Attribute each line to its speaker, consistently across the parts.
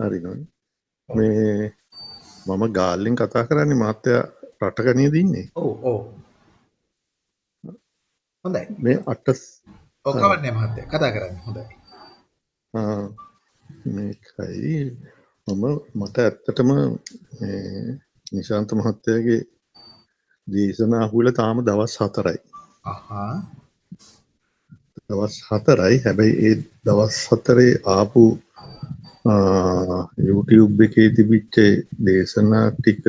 Speaker 1: හරිනොයි මේ මම ගාල්ලෙන් කතා කරන්නේ මාත්‍ය රටකනය දින්නේ
Speaker 2: හොඳයි.
Speaker 1: මේ අටස්
Speaker 2: ඔව් කවන්නේ මහත්තයා කතා කරන්නේ. හොඳයි.
Speaker 1: මේකයි. මම මට ඇත්තටම නිශාන්ත මහත්තයගේ දේශනා හුල තාම දවස් හතරයි. දවස් හතරයි. හැබැයි ඒ දවස් හතරේ ආපු YouTube එකේ තිබිච්ච දේශනා ටික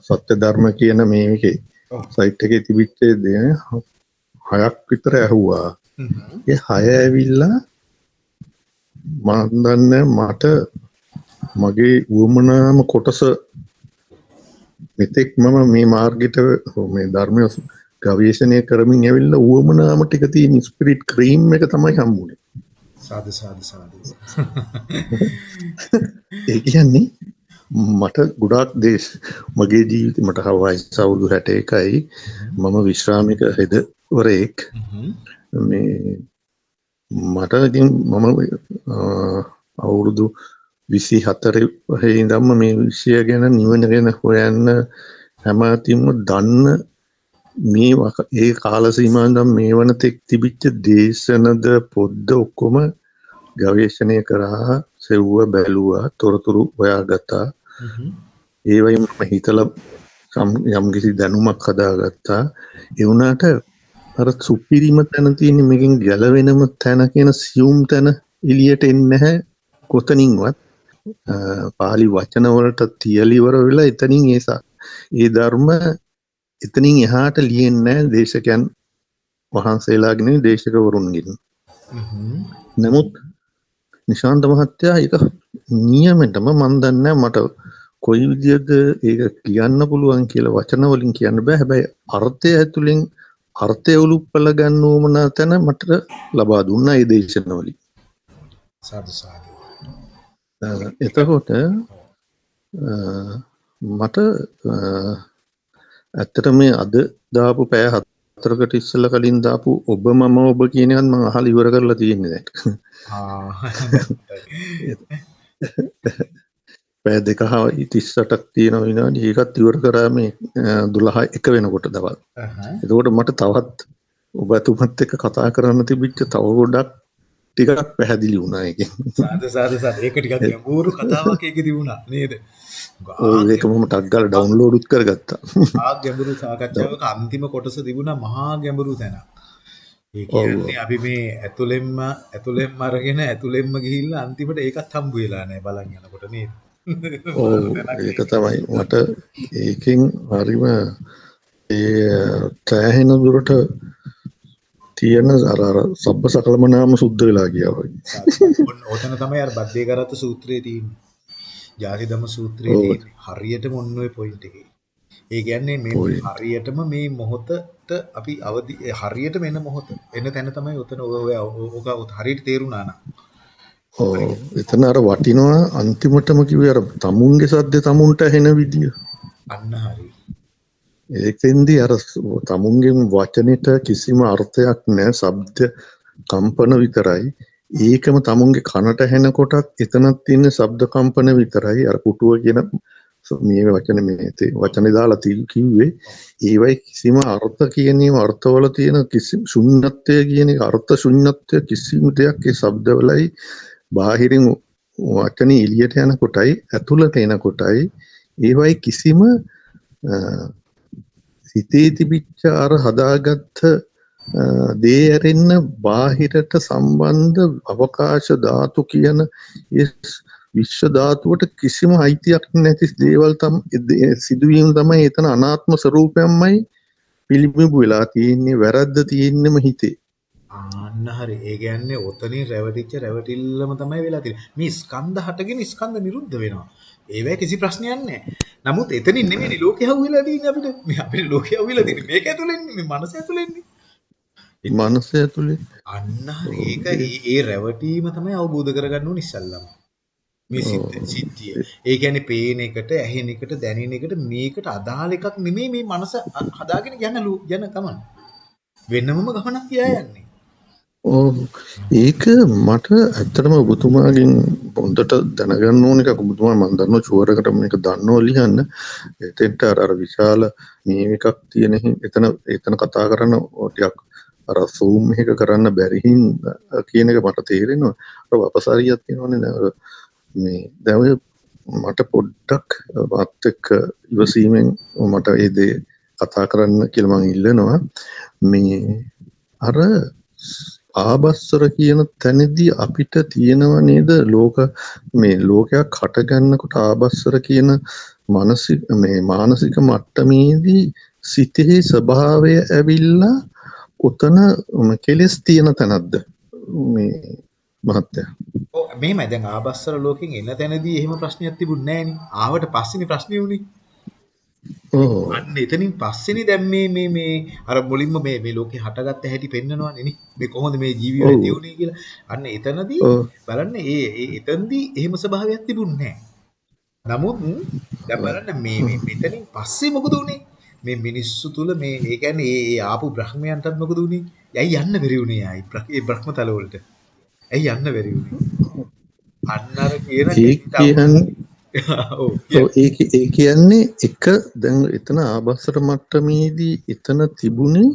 Speaker 1: සත්‍ය ධර්ම කියන මේකේ සයිට් එකේ තිබිච්ච දේ හයක් විතර ඇහුවා. ඒ හය ඇවිල්ලා මම දන්නේ මට මගේ වුවමනාම කොටස මෙතෙක් මම මේ මාර්ගයට මේ ධර්මය ගවේෂණය කරමින් ඇවිල්ලා වුවමනාම ටික තියෙන ස්පිරිට් ක්‍රීම් එක තමයි හම්බුනේ.
Speaker 2: සාදු සාදු සාදු.
Speaker 1: ඒ කියන්නේ මට ගොඩාක් දේශ මගේ ජීවිතේ මට වයස අවුරුදු 61යි මම විශ්‍රාමික හෙදවරයෙක්. මේ මට ඉතින් මම අවුරුදු විසි හතර ඉඳම්ම මේ විෂය ගැන නිවන ගැන හොයන්න හැමතින්ම දන්න මේ ඒ කාලසීමාන්දම් මේ වන තෙක් තිබිච්ච දේශනද පොද්ද ඔක්කොම ගවේශණය කරා සෙව්ව බැලුවා තොරතුරු හොයා ගත්තා ඒවයිම හිතල යම්කිසි දැනුමක් හදාගත්තා. එවුනාට අර සුපිරිම තැන තියෙන මේකින් ගැලවෙනම තැන කියන සියුම් තැන එලියට එන්නේ නැහැ කොතනින්වත්. පාලි වචනවලට තියලිවර වෙලා එතනින් ඒසා ඒ ධර්ම එතනින් එහාට ලියෙන්නේ දේශකයන් වහන්සේලාගෙන දේශකවරුන්ගෙන්. නමුත් නිශාන්ත මහත්තයා ඒක නියමෙන්ටම මන් දන්නේ මට කොයි විදිහද ඒක කියන්න පුළුවන් කියලා වචන වලින් කියන්න බෑ. හැබැයි අර්ථය ඇතුලෙන් අර්ථය උලුප්පල ගන්න ඕමන තැන මට ලබා දුන්නා ඒ දේශනවලින් එතකොට මට ඇත්තට මේ අද දාපු පෑ හතරකට ඉස්සල කලින් දාපු ඔබ මම ඔබ කියනයන් මං අහල ඉවර කරලා තියෙන්නේ දැක් පෑ දෙක හා ඉතිස්සටක් තියෙන විනාඩි ඒකත් ඉවර කරා මේ දුලහ එක වෙනකොට දවල්. එතකොට මට තවත් ඔබ ඇතුමත් එක කතා කරන්න තිබිච්ච තව ගොඩක් ටිකක් පැහැදිලි වුණා එක
Speaker 2: ඒක ටිකක් ගැඹුරු කතාවක් ඒක තිබුණා නේද?
Speaker 1: ඒක මම ටක්ගල ඩවුන්ලෝඩුත් කරගත්තා.
Speaker 2: ආ ගැඹුරු සාකච්ඡාවක අන්තිම කොටස තිබුණා. මහා ගැඹුරු තැනක් ඒ කියන්නේ අපි මේ ඇතුළෙන්ම ඇතුළෙන්ම අරගෙන ඇතුළෙන්ම ගිහිල්ලා අන්තිමට ඒකත් හම්බ වෙලා නැහැ බලන් යනකොට නේද
Speaker 1: ඒක තමයි මට ඒකෙන් හරිම ඒ තෑහෙන දුරට තියෙන අර අර සබ්බ සකලමනාම සුද්ධ වෙලා ගියා වගේ.
Speaker 2: ඔතන තමයි අර බද්දේ කරත්ත සූත්‍රයේ තියෙන්නේ. ජාති ධම්ම සූත්‍රයේ තියෙන්නේ. හරියටම ඔන්න ඔය පොයින්ට් එකේ. ඒ කියන්නේ මේ හරියටම මේ මොහොතට අපි අවදි හරියටම එන මොහොත එන තැන තමයි ඔය ඔක හරියට තේරුණා නම්.
Speaker 1: එතන අර වටිනවා අන්තිමටම කිව්වේ අර තමුන්ගේ සද්ද තමුන්ට ඇහෙන විදිය.
Speaker 2: අන්න හරි.
Speaker 1: ඒකෙන්දී අර තමුන්ගේ වචනෙට කිසිම අර්ථයක් නැහැ ශබ්ද කම්පන විතරයි ඒකම තමුන්ගේ කනට ඇහෙන කොටත් එතනක් තියෙන ශබ්ද කම්පන විතරයි අර පුටුව කියන මේ වචන මේ වචන දාලා කිව්වේ ඒවයි කිසිම අර්ථ කියනීම අර්ථවල තියෙන කිසිම ශුන්්‍යත්වය කියන අර්ථ ශුන්්‍යත්වය කිසිම දෙයක් ඒ ශබ්දවලයි බාහිරින් වචන එළියට යන කොටයි ඇතුළට එන කොටයි. ඒවයි කිසිම සිතේ තිබිච්ච අර හදාගත්ත දේ ඇරෙන්න බාහිරට සම්බන්ධ අවකාශ ධාතු කියන විශ්ව ධාතුවට කිසිම අයිතියක් නැති දේවල් තම සිදුවීම් තමයි එතන අනාත්ම ස්වરૂපයක්මයි පිළිබිඹු වෙලා තියෙන්නේ වැරද්ද තියෙන්නම හිතේ
Speaker 2: ආන්න හරි ඒ කියන්නේ ඔතනින් රැවටිච්ච රැවටිල්ලම තමයි වෙලා තියෙන්නේ මේ ස්කන්ධ හටගෙන ස්කන්ධ නිරුද්ධ වෙනවා ඒවැ කිසි ප්‍රශ්නයක් නැහැ. නමුත් එතනින් නෙමෙයි ලෝකේ හවුවිලා තියෙන්නේ අපිට. මේ අපිට ලෝකේ හවුවිලා තියෙන්නේ මේක ඇතුළෙන් මේ මනස ඇතුළෙන්නේ.
Speaker 1: මනස ඇතුළේ.
Speaker 2: අන්න ඒක ඒ රැවටීම තමයි අවබෝධ කරගන්න ඕනේ ඉස්සල්ලාම. මේ සිද්ධිය. ඒ කියන්නේ පේන එකට, ඇහෙන එකට, දැනෙන එකට මේකට අදාළ එකක් නෙමෙයි මේ මනස හදාගෙන යන යන ගමන. වෙනමම ගමනක් ගියා යන්නේ.
Speaker 1: ඕ ඒක මට ඇත්තටම ඔබතුමාගෙන් පොන්තට දැනගන්න ඕන එක ඔබතුමා මම දන්නවා චුවරකට මේක දන්නවා ලියන්න. එතෙන්ට අර අර විශාල මේ එකක් තියෙන එතන එතන කතා කරන ටිකක්. අර සූම් එක කරන්න බැරි කියන එක මට තේරෙනවා. අර අපසාරියක් තියෙනවනේ මේ දැන් මට පොඩ්ඩක් වත් එක්ක ඉවසීමෙන් මට ඒ දේ කතා කරන්න කියලා මම ඉල්ලනවා. මේ අර ආබස්සර කියන තැනදී අපිට තියෙනව නේද? ලෝක මේ ලෝකයක් හටගන්නකොට ආබස්සර කියන මානසික මේ මානසික මට්ටමේදී සිතෙහි ස්වභාවය ඇවිල්ලා උතන කෙලස් තියෙන තැනක්ද? මේ මහත්තයා.
Speaker 2: ඔව් මෙහෙමයි. දැන් ආබස්සර ලෝකෙන් එන තැනදී එහෙම ප්‍රශ්නයක් තිබුණේ නැහැ නේ. ආවට පස්සේනේ ප්‍රශ්නේ උනේ. අන්න එතනින් පස්සේනේ දැන් මේ මේ මේ අර මුලින්ම මේ මේ ලෝකේ හටගත්ත හැටි පෙන්නනවනේ නේ. මේ කොහොමද මේ ජීවිතය ඇති වුනේ කියලා. අන්න එතනදී බලන්න ඒ ඒ එතනදී එහෙම ස්වභාවයක් තිබුණේ නමුත් දැන් බලන්න මේ මේ මෙතනින් පස්සේ මොකද උනේ? මේ මිනිස්සු තුල මේ ඒ කියන්නේ ඒ ආපු බ්‍රහ්මයන්ටත් මොකද උනේ? ඇයි යන්න බැරි උනේ ආයි ඒ බ්‍රහ්මතල වලට? ඇයි යන්න බැරි උනේ? අන්න අර කියන
Speaker 1: ඒ කියන්නේ එක දැන් එතන ආබස්සර මට්ටමේදී එතන තිබුණේ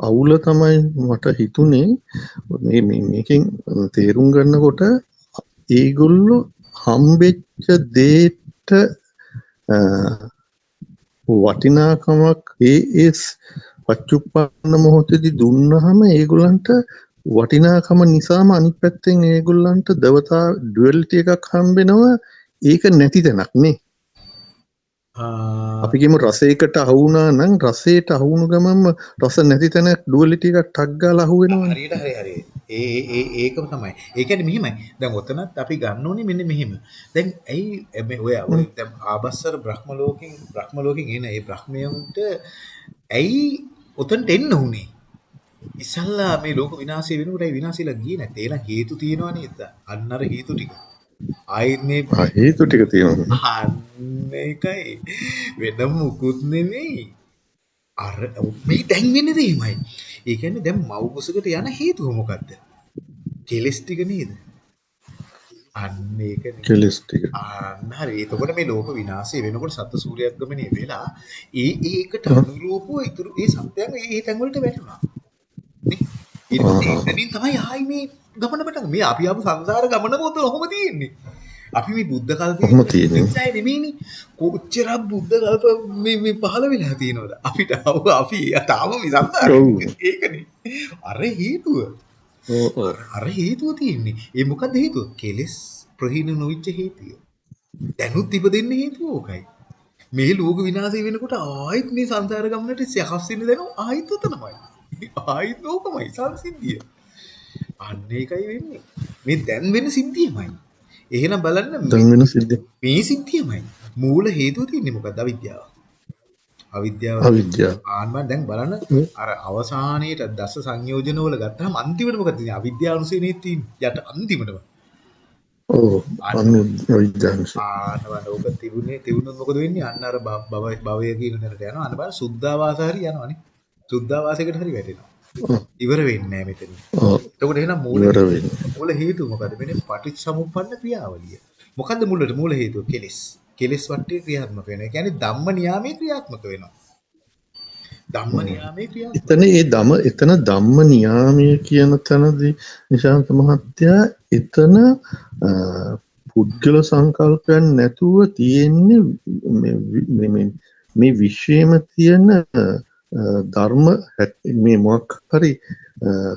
Speaker 1: අවුල තමයි මට හිතුනේ මේ මේකෙන් තේරුම් ගන්නකොට ඒගොල්ලෝ හම්බෙච්ච දේට වටිනාකමක් ඒ ඒ පච්චුප්පන්න මොහොතේදී දුන්නහම ඒගොල්ලන්ට වටිනාකම නිසාම අනිත් පැත්තෙන් ඒගොල්ලන්ට දවතා ඩුවල්ටි එකක් හම්බෙනවා ඒක නැති තැනක් නේ. අපිගේම රසයකට අහුුණා නම් රසයට අහුණු ගමම රස නැති තැනක් ඩුවලිටි එකක් ටක් ගාලා අහුවෙනවා
Speaker 2: හරියට හරි හරි. ඒ ඒකම තමයි. ඒ කියන්නේ මෙහිමයි. දැන් ඔතනත් අපි ගන්න ඕනේ මෙන්න මෙහෙම. දැන් ඇයි ඔය දැන් ආබස්සර බ්‍රහ්ම ලෝකෙන් බ්‍රහ්ම ලෝකෙන් එන ඒ බ්‍රහ්මයන්ට ඇයි ඔතනට එන්න උනේ ඉස්සල්ලා මේ ලෝක විනාශය වෙනකොට ඒ විනාශයලා ගියේ නැත්තේ ඒලා හේතු තියෙනවා නේද අන්න අර හේතු ටික ආයෙත් මේ
Speaker 1: හේතු ටික තියෙනවා.
Speaker 2: අන්න ඒකයි. වෙන මුකුත් නෙමෙයි. අර මේ දැන් වෙන්නේ දෙයමයි. ඒ කියන්නේ දැන් මව් කුසකට යන හේතුව මොකද්ද? කෙලස් ටික නේද? අන්න ඒක
Speaker 1: කෙලස් ටික.
Speaker 2: අන්න හරි. එතකොට මේ ලෝක විනාශය වෙනකොට සත්ත්ව සූර්යග්‍රමණය වෙලා ඒ ඒකට අනුරූපව ඉතුරු ඒ සත්‍යයන් ඒ තැන් වලට වැටුණා. නේ? ඊට පස්සේ එතනින් තමයි ආයි මේ ගමන පටන් මේ අපි ආපු සංසාර ගමන මොකද ඔහොම තියෙන්නේ. අපි මේ බුද්ධ කල්පයේ
Speaker 1: ඔහොම තියෙන්නේ.
Speaker 2: නෙමෙයිනේ. කොච්චර බුද්ධ කල්ප මේ මේ පහළ වෙලා තියෙනවද? අපිට අපි තාම සංසාර ඒකනේ. අර හේතුව. අර හේතුව තියෙන්නේ. ඒ මොකද හේතුව? කෙලස් ප්‍රහීන නොවිච්ච හේතුව. දැනුත් ඉපදෙන්න හේතුව ඕකයි. මේ ලෝක විනාශය වෙනකොට ආයෙත් මේ සංසාර ගමනට සකස් වෙන්න දෙනවා ආයෙත් උතනමයි. ආයෙත් ඕකමයි සංසිද්ධිය. අන්න ඒකයි වෙන්නේ. මේ දැන් වෙන සිද්ධියමයි. එහෙනම් බලන්න
Speaker 1: දැන් වෙන සිද්ධිය.
Speaker 2: මේ සිද්ධියමයි. මූල හේතුව තියෙන්නේ මොකද්ද? අවිද්‍යාව. අවිද්‍යාව.
Speaker 1: අවිද්‍යාව.
Speaker 2: ආන්ම දැන් බලන්න අර අවසානයේට දස සංයෝජන වල ගත්තාම අන්තිමට මොකද තියෙන්නේ? අවිද්‍යාවනුසේනේ තියෙන්නේ. යට අන්තිමටම.
Speaker 1: ඔව් අනු අවිද්‍යාවනුසය.
Speaker 2: ආන්න බලන්න ඕක තිබුණේ තිබුණොත් මොකද වෙන්නේ? අන්න අර භව භවය කියන තැනට යනවා. අන්න බලන්න සුද්ධාවාස හරි යනවනේ. සුද්ධාවාසයකට හරි වැටෙනවා. ඉවර වෙන්නේ නැහැ මෙතන. එතකොට එහෙනම් මූල. මූල හේතුව මොකද? මෙන්න පටිච්චසමුප්පන්න ක්‍රියාවලිය. මොකද්ද මුලට මූල හේතුව? කෙලෙස්. කෙලෙස් වටේ ක්‍රියාත්මක වෙනවා. ඒ කියන්නේ ධම්ම නියාමයේ ක්‍රියාත්මක වෙනවා. ධම්ම නියාමයේ ක්‍රියාත්මක.
Speaker 1: එතන ඒ ධම එතන ධම්ම නියාමය කියන තැනදී නිශාන්ත මහත්තයා එතන පුද්ගල සංකල්පයන් නැතුව තියෙන්නේ මේ මේ මේ විශ්වයේම තියෙන ධර්ම මේ මොකක් හරි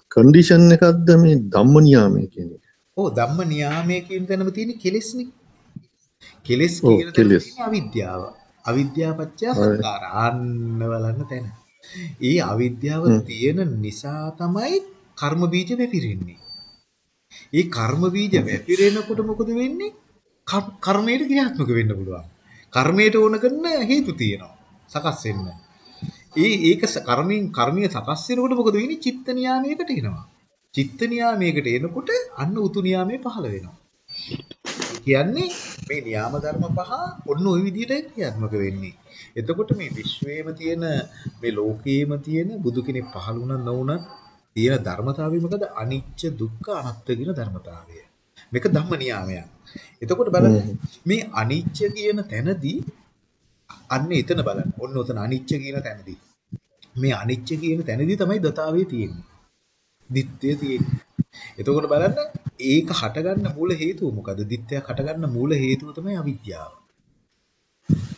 Speaker 1: කන්ඩිෂන් එකක්ද මේ ධම්ම නියාමය කියන්නේ.
Speaker 2: ඔව් ධම්ම නියාමය කියන තැනම තියෙන කෙලෙස්නේ. කෙලෙස් කියන
Speaker 1: කෙලෙස්.
Speaker 2: අවිද්‍යාව. සංකාර. අන්න බලන්න තැන. ඒ අවිද්‍යාව තියෙන නිසා තමයි කර්ම බීජ වැපිරෙන්නේ. ඒ කර්ම බීජ වැපිරෙනකොට මොකද වෙන්නේ? කර්ම- කර්මයට ක්‍රියාත්මක වෙන්න පුළුවන්. කර්මයට ඕන කරන හේතු තියෙනවා. සකස් වෙන්න. ඒ ඒක කර්මයෙන් කර්මීය සකස් වෙනකොට මොකද වෙන්නේ? චිත්ත නියාමයකට එනවා. චිත්ත නියාමයකට එනකොට අන්න උතු නියාමය පහළ වෙනවා. කියන්නේ මේ න්‍යාම ධර්ම පහ ඔන්න ওই විදිහට ක්‍රියාත්මක වෙන්නේ. එතකොට මේ විශ්වයේම තියෙන මේ ලෝකයේම තියෙන බුදු කෙනෙක් පහළ වුණා නොවුණත් තියෙන ධර්මතාවය මොකද? අනිච්ච දුක්ඛ අනාත්ත කියන ධර්මතාවය. මේක ධම්ම නියාමයක්. එතකොට බලන්න මේ අනිච්ච කියන තැනදී අන්න එතන බලන්න. ඔන්න ඔතන අනිච්ච කියන තැනදී. මේ අනිච්ච කියන තැනදී තමයි දතාවේ තියෙන්නේ. දිත්තේ තියෙන්නේ. එතකොට බලන්න ඒක හටගන්න මූල හේතුව මොකද? දිත්තයක් හටගන්න මූල හේතුව තමයි අවිද්‍යාව.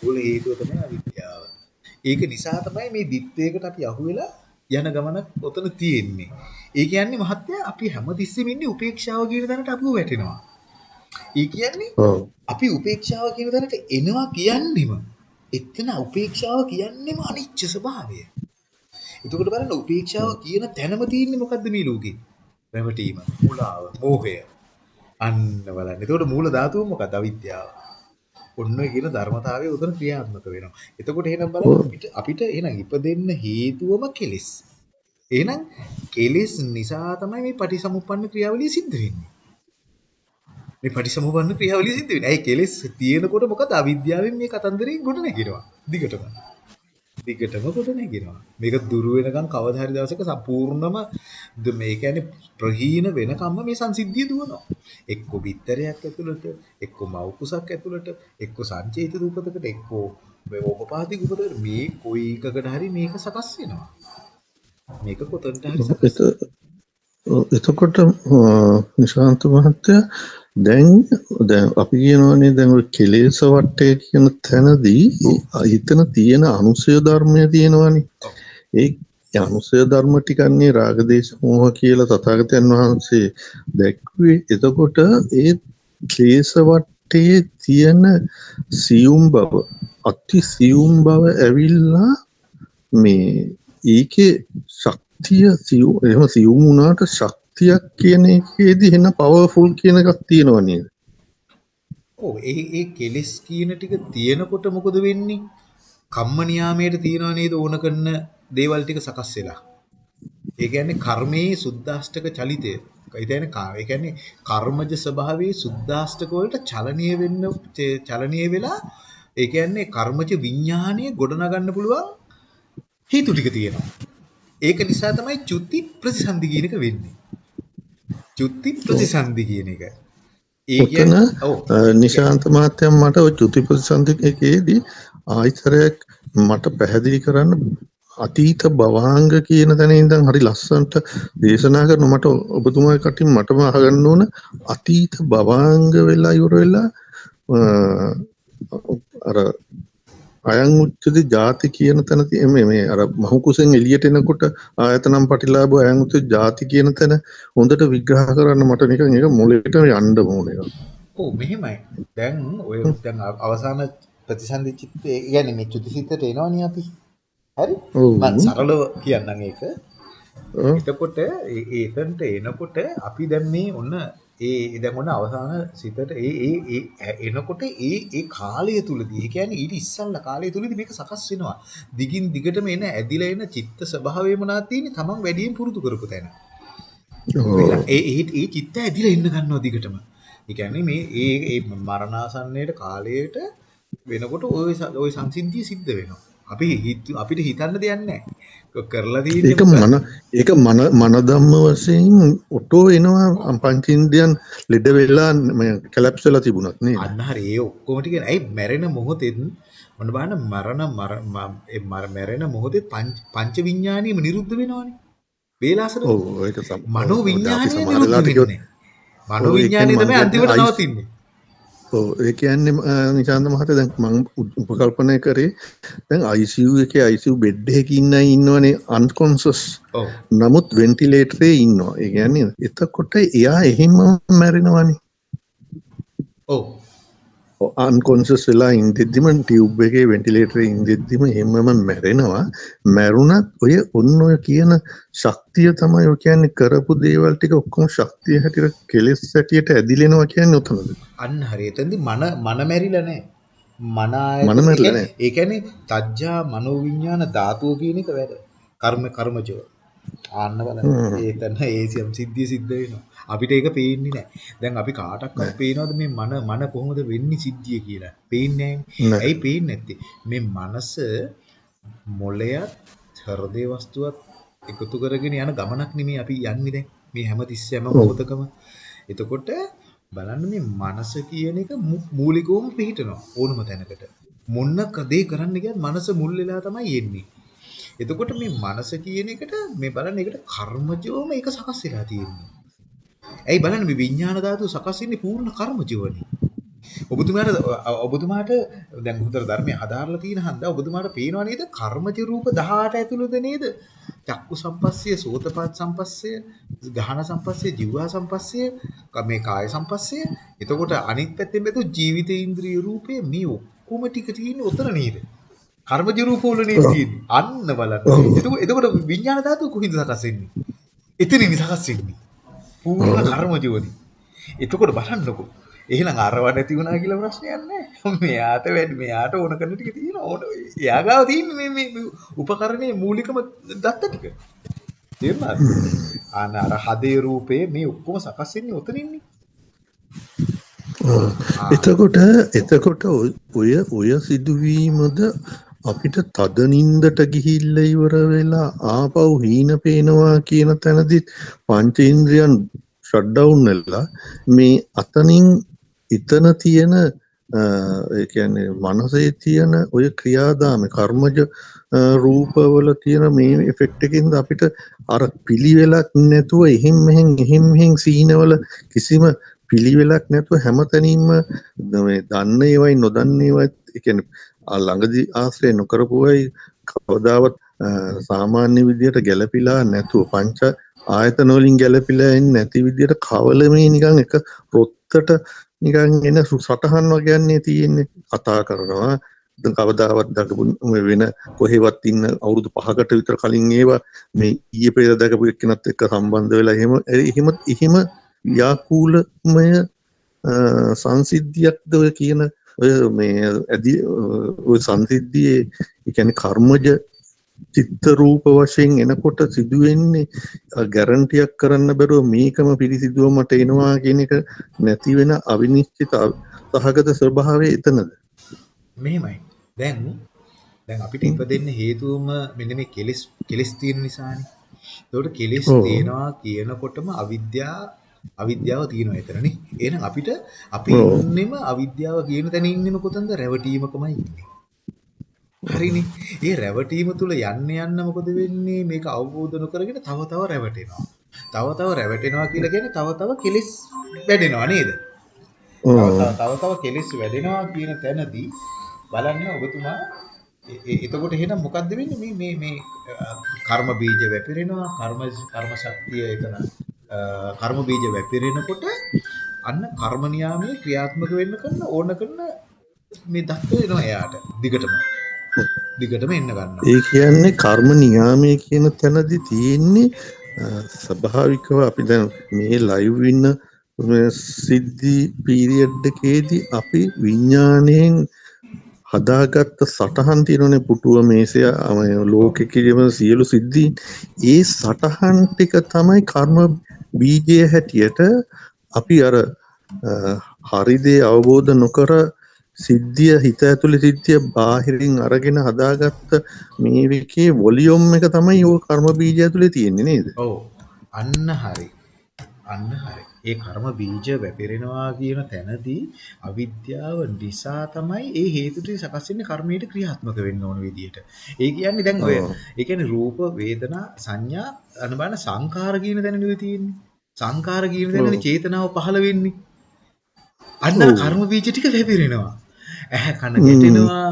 Speaker 2: මූල හේතුව තමයි අවිද්‍යාව. ඒක නිසා තමයි මේ දිත්තේකට අපි අහුවෙලා යන ගමනක් ඔතන තියෙන්නේ. ඒ කියන්නේ මහත්තයා අපි හැමතිස්සෙම ඉන්නේ උපේක්ෂාව කියන තැනට අපිව වැටෙනවා. ඒ කියන්නේ අපි උපේක්ෂාව කියන තැනට එනවා කියන්නෙම එතන උපේක්ෂාව කියන්නෙම අනිච්ච ස්වභාවය. එතකොට බලන්න උපේක්ෂාව කියන තැනම තියෙන්නේ මොකද්ද මේ ලෝකේ? රැවටීම, මුලාව, මෝහය. අන්න බලන්න. එතකොට මූල ධාතුව මොකක්ද? අවිද්‍යාව. ඔන්න ඔය කියන ධර්මතාවය උතන ක්‍රියාත්මක වෙනවා. එතකොට එහෙනම් බලන්න අපිට අපිට එහෙනම් ඉපදෙන්න හේතුවම කෙලෙස්. එහෙනම් කෙලෙස් නිසා තමයි මේ පටිසමුප්පන්න ක්‍රියාවලිය සිද්ධ වෙන්නේ. මේ පටිසමුප්පන්න ක්‍රියාවලිය සිද්ධ වෙන්නේ. ඇයි කෙලෙස් තියෙනකොට මොකද අවිද්‍යාවෙන් මේ කතන්දරේ ගොඩ නැගිනවා. දිගටම. දිගටම කොට නැගිනවා. මේක දුර වෙනකන් කවදා හරි දවසක සම්පූර්ණම මේ කියන්නේ ප්‍රහීන වෙනකම්ම මේ සංසිද්ධිය දුවනවා. එක්ක බිත්තරයක් ඇතුළට, එක්ක මව් කුසක් ඇතුළට, එක්ක සංචේත රූපයකට, එක්ක මේ ඕපපාති රූපයකට මේ කොයි එකකට හරි මේක සකස් වෙනවා. මේක කොතනට හරි සකස්
Speaker 1: එතකොට නිශාන්ත මහත්තයා දැන් දැන් අපි කියනවානේ දැන් ඔය කෙලෙස් වටේ කියන තැනදී හිතන තියෙන අනුසය ධර්මය තියෙනවානේ. ඒ අනුසය ධර්ම ටිකන්නේ රාගදේශ මොහ කියලා තථාගතයන් වහන්සේ දැක්ුවේ. එතකොට ඒ ක්ලේශ වටේ තියෙන සියුම් බව අති සියුම් බව ඇවිල්ලා මේ ඒකේ ශක්තිය සියුම් එහෙම සියුම් වුණාට ශක්තිය ශක්තියක් කියන එකේදී එන පවර්ෆුල් කියන එකක් තියෙනවා නේද?
Speaker 2: ඔව් ඒ ඒ කෙලස් කියන ටික තියෙනකොට මොකද වෙන්නේ? කම්ම නියාමයට තියනවා නේද ඕන කරන දේවල් ටික සකස් වෙලා. ඒ කියන්නේ කර්මයේ සුද්දාෂ්ටක චලිතය. ඒ කියන්නේ ඒ කියන්නේ කර්මජ ස්වභාවයේ සුද්දාෂ්ටක වලට චලනීය වෙන්න චලනීය වෙලා ඒ කියන්නේ කර්මජ විඥානීය ගොඩනගන්න පුළුවන් හේතු ටික තියෙනවා. ඒක නිසා තමයි චුති ප්‍රතිසන්දි කියන එක වෙන්නේ. චුති ප්‍රතිසන්දි කියන එක.
Speaker 1: ඒ කියන්නේ නිශාන්ත මහත්තයා මට ඔය චුති ප්‍රතිසන්දි එකේදී ආයතරයක් මට පැහැදිලි කරන්න අතීත භවාංග කියන තැන ඉඳන් හරි ලස්සනට දේශනා කරන මට ඔබතුමා කටින් මටම අහගන්න ඕන අතීත භවාංග වෙලා ඉවර වෙලා අර අයං උච්චති ಜಾති කියන තැන මේ මේ අර මහු කුසෙන් එළියට එනකොට ආයතනම් පටිලාභ අයං උච්චති ಜಾති කියන තැන හොඳට විග්‍රහ කරන්න මට නිකන් ඒක මොලේට යන්න ඕනේ.
Speaker 2: ඔව් මෙහෙමයි. දැන් ඔය දැන් අවසාන ප්‍රතිසන්දි චිත්තේ කියන්නේ මේ චුතිසිතට එනවනේ අපි. හරි? මම සරලව කියන්නම් ඒක. එතකොට ඒ එතනට එනකොට අපි දැන් මේ ඔන්න ඒ දැන් ඔන්න අවසාන සිතට ඒ ඒ ඒ එනකොට ඒ ඒ කාලය තුලදී ඒ කියන්නේ ඊට ඉස්සල්ලා කාලය තුලදී මේක සකස් වෙනවා. දිගින් දිගටම එන ඇදිලා එන චිත්ත ස්වභාවය මොනවද තියෙන්නේ? Taman වැඩියෙන් පුරුදු කරපු තැන. ඒ ඒ ඒ චිත්ත ඇදිලා එන්න ගන්නවා දිගටම. ඒ කියන්නේ මේ ඒ ඒ මරණාසන්නයේ කාලයට වෙනකොට ওই ওই සංසිද්ධිය සිද්ධ වෙනවා. අපි අපිට හිතන්න දෙයක් නැහැ. කරලා තියෙන්නේ
Speaker 1: ඒක මන ඒක මන මන ධම්ම වශයෙන් ඔටෝ එනවා පංචින්දියන් ලෙඩ වෙලා කැලැප්ස් වෙලා තිබුණත් නේ.
Speaker 2: අන්න හරි ඒ ඔක්කොම ටික ඇයි මැරෙන මොහොතෙත් මොන බලන්න මරණ මර මැරෙන මොහොතේ පංච විඥානියම නිරුද්ධ වෙනවනේ. වේලාසන
Speaker 1: ඔව් ඒක
Speaker 2: මනෝ විඥානිය නිරුද්ධ වෙන්නේ. මනෝ විඥානිය තමයි අන්තිමට නවතින්නේ.
Speaker 1: ඔව්. ඒ කියන්නේ නිශාන්ත මහත්තයා දැන් මම උපකල්පනය කරේ දැන් ICU එකේ ICU බෙඩ් එකක ඉන්න ඉන්නවනේ
Speaker 2: ඔව්.
Speaker 1: නමුත් වෙන්ටිලේටරේ ඉන්නවා. ඒ කියන්නේ එතකොට එයා එහෙම මැරෙනවනේ.
Speaker 2: ඔව්
Speaker 1: අන්කොන්සස් වෙලා ඉන්දෙද්දිම ටියුබ් එකේ වෙන්ටිලේටරේ ඉන්දෙද්දිම එහෙමම මැරෙනවා. මැරුණත් ඔය ඔන්න ඔය කියන ශක්තිය තමයි ඔය කියන්නේ කරපු දේවල් ටික ඔක්කොම ශක්තිය හැටියට කෙලෙස් හැටියට ඇදිලෙනවා කියන්නේ ඔතනද
Speaker 2: අන්න හරි. එතෙන්දි මන මන මැරිලා නැහැ මන
Speaker 1: මන මැරිලා නැහැ
Speaker 2: ඒ කියන්නේ තජ්ජා මනෝවිඤ්ඤාණ ධාතුව කියන එක වැඩ. කර්ම කර්මජව. ආන්න බලන්න. ඒතන ඒ සිද්ධිය සිද්ධ වෙනවා අපිට ඒක පේන්නේ නැහැ. දැන් අපි කාටවත් පේනවද මේ මන මන කොහොමද වෙන්නේ සිද්ධිය කියලා? පේන්නේ ඇයි පේන්නේ නැත්තේ? මේ මනස මොළයත් හෘදේ වස්තුවත් එකතු කරගෙන යන ගමනක් නෙමෙයි අපි යන්නේ දැන්. මේ හැමතිස්සෙම මොහොතකම. එතකොට බලන්න මේ මනස කියන එක මූලිකවම පිහිටනවා ඕනම තැනකට. මොන්න කදේ කරන්න ගියත් මනස මුල් වෙලා තමයි එන්නේ. එතකොට මේ මනස කියන එකට මේ බලන්න ඒකට කර්මජෝම ඒක සකස් වෙලා තියෙන්නේ. ඇයි බලන්න මේ විඥාන ධාතුව සකස් වෙන්නේ පූර්ණ කර්මජෝවනේ. ඔබතුමාට ඔබතුමාට දැන් හොඳට ධර්මයේ හදාarලා තියෙන හන්ද ඔබතුමාට පේනවා නේද? කර්මජ රූප 18 ඇතුළත නේද? චක්කු සම්පස්සය සෝතපාත් සම්පස්සය ගහන සම්පස්සය ජීවා සම්පස්සය මේ කාය සම්පස්සය. එතකොට අනිත් පැත්තෙන් බෙදු ජීවිත ඉන්ද්‍රිය රූපේ මේ ඔක්කොම ටික තියෙන්නේ උතන නේද? කර්මජ රූප වල නේද තියෙන්නේ? අන්න බලන්න. එතකොට එතකොට විඥාන ධාතුව කොහින්ද සකස් වෙන්නේ? එතනින් සකස් වෙන්නේ පූර්ණ කර්මජෝනි එතකොට බලන්නකෝ එහෙනම් අරව නැති වුණා කියලා ප්‍රශ්නයක් නැහැ. මෙයාට වැඩි මෙයාට ඕන කරන ටික තියෙනවා. ඕන එයා ගාව තියෙන්නේ මේ මේ උපකරණයේ මූලිකම දත්ත ටික. තේරුණාද? අන අර හදේ රූපේ මේ ඔක්කොම සකස් වෙන්නේ උතනින්නේ.
Speaker 1: එතකොට එතකොට ඔය ඔය සිදුවීමද අපිට තද නින්දට ගිහිල්ලා ඉවර වෙලා ආපහු හීන පේනවා කියන තැනදිත් පංචේන්ද්‍රයන් ෂට් ඩවුන් වෙලා මේ අතනින් එතන තියෙන ඒ කියන්නේ මනසේ තියෙන ඔය ක්‍රියාදාම කර්මජ රූපවල තියෙන මේ එෆෙක්ට් එකකින්ද අපිට අර පිළිවෙලක් නැතුව එහෙම් මෙහෙන් එහෙම් මෙහෙන් සීනවල කිසිම පිළිවෙලක් නැතුව හැමතැනින්ම මේ දන්න ඒවයි නොදන්න ඒවයි ඒ කියන්නේ ළඟදී ආශ්‍රය නොකරපුවයි කවදාවත් සාමාන්‍ය විදියට ගැළපිලා නැතුව පංච ආයතන වලින් ගැළපිලා එන්නේ නැති විදියට කවලමේ නිකන් එක රොත්තට නිකන් එන සටහන් වගේන්නේ තියෙන්නේ කතා කරනවා. කවදාවත් දකපු වෙන කොහෙවත් ඉන්න අවුරුදු පහකට විතර කලින් ඒවා මේ ඊයේ පෙරේද දැකපු එක්කෙනත් එක්ක සම්බන්ධ වෙලා එහෙම එහෙම එහෙම ව්‍යාකූලමය සංසිද්ධියක්ද ඔය කියන ඔය මේ ඇදි සංසිද්ධියේ කියන්නේ කර්මජ චිත්ත රූප වශයෙන් එනකොට සිදුවෙන්නේ ගැරන්ටියක් කරන්න බැරුව මේකම පිරිසිදුව මට එනවා කියන එක නැති වෙන අවිනිශ්චිත සහගත ස්වභාවය එතනද?
Speaker 2: මෙහෙමයි දැන් දැන් අපිට ඉපදෙන්න හේතුවම මෙන්න මේ කෙලස් කෙලස් තියෙන නිසානේ. ඒකට කෙලස් තියෙනවා කියනකොටම අවිද්‍යාව අවිද්‍යාව තියෙනවා එතනනේ එහෙනම් අපිට අපි ඉන්නෙම අවිද්‍යාව කියන තැන ඉන්නෙම කොතනද රැවටීමකමයි ඉන්නේ හරිනේ. ඒ රැවටීම තුල යන්න යන්න මොකද වෙන්නේ? මේක අවබෝධ නොකරගෙන තව තව රැවටෙනවා. තව තව රැවටෙනවා කියලා කියන්නේ තව තව කෙලිස් වැඩෙනවා නේද? තව තව කෙලිස් වැඩෙනවා කියන තැනදී බලන්න ඔබතුමා එතකොට එහෙනම් මොකද්ද වෙන්නේ මේ මේ මේ කර්ම බීජ වැපිරෙනවා කර්ම කර්ම ශක්තිය එතන කර්ම බීජ වැපිරෙනකොට අන්න කර්ම නියාමයේ ක්‍රියාත්මක වෙන්න කරන ඕන කරන මේ දත්ත වෙනවා එයාට දිගටම දිගටම එන්න ගන්නවා.
Speaker 1: ඒ කියන්නේ කර්ම නියාමයේ කියන තැනදි තියෙන්නේ ස්වභාවිකව අපි දැන් මේ ලයිව් ඉන්න සිද්ධි පීරියඩ් එකේදී අපි විඥාණයෙන් හදාගත්ත සටහන් තියෙනනේ පුටුව මේසය ලෝකෙ කිරීම සියලු සිද්ධි ඒ සටහන් ටික තමයි කර්ම බීජය හැටියට අපි අර හරිදේ අවබෝධ නොකර සිද්ධිය හිත ඇතුළේ සිද්ධිය බාහිරින් අරගෙන හදාගත්ත මේ විකේ වොලියුම් එක තමයි ඕක කර්ම බීජය ඇතුළේ තියෙන්නේ නේද?
Speaker 2: ඔව්. අන්න හරි. අන්න හරි. ඒ කර්ම බීජ වැපිරෙනවා කියන තැනදී අවිද්‍යාව නිසා තමයි ඒ හේතු ටික සකස් වෙන්නේ කර්මයට ක්‍රියාත්මක වෙන්න ඕන විදියට. ඒ කියන්නේ දැන් ඔය ඒ කියන්නේ රූප වේදනා සංඥා අනුබන සංකාර කියන තැන නෙවෙයි තියෙන්නේ. සංකාර කියන තැනනේ චේතනාව පහළ වෙන්නේ. අන්න කර්ම බීජ ටික වැපිරෙනවා. ඇහැ කන ගැටෙනවා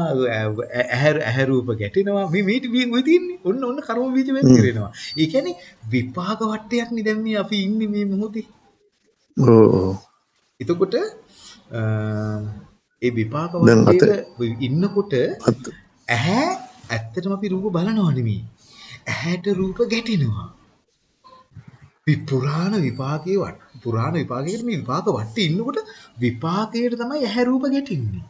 Speaker 2: ඇහැ ඇහැ රූප ගැටෙනවා මේ මේ මේ තියෙන්නේ ඔන්න ඔන්න කර්ම බීජ වැපිරෙනවා. ඒ කියන්නේ විපාක වටයක් නේ දැන් මේ අපි ඉන්නේ මේ මොහොතේ. එතකොට ඒ විපාක වටේ ඉන්නකොට ඇහැ ඇත්තටම අපි රූප බලනවා නෙමෙයි. ඇහැට රූප ගැටෙනවා. පුරාණ විපාකයේ වට පුරාණ විපාකයකට මේ විපාක වටේ ඉන්නකොට විපාකයට තමයි ඇහැ රූප ගැටෙන්නේ.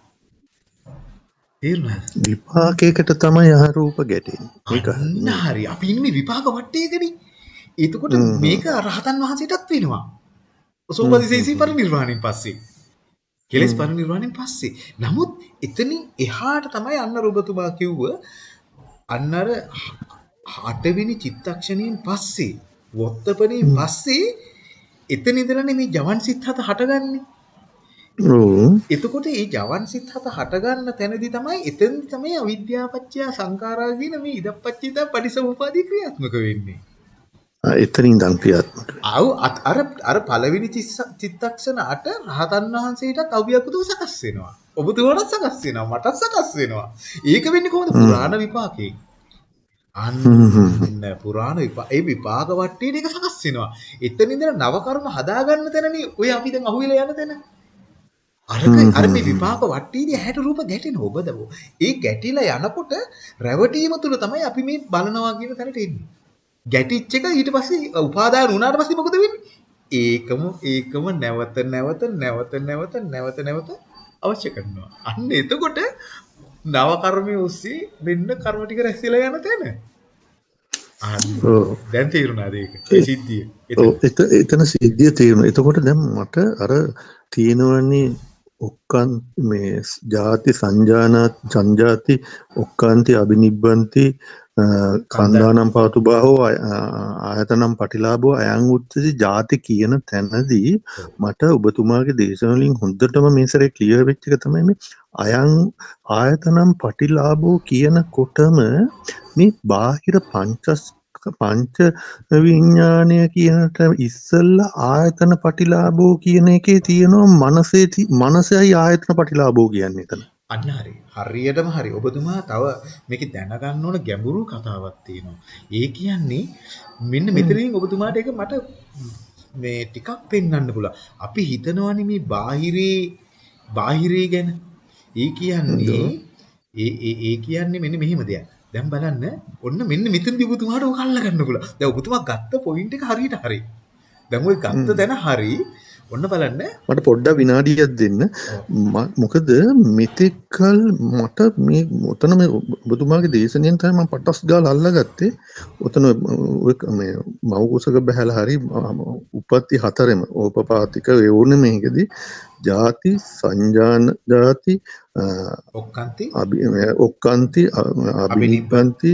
Speaker 2: තේරුණාද?
Speaker 1: විපාකයකට තමයි ඇහැ රූප ගැටෙන්නේ.
Speaker 2: ඒක හරි. අපි ඉන්නේ විපාක වටේකනේ. එතකොට මේක රහතන් වහන්සේටත් වෙනවා. සෝපදිසේසී පරිනිර්වාණයෙන් පස්සේ. කෙලස් පරිනිර්වාණයෙන් පස්සේ. නමුත් එතනින් එහාට තමයි අන්න රොබතුමා කිව්ව අන්න අර අටවෙනි චිත්තක්ෂණයෙන් පස්සේ වොත්තපණයෙන් පස්සේ එතන ඉඳලානේ මේ ජවන් සිත් හත හටගන්නේ. එතකොට මේ ජවන් සිත් හත හටගන්න තැනදී තමයි එතෙන්දි තමයි අවිද්‍යාපච්චය සංඛාරා කියන මේ ඉදප්පච්චිත පටිසමුපාදී ක්‍රියාත්මක වෙන්නේ.
Speaker 1: එතනින් ඉඳන් ක්‍රියාත්මක
Speaker 2: ආව අර අර පළවෙනි චිත්තක්ෂණ අට රහතන් වහන්සේටත් අවියකුතුව සකස් වෙනවා. ඔබතුමාටත් සකස් වෙනවා. මටත් සකස් වෙනවා. ඒක වෙන්නේ කොහොමද? පුරාණ විපාකයෙන්. අන්න පුරාණ විපාක ඒ විපාක වට්ටියට ඒක සකස් වෙනවා. එතන ඉඳලා නව කර්ම හදාගන්න තැනනේ ඔය අපි දැන් අහුවෙලා යන තැන. අරක අර මේ විපාක වට්ටියේදී ඇහැට රූප ගැටෙනවා ඔබ දවෝ. ඒ ගැටිලා යනකොට රැවටීම තුල තමයි අපි මේ බලනවා කියන තැනට එන්නේ. ගැටිච්ච එක ඊට පස්සේ උපාදාන වුණාට පස්සේ මොකද වෙන්නේ? ඒකම ඒකම නැවත නැවත නැවත නැවත නැවත නැවත අවශ්‍ය කරනවා. අන්න එතකොට නව කර්මයේ ඔස්සේ මෙන්න කර්ම ටික රැස්ලා යන තැන. දැන් තේරුණාද ඒක? ඒ සිද්ධිය. එතන.
Speaker 1: සිද්ධිය තේරුණා. එතකොට දැන් මට අර තියෙනවනේ ඔක්කන් මේ ජාති සංජානත් සංජාති ඔක්කාන්ති අබිනිබ්බන්ති කන්දානම් පාතු බාහෝ අය- ආ- ආයතනම් පටිලාබෝ අයං උත්තසි ජාති කියන තැනදී මට ඔබතුමාගේ දේශනවලින් හොඳටම මේ සැරේ ක්ලියර් වෙච්ච එක තමයි මේ අයං ආයතනම් පටිලාබෝ කියනකොටම මේ බාහිර පංචස් පංච විඤ්ඥානය කියනට ඉස්සල්ල ආයතන පටිලාබෝ කියන එකේ තියෙනවා මනසේ ති- මනසයි ආයතන පටිලාබෝ කියන්නේ එතන.
Speaker 2: අන්න හරි. හරියටම හරි. ඔබතුමා තව මේක දැනගන්න ඕන ගැඹුරු කතාවක් තියෙනවා. ඒ කියන්නේ මෙන්න මෙතනින් ඔබතුමාට ඒක මට මේ ටිකක් පෙන්වන්න පුළුවන්. අපි හිතනවානේ මේ බාහිරේ බාහිරේ ගැන. ඒ කියන්නේ ඒ ඒ ඒ කියන්නේ මෙන්න මෙහෙම දෙයක්. දැන් බලන්න ඔන්න මෙන්න මෙතනදී ඔබතුමාට ඕක අල්ල ගන්න පුළුවන්. දැන් ඔබතුමා ගත්ත පොයින්ට් එක හරියට හරි. දැන් ඔය ගත්ත. තැන හරි. ඔන්න බලන්න.
Speaker 1: මට පොඩ්ඩ විනාඩියක් දෙන්න. මොකද මෙතෙක්කල් මට මේ ඔතන මේ ඔබතුමාගේ දේශනයෙන් තමයි මම පටස් ගාලා අල්ලගත්තේ. ඔතන ඔය ක- මේ මවකුසක බැහැලා හරි උපත්ති හතරෙම ඕපපාතික ඕන මේකදී ජාති සංජාන ජාති
Speaker 2: ඔක්කාන්ති.
Speaker 1: ඔක්කන්ති අභිනිපන්ති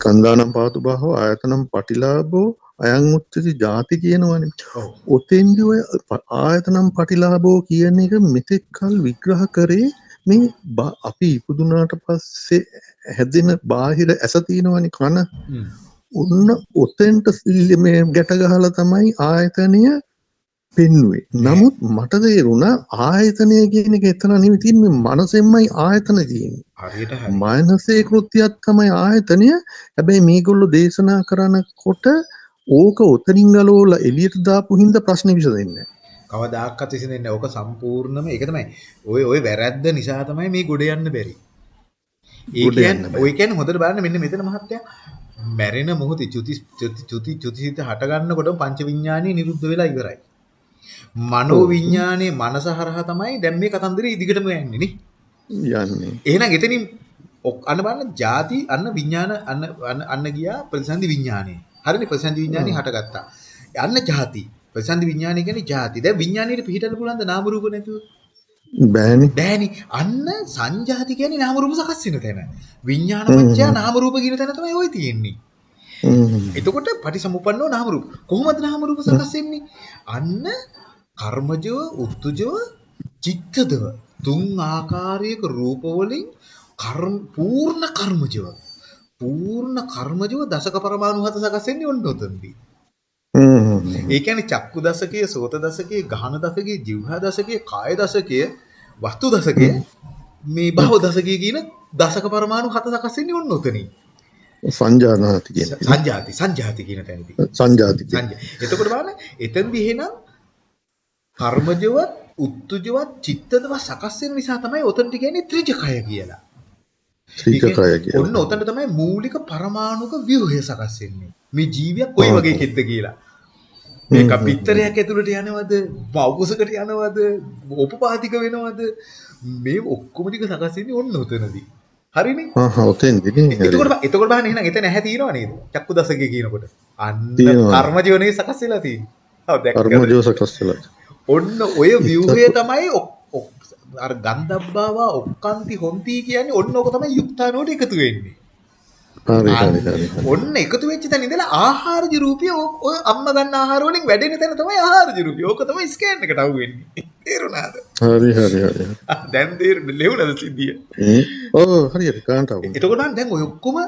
Speaker 1: කන්දානම් පාතු බාහෝ ආයතනම් පටිලාබෝ අයං උච්චති ජාති කියනවනේ. ඔතෙන්දි ඔය ආයතනම් පටිලාබෝ කියන එක මෙතෙක් කල් විග්‍රහ කරේ මේ අපි ඉපදුනාට පස්සේ හැදෙන බාහිර ඇස තියෙනවනි කන. ඔන්න ඔතෙන්ට සිල්ල- මේ ගැට ගහලා තමයි ආයතනය පෙන්නුවේ නමුත් මට තේරුණා ආයතනය කියන එක එතන නෙවෙයි තියෙන්නේ මනසෙන්මයි ආයතන
Speaker 2: හරි.
Speaker 1: මානසේ කෘත්‍යයක් තමයි ආයතනය හැබැයි මේගොල්ලෝ දේශනා කරනකොට ඕක ඔතනින් ගලෝලා එළියට දාපු හින්දා ප්‍රශ්නේ විසඳෙන්නේ
Speaker 2: කවදාකවත් විසඳෙන්නේ. ඕක සම්පූර්ණම ඒක තමයි. ඔය ඔය වැරැද්ද නිසා තමයි මේ ගොඩ යන්න බැරි. ඒ
Speaker 1: ගොඩ යන්න
Speaker 2: කියන්නේ
Speaker 1: බැරි.
Speaker 2: ඔය කියන්නේ හොඳට බලන්න මෙන්න මෙතන මහත්තයා මැරෙන මොහොතේ චුති චුති චුති චුතිසිත හට ගන්නකොටම පංච විඥානීය නිරුද්ධ වෙලා ඉවරයි. මනෝ. විඥානයේ මනස හරහා තමයි දැන් මේ කතන්දරේ ඉදිකටම යන්නේ නේ.
Speaker 1: යන්නේ
Speaker 2: එහෙනම් එතනින් අන්න බලන්න ಜಾති අන්න විඥාන අන්න අන්න- අන්න ගියා ප්‍රතිසන්දි විඥානේ. හරිනේ ප්‍රසන්දි විඥානේ හටගත්තා. යන්න ජාති. ප්‍රසන්දි විඥානේ කියන්නේ ජාති. දැන් විඥානයේ පිහිටන්න පුළුවන්ද නාම රූප නැතුව?
Speaker 1: බෑනේ.
Speaker 2: බෑනේ. අන්න සංජාති කියන්නේ නාම රූප සකස් වෙන තැන. විඥාන
Speaker 1: පත්‍ය
Speaker 2: නාම රූප කියන තැන තමයි ওই තියෙන්නේ. එතකොට පටිසමුප්පන්නෝ නාම රූප. කොහොමද නාම රූප සකස් වෙන්නේ? අන්න කර්මජව, උත්තුජව, චිත්තදව තුන් ආකාරයක රූප වලින් කර්ම පූර්ණ කර්මජව පූර්ණ කර්මජව දසක පරමාණු හත සකස් වෙන්නේ ඔන්න ඔතනදී.
Speaker 1: හ්ම්.
Speaker 2: ඒ කියන්නේ චක්කු දසකයේ, සෝත දසකයේ, ගහන දසකයේ, ජීවහා දසකයේ, කාය දසකයේ, වස්තු දසකයේ මේ භව දසකයේ කියන දසක පරමාණු හත සකස් වෙන්නේ ඔන්න ඔතනින්.
Speaker 1: සංජානනාති කියන.
Speaker 2: සංජාති සංජාති කියන තැනදී.
Speaker 1: සංජාති.
Speaker 2: එතකොට බලන්න එතෙන්දී එහෙනම් කර්මජවත්, උත්තුජවත්, චිත්තදව සකස් වෙන නිසා තමයි ඔතනට කියන්නේ ත්‍රිජකය කියලා.
Speaker 1: ත්‍රිකකය
Speaker 2: ඔන්න. ඔතන තමයි මූලික පරමාණුක ව්‍යුහය සකස් වෙන්නේ. මේ ජීවියක් කොයි. වගේ කෙද්ද කියලා.
Speaker 1: හ්ම්.
Speaker 2: පිටරයක් ඇතුළට යනවද? වවුසකට යනවද? උපපාතික වෙනවද? මේ ඔක්කොම ටික සකස් වෙන්නේ ඔන්න ඔතනදී. හරිනේ?
Speaker 1: හා හා ඔතෙන්දී නේ හරි.
Speaker 2: එතකොට එතකොට බලන්න එහෙනම් එතන ඇහැ තියෙනව නේද? චක්කු දසකේ කියනකොට. අන්න
Speaker 1: තියෙනවා.
Speaker 2: කර්මජීවනේ සකස් වෙලා තියෙන්නේ. ඔව් දැක්කද?
Speaker 1: කර්මජෝ සකස් වෙලා.
Speaker 2: ඔන්න ඔය ව්‍යුහය තමයි ඔක්- ඔක්- අර ගන්ධබ්බාවා ඔක්කාන්ති හොන්ති කියන්නේ ඔන්න ඕක තමයි යුක්තාණුවට එකතු වෙන්නේ.
Speaker 1: හරි හරි හරි හරි.
Speaker 2: ඔන්න එකතු වෙච්ච තැන ඉඳලා ආහාරජ රූපය ඔය අම්මා ගන්න ආහාර වලින් වැඩෙන තැන තමයි ආහාරජ රූපය. ඕක තමයි ස්කෑන් එකට අහුවෙන්නේ. තේරුණාද?
Speaker 1: හරි හරි හරි.
Speaker 2: දැන් තේරුණා ලෙවුණද සිද්ධිය?
Speaker 1: ඔව් හරියට කාන්තාව.
Speaker 2: එතකොට දැන් ඔය ඔක්කොම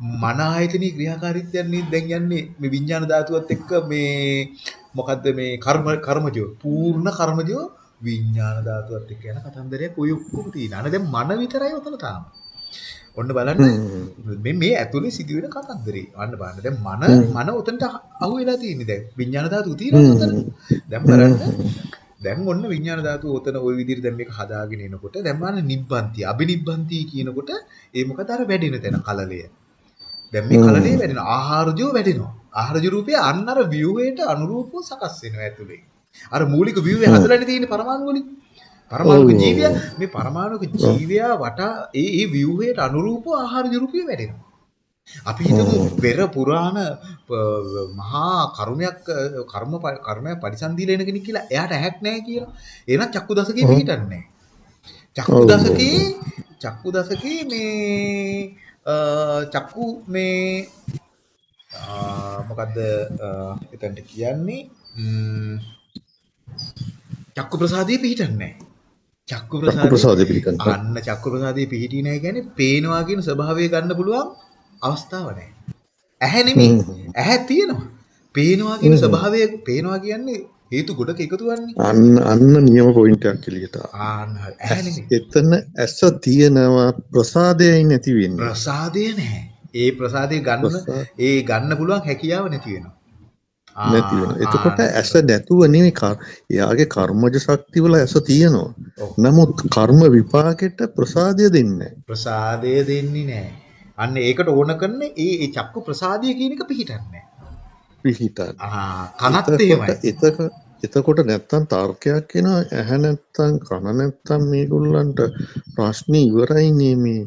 Speaker 2: මන ආයතනී ක්‍රියාකාරීත්වයන් නේ දැන් යන්නේ මේ විඥාන ධාතුවත් එක්ක මේ මොකද්ද මේ කර්ම කර්මජෝ පූර්ණ කර්මජෝ විඥාන ධාතුවත් එක්ක යන කතන්දරයක් ඔය ඔක්කොම තියෙනවා. අනේ දැන් මන විතරයි උතන තාම. ඔන්න බලන්න. මේ මේ ඇතුලේ සිදුවෙන කතන්දරේ. අන්න බලන්න දැන් මන. මන උතනට අහු වෙලා තියෙන්නේ දැන්. විඥාන ධාතුව තියෙනවා උතන. දැන් බලන්න දැන් ඔන්න විඥාන ධාතුව උතන ওই විදිහට දැන් මේක හදාගෙන එනකොට දැන් බලන්න නිබ්බන්ති අබිනිබ්බන්ති කියනකොට ඒ මොකද අර වැඩෙන තැන කලලය. දැන් මේ. කලලේ වැඩෙනවා ආහාරජෝ වැඩෙනවා. ආහාරජ රූපය අන්න අර ව්‍යුහයට අනුරූපව සකස් වෙනවා ඇතුලේ. අර මූලික
Speaker 1: ඔව්.
Speaker 2: හදලානේ තියෙන්නේ පරමාණු වලින්. පරමාණුක. ජීවියා මේ පරමාණුක ජීවියා වටා ඒ ඒ ව්‍යුහයට අනුරූපව ආහාරජ රූපය වැඩෙනවා. අපි හිතමු. පෙර පුරාණ මහා කර්මයක් කර්ම කර්මයක් පරිසන්දීලා එන කෙනෙක් කියලා එයාට ඇහැක් නැහැ කියලා. එහෙනම් චක්කු දසකේ
Speaker 1: ඔව්.
Speaker 2: පිටින්නේ නැහැ. චක්කු. දසකේ චක්කු දසකේ මේ චක්කු මේ මොකද්ද එතනට කියන්නේ චක්කු ප්‍රසාදයේ පිටින්නේ නැහැ. චක්කු ප්‍රසාදයේ
Speaker 1: ප්‍රසාදේ පිළිකන්න.
Speaker 2: අන්න චක්කු ප්‍රසාදයේ පිහිටි නැහැ කියන්නේ පේනවා කියන ස්වභාවය ගන්න පුළුවන් අවස්ථාව නැහැ. ඇහැ නෙමෙයි. ඇහැ තියෙනවා. පේනවා කියන. ස්වභාවය පේනවා කියන්නේ හේතු ගොඩක එකතු වන්නේ.
Speaker 1: අන්න අන්න නියම පොයින්ට් එකක් එළියට ආවා.
Speaker 2: ආන්න. ඇහැ නෙමෙයි.
Speaker 1: එතන ඇස තියෙනවා ප්‍රසාදයයි නැති වෙන්නේ.
Speaker 2: ප්‍රසාදය නැහැ. ඒ ප්‍රසාදය ගන්න ඒ ගන්න පුළුවන් හැකියාව නැති වෙනවා.
Speaker 1: නැති වෙනවා. එතකොට ඇස නැතුව නෙවෙයි එයාගේ කර්මජ ශක්තිවල ඇස තියෙනවා. නමුත් කර්ම විපාකෙට ප්‍රසාදය දෙන්නේ නැහැ.
Speaker 2: ප්‍රසාදය දෙන්නේ නැහැ. අන්න ඒකට ඕන කරන ඒ ඒ චක්කු ප්‍රසාදය කියන එක පිහිටන්නේ නැහැ.
Speaker 1: පිහිටන්.
Speaker 2: ආ කනත්.
Speaker 1: එතක එතකොට නැත්තම් තර්කයක් එනවා ඇහැ නැත්තම් කන නැත්තම් මේගොල්ලන්ට ප්‍රශ්නේ ඉවරයිනේ මේ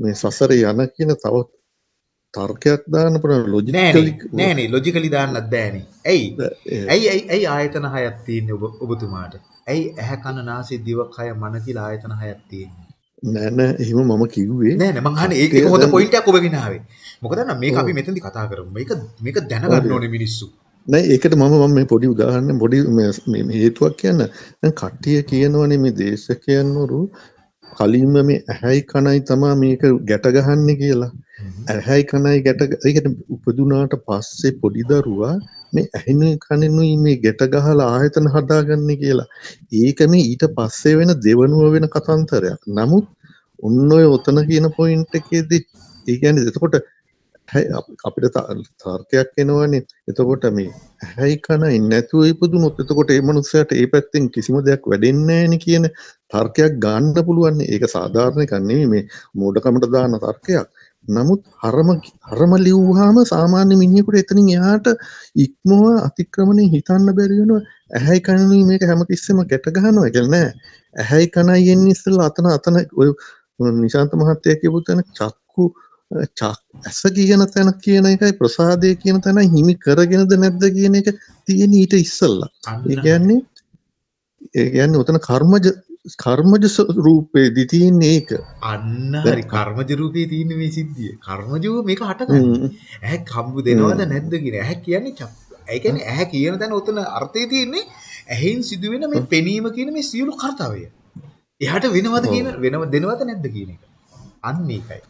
Speaker 1: මේ සසරේ යන කියන තව තර්කයක් දාන්න පුළුවන් ලොජිකලි
Speaker 2: නෑනේ ලොජිකලි දාන්නත් බෑනේ. ඇයි? ඇයි ඇයි ඇයි ආයතන හයක් තියෙන්නේ ඔබ ඔබතුමාට? ඇයි ඇහැ කන නාසය දිව කය මන කියලා ආයතන හයක් තියෙන්නේ?
Speaker 1: නෑ නෑ එහෙම මම කිව්වේ
Speaker 2: නෑ නෑ මං අහන්නේ ඒක හොඳ පොයින්ට් එකක් ඔබ ගෙනාවේ. මොකද නම් මේක. අපි මෙතනදි කතා කරමු. මේක මේක දැනගන්න. ඕනේ මිනිස්සු.
Speaker 1: නෑ ඒකට මම මම මේ පොඩි උදාහරණ පොඩි මේ- හේතුවක් කියන්න දැන් කට්ටිය කියනවනේ මේ දේශකයන්වරු කලින්ම මේ ඇහැයි කනයි තමා මේක ගැට ගහන්නේ කියලා ඇහැයි කනයි ගැට ඒ කියන්නේ උපදුනාට පස්සේ පොඩි දරුවා මේ ඇහෙනුයි කනෙනුයි මේ ගැට ගහලා ආයතන හදාගන්නේ කියලා. ඒක මේ ඊට පස්සේ වෙන දෙවනුව වෙන කතන්තරයක්. නමුත් ඔන්න ඔය ඔතන කියන පොයින්ට් එකේදී ඒ කියන්නේ එතකොට ඇයි අප- අපිට ත- තර්කයක් එනවනේ. එතකොට මේ ඇහැයි කනයි නැතුව ඉපදුනොත් එතකොට ඒ මනුස්සයාට ඒ පැත්තෙන් කිසිම දෙයක් වැඩෙන්නේ නැහෙනි කියන තර්කයක් ගන්න පුළුවන්. ඒක සාධාරණ එකක් නෙමෙයි මේ මෝඩකමට දාන තර්කයක්. නමුත් හරම හරම ලිව්වහම සාමාන්‍ය මිනිහෙකුට එතනින් එහාට ඉක්මව අතික්‍රමණය හිතන්න බැරි වෙනවා. ඇහැයි කනයි මේක හැමතිස්සෙම ගැට ගන්නවා කියලා නෑ. ඇහැයි කනයි එන්නේ ඉස්සෙල්ලා අතන අතන ඔය නිශාන්ත මහත්තයා කියපු තැන චක්කු චක් ඇස කියන තැන කියන එකයි ප්‍රසාදය කියන තැන හිමි කරගෙනද නැද්ද කියන එක තියෙන ඊට ඉස්සෙල්ලා. ඒ කියන්නේ ඒ කියන්නේ උතන කර්මජ කර්මජ රූපේදී තියෙන්නේ ඒක.
Speaker 2: අන්න හරි කර්මජ රූපේ තියෙන මේ සිද්ධිය. කර්මජෝ මේක හටගන්නේ. ඇහැ කම්බු දෙනවද නැද්ද කියන. ඇහැ කියන්නේ චක්. ඒ කියන්නේ ඇහැ කියන තැන උතන අර්ථය තියෙන්නේ ඇහෙන් සිදුවෙන මේ පෙනීම කියන මේ සියලු කර්තව්‍ය. එහාට වෙනවද කියන වෙනව දෙනවද නැද්ද කියන එක. අන්න ඒකයි.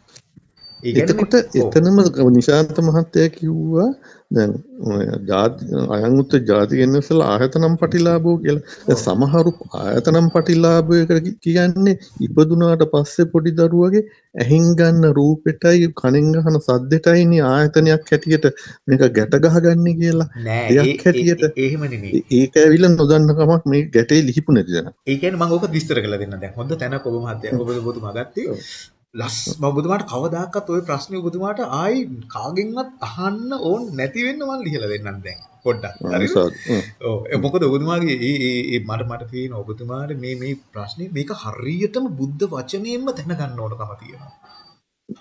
Speaker 1: එතකොට. එතනම නිශාන්ත මහත්තයා කිව්වා දැන් ඔය ජාති අයං උත්ත ජාති කියන ඉස්සෙල්ලා ආයතනම් පටිලාභෝ කියලා. සමහරු ආයතනම් පටිලාභය කියලා කියන්නේ ඉපදුනාට පස්සේ පොඩි දරුවගේ ඇහෙන් ගන්න රූපෙටයි කනෙන් ගහන සද්දෙටයිනේ ආයතනයක් හැටියට මේක ගැට ගහගන්නේ කියලා. දෙයක් හැටියට ඒක ඇවිල්ලා නොදන්න කමක් මේ ගැටේ ලිහිපු නැති දැන.
Speaker 2: ඒ කියන්නේ මම ඕක විස්තර කරලා දෙන්න දැන්. හොඳ තැනක් ඔබ මහත්තයා ඔබ ඔබතුමා ගත්තේ. ලස් ඔබතුමාට කවදාකවත් ওই ප්‍රශ්නේ ඔබතුමාට ආයි කාගෙන්වත් අහන්න ඕන නැති වෙන්න මම ලියලා දෙන්නම් දැන්. පොඩ්ඩක්. හරිද? ඔව් මොකද ඔබතුමාගේ ඒ ඒ මට මට පේන ඔබතුමාට මේ මේ ප්‍රශ්නේ මේක හරියටම බුද්ධ වචනයෙන්ම දැනගන්න ඕනකම තියෙනවා.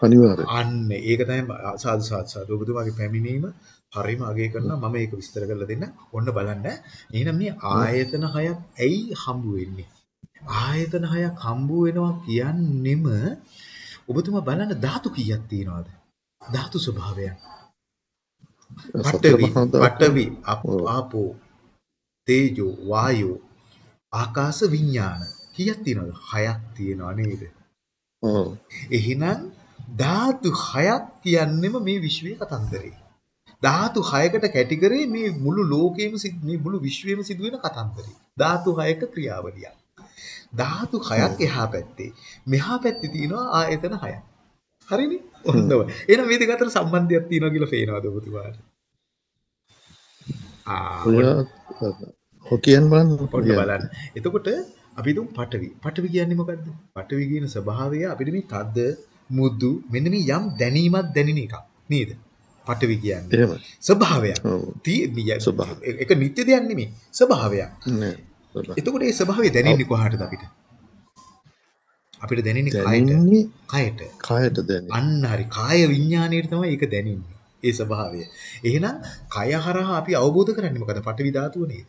Speaker 1: අනිවාර්යයෙන්.
Speaker 2: අන්න ඒක තමයි සාදු සාදු සාදු ඔබතුමාගේ පැමිණීම හරිම අගය කරනවා මම ඒක විස්තර කරලා දෙන්න. ඔන්න බලන්න. එහෙනම් මේ ආයතන හයක් ඇයි හම්බ වෙන්නේ? ආයතන හයක් හම්බ වෙනවා කියන්නෙම ඔබතුමා බලන්න ධාතු කීයක් තියෙනවද? ධාතු ස්වභාවයන්. පඨවි. පඨවි. ආපෝ, තේජෝ, වායෝ, ආකාශ විඥාන. කීයක් තියෙනවද? හයක් තියෙනවා නේද?
Speaker 1: ඔව්.
Speaker 2: එහෙනම් ධාතු හයක් කියන්නෙම මේ විශ්වයේ කතන්දරේ. ධාතු හයකට කැටි කරේ මේ මුළු සිද්- මේ මුළු විශ්වයේම සිදුවෙන කතන්දරේ. ධාතු හයක ක්‍රියාවලියක්. ධාතු හයක් එහා පැත්තේ. මෙහා පැත්තේ තියෙනවා ආයතන හයක්. හරිනේ? ඔන්න ඔය. එහෙනම් මේ දෙක අතර සම්බන්ධයක් තියෙනවා කියලා පේනවද ඔබතුමාට? ආ
Speaker 1: කියන්න බලන්න
Speaker 2: ඔන්න බලන්න. එතකොට අපි දුම් පටවි. පටවි කියන්නේ මොකද්ද? පටවි කියන ස්වභාවය අපිට මේ තද මුදු මෙන්න මේ යම් දැනීමක් දැනෙන එකක් නේද? පටවි කියන්නේ. ස්වභාවයක්. ඒක නිත්‍ය දෙයක් නෙමෙයි. ස්වභාවයක්. එතකොට මේ ස්වභාවය දැනෙන්නේ කොහාටද අපිට? අපිට දැනෙන්නේ කයට. කයට.
Speaker 1: කායට දැනෙන්නේ.
Speaker 2: අන්න හරි. කාය විඥාණයට තමයි ඒක දැනෙන්නේ. ඒ ස්වභාවය. එහෙනම් කය හරහා අපි අවබෝධ කරන්නේ මොකද? පටවි ධාතුව නේද?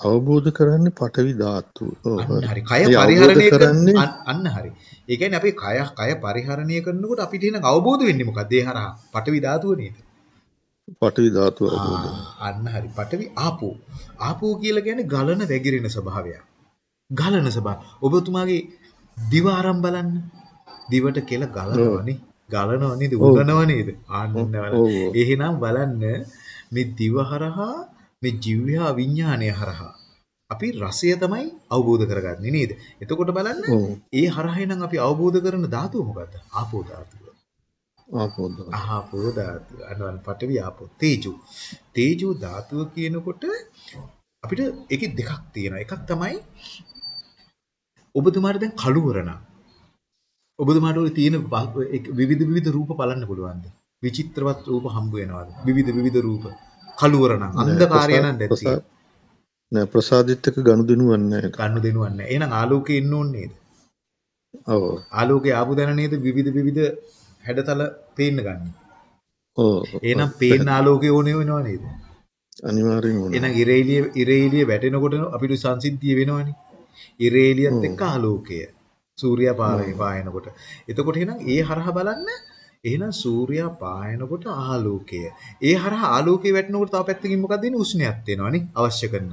Speaker 1: අවබෝධ කරන්නේ පඨවි ධාතු. ඔව්.
Speaker 2: අන්න හරි. කය
Speaker 1: ඒ
Speaker 2: පරිහරණය කරන්නේ අන්න- හරි. ඒ කියන්නේ අපි කය කය පරිහරණය කරනකොට අපිට එන අවබෝධ වෙන්නේ මොකද්ද? ඒ හරහා පටවි ධාතුව නේද?
Speaker 1: පඨවි ධාතු අවබෝධ.
Speaker 2: ආ, අන්න හරි. පටවි ආපෝ. ආපෝ කියලා කියන්නේ ගලන වැగిරෙන ස්වභාවයක්. ගලන ස්වභාව. ඔබතුමාගේ දිව ආරම් බලන්න. දිවට කෙල ගලනවනේ. ගලනව නේද?
Speaker 1: ඔව්.
Speaker 2: උරනව නේද?
Speaker 1: ඔව්.
Speaker 2: එහෙනම් බලන්න මේ දිව හරහා මේ ජීවයා විඥාණය හරහා අපි රසය තමයි අවබෝධ කරගන්නේ නේද? එතකොට බලන්න. ඒ හරහා නම් අපි අවබෝධ කරන ධාතුව මොකද්ද? ආපෝ ධාතුව.
Speaker 1: ආපෝධ.
Speaker 2: ආපෝ ධාතුව. අනවන පඨවි ආපෝ තේජෝ. තේජෝ ධාතුව කියනකොට අපිට ඒකේ දෙකක් තියෙනවා. එකක් තමයි ඔබතුමාට දැන් කළුවර නම් ඔබතුමාට ওই තියෙන විවිධ විවිධ රූප බලන්න පුළුවන්ද? විචිත්‍රවත් රූප හම්බ වෙනවද? විවිධ විවිධ රූප. කළුවර නම් අන්ධකාරය නම් දැක්කේ.
Speaker 1: නෑ ප්‍රසාදිත් එක්ක ගනුදෙනු වන්නේ නැහැ.
Speaker 2: ගන්න දෙනුවක් නැහැ. එහෙනම් ආලෝකයේ ඉන්න ඕනේ නේද?
Speaker 1: ඔව්.
Speaker 2: ආලෝකයේ ආපු දැන නේද විවිධ විවිධ හැඩතල පේන්න ගන්න. එහෙනම් පේන්න ආලෝකය ඕනේ වෙනව නේද?
Speaker 1: අනිවාර්යෙන් ඕන.
Speaker 2: එහෙනම් ඉරේලිය ඉරේලිය වැටෙනකොට අපිට සංසිද්ධිය වෙනවනේ. ඉරේලියත්. එක්ක ආලෝකය. සූර්යයා පාරේ පායනකොට. එතකොට එහෙනම් ඒ හරහා බලන්න එහෙනම් සූර්යයා පායනකොට ආලෝකය. ඒ හරහා ආලෝකය වැටෙනකොට තව පැත්තකින් මොකක්ද වෙන්නේ? උෂ්ණයක් වෙනවනේ අවශ්‍ය කරන.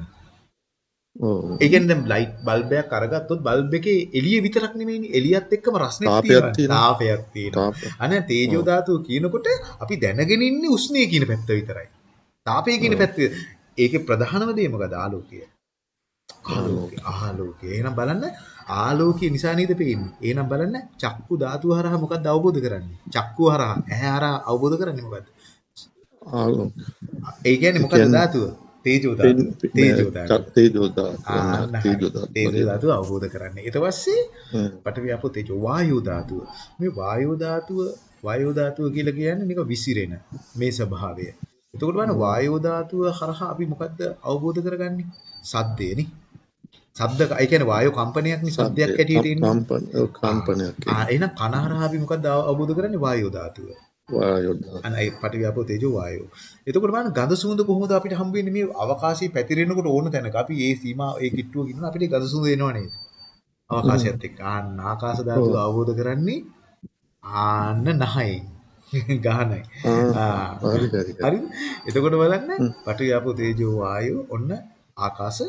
Speaker 2: ඒ කියන්නේ දැන් ලයිට් බල්බයක් අරගත්තොත් බල්බ් එකේ එළිය විතරක් නෙමෙයිනේ එළියත් එක්කම රස්නෙත්
Speaker 1: තාපයක්
Speaker 2: තියෙනවා. තාපයක් තියෙනවා. අනේ තේජෝ ධාතුව කියනකොට අපි දැනගෙන ඉන්නේ උෂ්ණය කියන පැත්ත විතරයි. තාපය කියන පැත්ත ඒකේ ප්‍රධානම දේ මොකද? ආලෝකය. ආලෝකය. ආලෝකය. එහෙනම් බලන්න ආලෝකය නිසා නේද පේන්නේ. එහෙනම් බලන්න චක්කු ධාතුව හරහා මොකක්ද අවබෝධ කරන්නේ? චක්කුව හරහා ඇහැ හරහා අවබෝධ කරන්නේ මොකද්ද?
Speaker 1: ආලෝ.
Speaker 2: ඒ කියන්නේ
Speaker 1: කියන්නේ
Speaker 2: ධාතුව? තේජෝ ධාතුව. තේජෝ ධාතුව.
Speaker 1: තේජෝ ධාතු.
Speaker 2: ආන්න හරි.
Speaker 1: තේජෝ ධාතු.
Speaker 2: තේජෝ ධාතුව අවබෝධ කරන්නේ. ඊට පස්සේ ආපෝ තේජෝ වායෝ ධාතුව. මේ වායෝ ධාතුව වායෝ ධාතුව කියලා කියන්නේ නික විසිරෙන මේ ස්වභාවය. එතකොට බලන්න වායෝ ධාතුව හරහා අපි මොකද්ද අවබෝධ කරගන්නේ? සද්දේනේ. සද්ද ඒ කියන්නේ වායෝ කම්පනයක් නේ සද්දයක් ඇටියට එන්නේ.
Speaker 1: කම්පන කම්පනයක්.
Speaker 2: ආ එහෙනම් කන හරහා අපි මොකද්ද අවබෝධ කරන්නේ වායෝ ධාතුව.
Speaker 1: වායෝ
Speaker 2: පඨවි ආපෝ තේජෝ වායෝ. එතකොට බලන්න ගඳ සුවඳ කොහොමද අපිට හම්බ වෙන්නේ මේ අවකාශයේ පැතිරෙනකොට ඕන තැනක අපි ඒ සීමා ඒ කිට්ටුව කියනවා අපිට ගඳ සුවඳ එනවා නේද? අවකාශයත් එක්ක ආන්න ආකාශ ධාතුව අවබෝධ කරන්නේ ආන්න නහයෙන් ගහනයි.
Speaker 1: හරි?
Speaker 2: එතකොට බලන්න ආපෝ තේජෝ වායෝ ඔන්න ආකාශ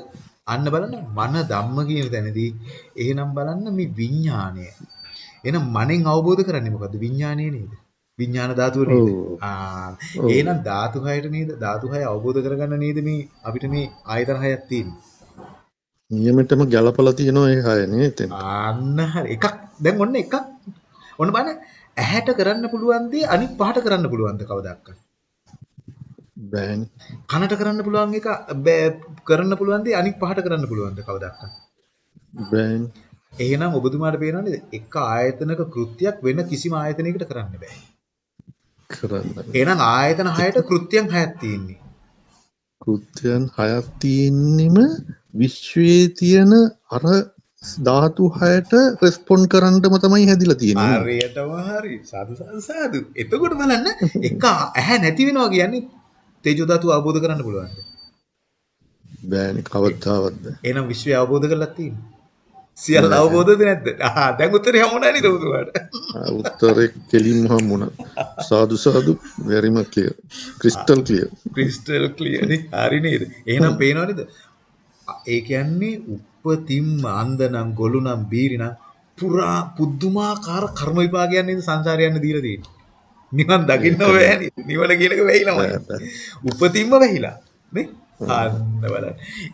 Speaker 2: අන්න බලන්න මන ධම්ම කියන තැනදී එහෙනම් බලන්න මේ විඥාණය. එහෙනම් මනෙන් අවබෝධ කරන්නේ මොකද්ද? විඥාණය නේද? විඥාන ධාතුව නේද? ආ. එහෙනම් ධාතු හයට නේද? ධාතු හය අවබෝධ කරගන්න නේද මේ අපිට මේ ආයතන හයක් තියෙන්නේ.
Speaker 1: නියමෙටම ගැලපලා තියෙනවා ඒ හය නේ එතෙන්.
Speaker 2: අන්න හරි. එකක් දැන් ඔන්න එකක් ඔන්න බලන්න ඇහැට කරන්න පුළුවන් දේ අනිත් පහට කරන්න පුළුවන්ද කවදාවත්?
Speaker 1: බෑනේ.
Speaker 2: කනට කරන්න පුළුවන් එක කරන්න පුළුවන් දේ අනිත් පහට කරන්න පුළුවන්ද කවදාවත්?
Speaker 1: බෑනේ.
Speaker 2: එහෙනම් ඔබතුමාට පේනවා නේද? එක ආයතනක කෘත්‍යයක් වෙන කිසිම ආයතනයකට කරන්න බෑ.
Speaker 1: කරන්න.
Speaker 2: එහෙනම් ආයතන හයට කෘත්‍යයන් හයක් තියෙන්නේ.
Speaker 1: කෘත්‍යයන් හයක් තියෙන්නෙම විශ්වයේ තියෙන අර ධාතු හයට රෙස්පොන්ඩ් කරන්නම තමයි හැදිලා තියෙන්නේ.
Speaker 2: හරියටම හරි. සාදු සාදු සාදු. එතකොට බලන්න එක ඇහැ නැති වෙනවා කියන්නේ තේජෝ ධාතුව අවබෝධ කරන්න පුළුවන්ද?
Speaker 1: බෑනේ කවදාවත් බෑ.
Speaker 2: එහෙනම් විශ්වය අවබෝධ කරලා තියෙන්නේ. සියල්ල අවබෝධද නැද්ද? ආ දැන් උත්තරේ හමුණා නේද ඔබතුමාට?
Speaker 1: උත්තරේ කෙලින්ම හම්බුණා. සාදු සාදු very much clear. crystal clear.
Speaker 2: Crystal clear නේ. හරි නේද? එහෙනම් පේනව නේද? ඒ කියන්නේ උපතින්ම අන්ධ නම් ගොළු නම් බීරි නම් පුරා පුදුමාකාර කර්ම විපාකයන් නේද සංසාරේ යන්න දීලා තියෙන්නේ. නිවන් දකින්න බෑ නේද? නිවන කියන එක වෙයිලම. උපතින්ම වෙහිලා. නේ?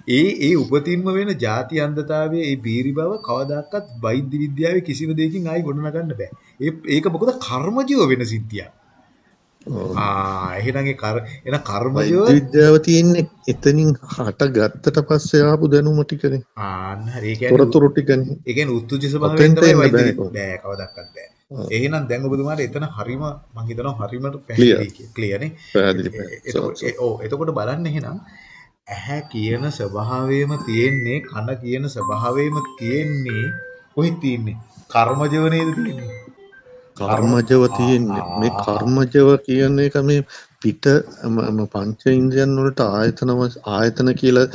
Speaker 2: ඒ ඒ උපතින්ම වෙන ಜಾති අන්ධතාවයේ ඒ බීරි බව කවදාකවත් වෛද්‍ය විද්‍යාවේ කිසිම දෙයකින් ආයි ගොඩනගන්න බෑ. ඒ ඒක මොකද කර්මජීව වෙන සිද්ධියක්. ආ එහෙනම් ඒ කර එන කර්මජීව
Speaker 1: විද්‍යාව තියෙන්නේ එතනින් හට ගත්තට පස්සේ ආපු දැනුම ටිකනේ.
Speaker 2: ආන්න හරි ඒ කියන්නේ
Speaker 1: තොරතුරු ටිකනේ.
Speaker 2: ඒ කියන්නේ උත්තුජ ස්වභාවයෙන් තමයි වෛද්‍ය
Speaker 1: බෑ
Speaker 2: කවදාකවත් බෑ. එහෙනම් දැන් ඔබතුමාට එතන හරිම මම හිතනවා හරිමට පැහැදිලි ක්ලියර් නේ.
Speaker 1: පැහැදිලි
Speaker 2: ඔව් එතකොට බලන්න එහෙනම් ඇහැ කියන ස්වභාවයම තියෙන්නේ කන කියන ස්වභාවයම තියෙන්නේ කොහෙද තියෙන්නේ? කර්මජව නේද තියෙන්නේ?
Speaker 1: කර්මජව තියෙන්නේ. මේ කර්මජව කියන එක මේ පිට පංච ඉන්ද්‍රියන් වලට ආයතන ආයතන කියලා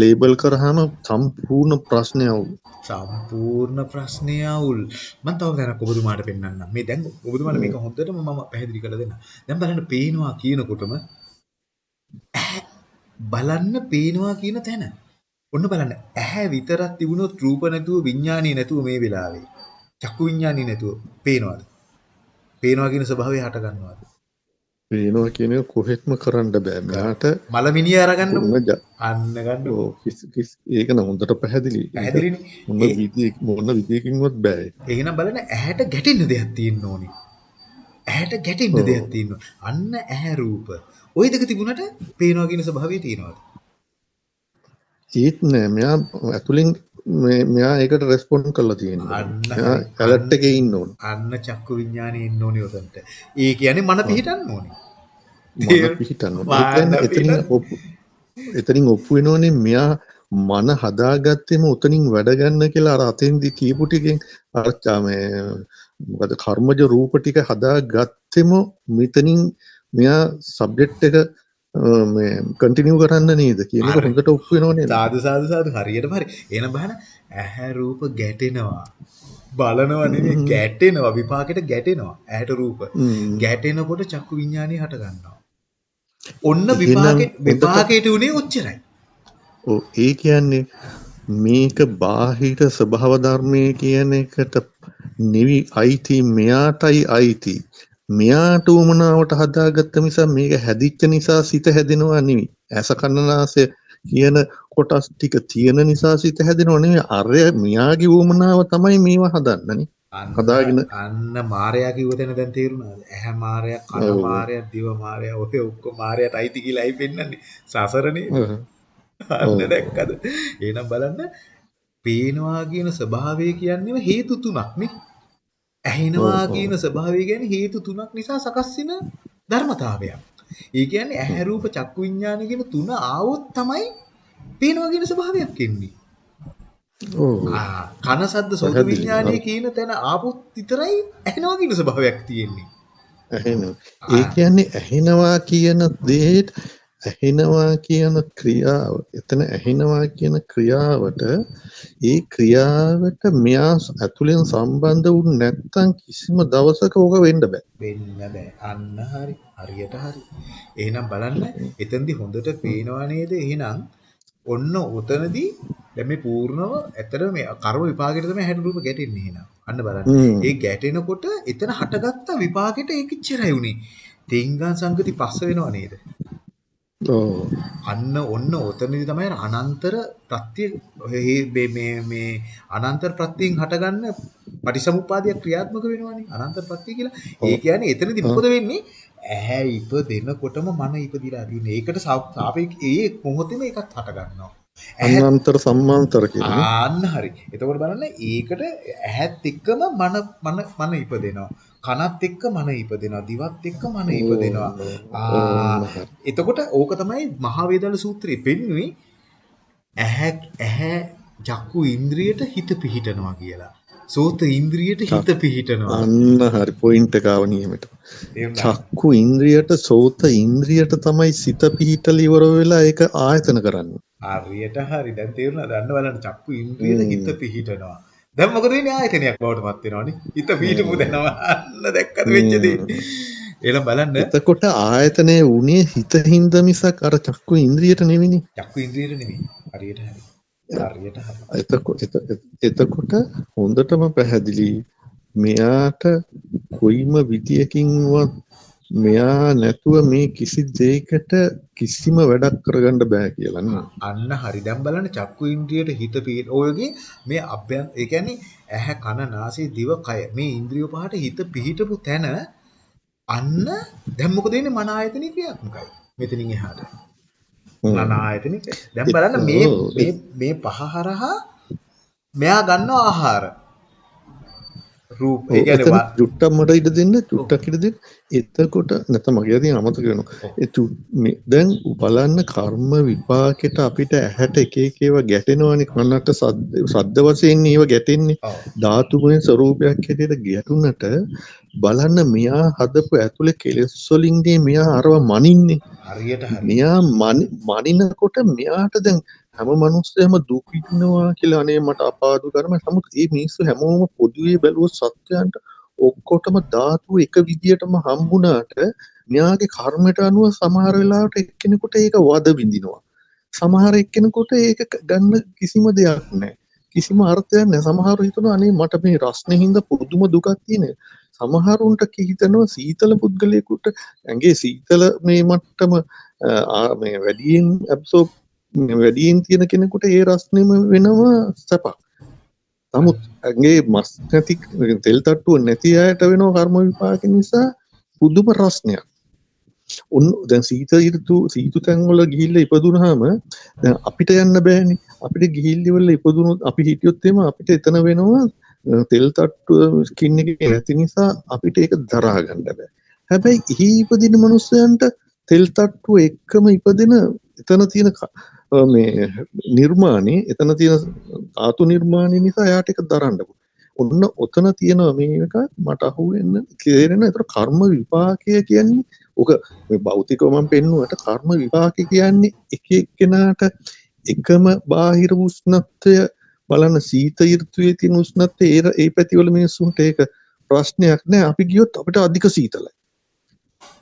Speaker 1: ලේබල් කරාම සම්පූර්ණ ප්‍රශ්නය අවුල්.
Speaker 2: සම්පූර්ණ ප්‍රශ්නය අවුල්. මම තව දැනක් ඔබතුමාට පෙන්නන්නම් මේ දැන් ඔබතුමාට මේක හොඳටම මම පැහැදිලි කරලා දෙන්නම්. දැන් බලන්න පේනවා කියනකොටම බලන්න පේනවා කියන තැන ඔන්න බලන්න ඇහැ විතරක් තිබුණොත් රූප නැතුව විඥානිය නැතුව මේ වෙලාවේ චක්කු විඥානිය නැතුව පේනවද පේනවා කියන ස්වභාවය හට ගන්නවද
Speaker 1: පේනවා කියන කොහෙත්ම කරන්න බෑ. මෙයාට
Speaker 2: මලමිනිය අරගන්න අන්න ගන්න
Speaker 1: ඕ කිසි- කිසි- ඒක නම් හොඳට පැහැදිලි.
Speaker 2: පැහැදිලිනේ
Speaker 1: මොන විදිය මොන විදියකින්වත් බෑ.
Speaker 2: එහෙනම් බලන්න ඇහැට ගැටෙන්න දෙයක් තියෙන්න ඕනේ. ඇහැට ගැටෙන්න. දෙයක් තියෙන්න ඕනේ. අන්න ඇහැ රූප. ওই දෙක තිබුණට පේනවා කියන ස්වභාවය තියෙනවද?
Speaker 1: ඒත් නෑ මෙයා ඇතුලින් මේ- මෙයා ඒකට රෙස්පොන්ඩ් කරලා තියෙනවා.
Speaker 2: අන්න.
Speaker 1: ඇලර්ට් එකේ ඉන්න ඕන.
Speaker 2: අන්න චක්කු විඥානේ ඉන්න ඕනේ උතන්ට. ඒ කියන්නේ මන පිහිටන්න ඕනේ.
Speaker 1: මන පිහිටන්න ඕන. එතනින් එතනින් ඔප්පු වෙනෝනේ මෙයා මන හදාගත්තෙම උතනින් වැඩ ගන්න කියලා අර අතෙන්දි කියපු ටිකෙන් අර මේ මොකද කර්මජ රූප ටික හදාගත්තෙම මෙතනින් මෙයා සබ්ජෙක්ට් එක කන්ටිනියු කරන්න නේද කියන. හොඳට ඔප්පු වෙනෝනේ.
Speaker 2: සාදු සාදු සාදු හරියටම හරි. එහෙනම් බලන්න ඇහැ රූප ගැටෙනවා. බලනවා නෙමෙයි
Speaker 1: හ්ම්.
Speaker 2: ගැටෙනවා විපාකෙට ගැටෙනවා. ඇහැට රූප. ගැටෙනකොට චක්කු විඥානේ හට ගන්නවා. ඔන්න විපාකයට උනේ ඔච්චරයි.
Speaker 1: ඒ කියන්නේ මේක බාහිර ස්වභාව ධර්මයේ කියන එකට නෙවි අයිති මෙයාටයි අයිති මෙයාට උමනාවට හදාගත්ත නිසා මේක හැදිච්ච නිසා සිත හැදෙනවා නෙවෙයි ඇස කන්නනාසය කියන කොටස් ටික තියෙන නිසා සිත හැදෙනව නෙවෙයි අරය මෙයාගේ උමනාව තමයි මේවා හදන්නනේ හදාගෙන
Speaker 2: අන්න මාරයා කිව්ව තැන දැන් තේරුණාද? ඇහැ මාරයා, කන. මාරයා, දිව මාරයා ඔය ඔක්කොම මාරයාට අයිති කියලා අයි පෙන්නන්නේ. සසරනේ. අන්න. දැක්කද? එහෙනම් බලන්න පේනවා කියන ස්වභාවය කියන්නේම හේතු තුනක් නේ. ඇහෙනවා. කියන ස්වභාවය කියන්නේ හේතු තුනක් නිසා සකස් වෙන ධර්මතාවයක්. ඒ කියන්නේ ඇහැ රූප චක්කු විඥාන කියන තුන ආවොත් තමයි පේනවා කියන ස්වභාවයක් එන්නේ.
Speaker 1: ඔව්.
Speaker 2: ආ කන සද්ද සෝත. විඥානය කියන තැන ආපොත් විතරයි ඇහෙනවා කියන ස්වභාවයක් තියෙන්නේ.
Speaker 1: ඇහෙනවා. ඒ කියන්නේ ඇහෙනවා කියන දේත් ඇහෙනවා කියන ක්‍රියාව එතන ඇහෙනවා කියන ක්‍රියාවට ඒ ක්‍රියාවට මෙයා ඇතුළෙන් සම්බන්ධ වුනේ නැත්තම් කිසිම දවසක ඕක වෙන්න බෑ.
Speaker 2: වෙන්න බෑ. අන්න හරි. හරියට හරි. එහෙනම් බලන්න එතෙන්දි හොඳට පේනවා නේද? එහෙනම් ඔන්න උතනදී දැන් මේ පූර්ණව ඇත්තට මේ කර්ම විපාකෙට තමයි හැට රූප ගැටෙන්නේ එහෙනම්. අන්න බලන්න. ඒ ගැටෙනකොට එතන හටගත්ත විපාකෙට ඒක ඉච්චරයි උනේ. තෙංගන් සංගති පස්ස වෙනව නේද? අන්න ඔන්න ඔතනදී තමයි අනන්තර ප්‍රත්‍ය මේ මේ මේ අනන්තර ප්‍රත්‍යයෙන් හටගන්න පටිසමුප්පාදයක් ක්‍රියාත්මක වෙනවනේ අනන්තර ප්‍රත්‍ය කියලා. ඒ කියන්නේ එතනදී මොකද වෙන්නේ? ඇහැ ඉපදෙනකොටම මන ඉපදිලා තියෙන්නේ. ඒකට සාපේක්ෂ ඒ මොහොතේම ඒකත් හට
Speaker 1: අනන්තර සම්මාන්තර.
Speaker 2: ආන්න හරි. එතකොට බලන්න ඒකට ඇහත් එක්කම මන මන මන ඉපදෙනවා. කනත් එක්ක මන ඉපදෙනවා. දිවත් එක්ක මන ඉපදෙනවා. එතකොට ඕක තමයි මහා සූත්‍රයේ පෙන්වුවේ ඇහැ ඇහැ චක්කු ඉන්ද්‍රියට හිත පිහිටනවා කියලා. සෝත ඉන්ද්‍රියට හිත පිහිටනවා.
Speaker 1: අන්න හරි පොයින්ට් එක ආව නියමෙට. චක්කු ඉන්ද්‍රියට සෝත ඉන්ද්‍රියට තමයි සිත පිහිටල ඉවර වෙලා ඒක ආයතන කරන්නේ.
Speaker 2: හරියට හරි. දැන් තේරුණාද? අන්න බලන්න චක්කු ඉන්ද්‍රියට
Speaker 1: හ්ම්.
Speaker 2: හිත පිහිටනවා. දැන් මොකද වෙන්නේ ආයතනයක් බවට පත් වෙනවනේ. හිත පීඩපු දෙනවා. අන්න දැක්කද වෙච්ච දේ. එහෙනම් බලන්න
Speaker 1: එතකොට ආයතනය වුණේ හිතින්ද මිසක් අර චක්කු ඉන්ද්‍රියට නෙවෙයිනේ.
Speaker 2: චක්කු ඉන්ද්‍රියට නෙමෙයි. හරියට හරි. හරියට හරි.
Speaker 1: එතකොට එතකොට හොඳටම පැහැදිලි මෙයාට කොයිම විදියකින්වත් මෙයා නැතුව මේ කිසි දෙයකට කිසිම වැඩක් කරගන්න බෑ කියලා නේ.
Speaker 2: අන්න හරි. දැන් බලන්න චක්කු ඉන්ද්‍රියට හිත පීඩ ඔයගේ මේ අභ්‍යන් ඒ කියන්නේ ඇහැ කන නාසය දිව කය මේ ඉන්ද්‍රිය පහට හිත පිහිටපු තැන අන්න දැන් මොකද වෙන්නේ මන ආයතනෙ ක්‍රියාත්මකයි. මෙතනින් එහාට. මන ආයතනෙ දැන් බලන්න මේ මේ මේ පහ හරහා මෙයා ගන්නවා ආහාර. රූප. ඒ කියන්නේ
Speaker 1: චුට්ටක් මට ඉඩ දෙන්න චුට්ටක් දෙන්න. එතකොට නැත්නම් මගේ අතින් අමතක වෙනවා. ඒ දැන් බලන්න කර්ම විපාකෙට අපිට ඇහැට එක එක ඒවා ගැටෙනවානේ කනට සද්ද වශයෙන් ඒවා ගැටෙන්නේ. ධාතු ගුණ ස්වરૂපයක් හැටියට ගැටුණට බලන්න මෙයා හදපු ඇතුලේ කෙලෙස් වලින්දී මෙයා අරව මනින්නේ.
Speaker 2: හරියට හරි.
Speaker 1: මෙයා මනිනකොට මෙයාට දැන් හැම මනුස්සයම දුක් විඳිනවා කියලා අනේ මට අපාදු කරම නමුත් මේ මිනිස්සු හැමෝම පොදුවේ බැලුවොත් සත්‍යයන්ට ඔක්කොටම ධාතු එක විදියටම හම්බුණාට මෙයාගේ කර්මයට අනුව සමහර වෙලාවට එක්කෙනෙකුට ඒක වද විඳිනවා. සමහර එක්කෙනෙකුට ඒක ගන්න කිසිම දෙයක් නැහැ. කිසිම අර්ථයක් නැහැ. සමහරව හිතනවා අනේ මට මේ රස්නේ හින්දා පුදුම දුකක් තියෙන. සමහරුන්ට හිතනවා සීතල පුද්ගලයෙකුට ඇඟේ සීතල මේ මට්ටම මේ වැඩියෙන් ඇබ්සෝබ් වැඩියෙන් තියෙන කෙනෙකුට ඒ රස්නෙම වෙනවා සැපක්. නමුත් ඇගේ මස් නැති තෙල් තට්ටුව නැති අයට වෙනවා කර්ම විපාක නිසා පුදුම රස්නයක්. උන් දැන් සීත ඍතු සීතු තැන්වල ගිහිල්ලා ඉපදුනහම දැන් අපිට යන්න බෑනේ. අපිට ගිහිල්ලි වල ඉපදුනොත් අපි හිටියොත් එම අපිට එතන වෙනවා තෙල් තට්ටුව ස්කින් එකේ නැති නිසා අපිට ඒක දරා ගන්න බෑ. හැබැයි එහි ඉපදින මිනිස්සයන්ට තෙල් තට්ටුව එක්කම ඉපදෙන එතන තියෙන මේ නිර්මාණය එතන තියෙන ධාතු නිර්මාණය නිසා එයාට ඒක දරන්න ඔන්න ඔතන තියෙනවා මේක මට අහුවෙන්න තේරෙන ඒතර කර්ම විපාකය කියන්නේ ඔක මේ භෞතිකව මම පෙන්නුවට කර්ම විපාකය කියන්නේ එක එක්කෙනාට එකම බාහිර උෂ්ණත්වය බලන්න සීත ඍතුවේ තියෙන උෂ්ණත්වය. ඒ ඒ පැතිවල මිනිස්සුන්ට ඒක ප්‍රශ්නයක් නෑ. අපි ගියොත් අපිට අධික සීතලයි.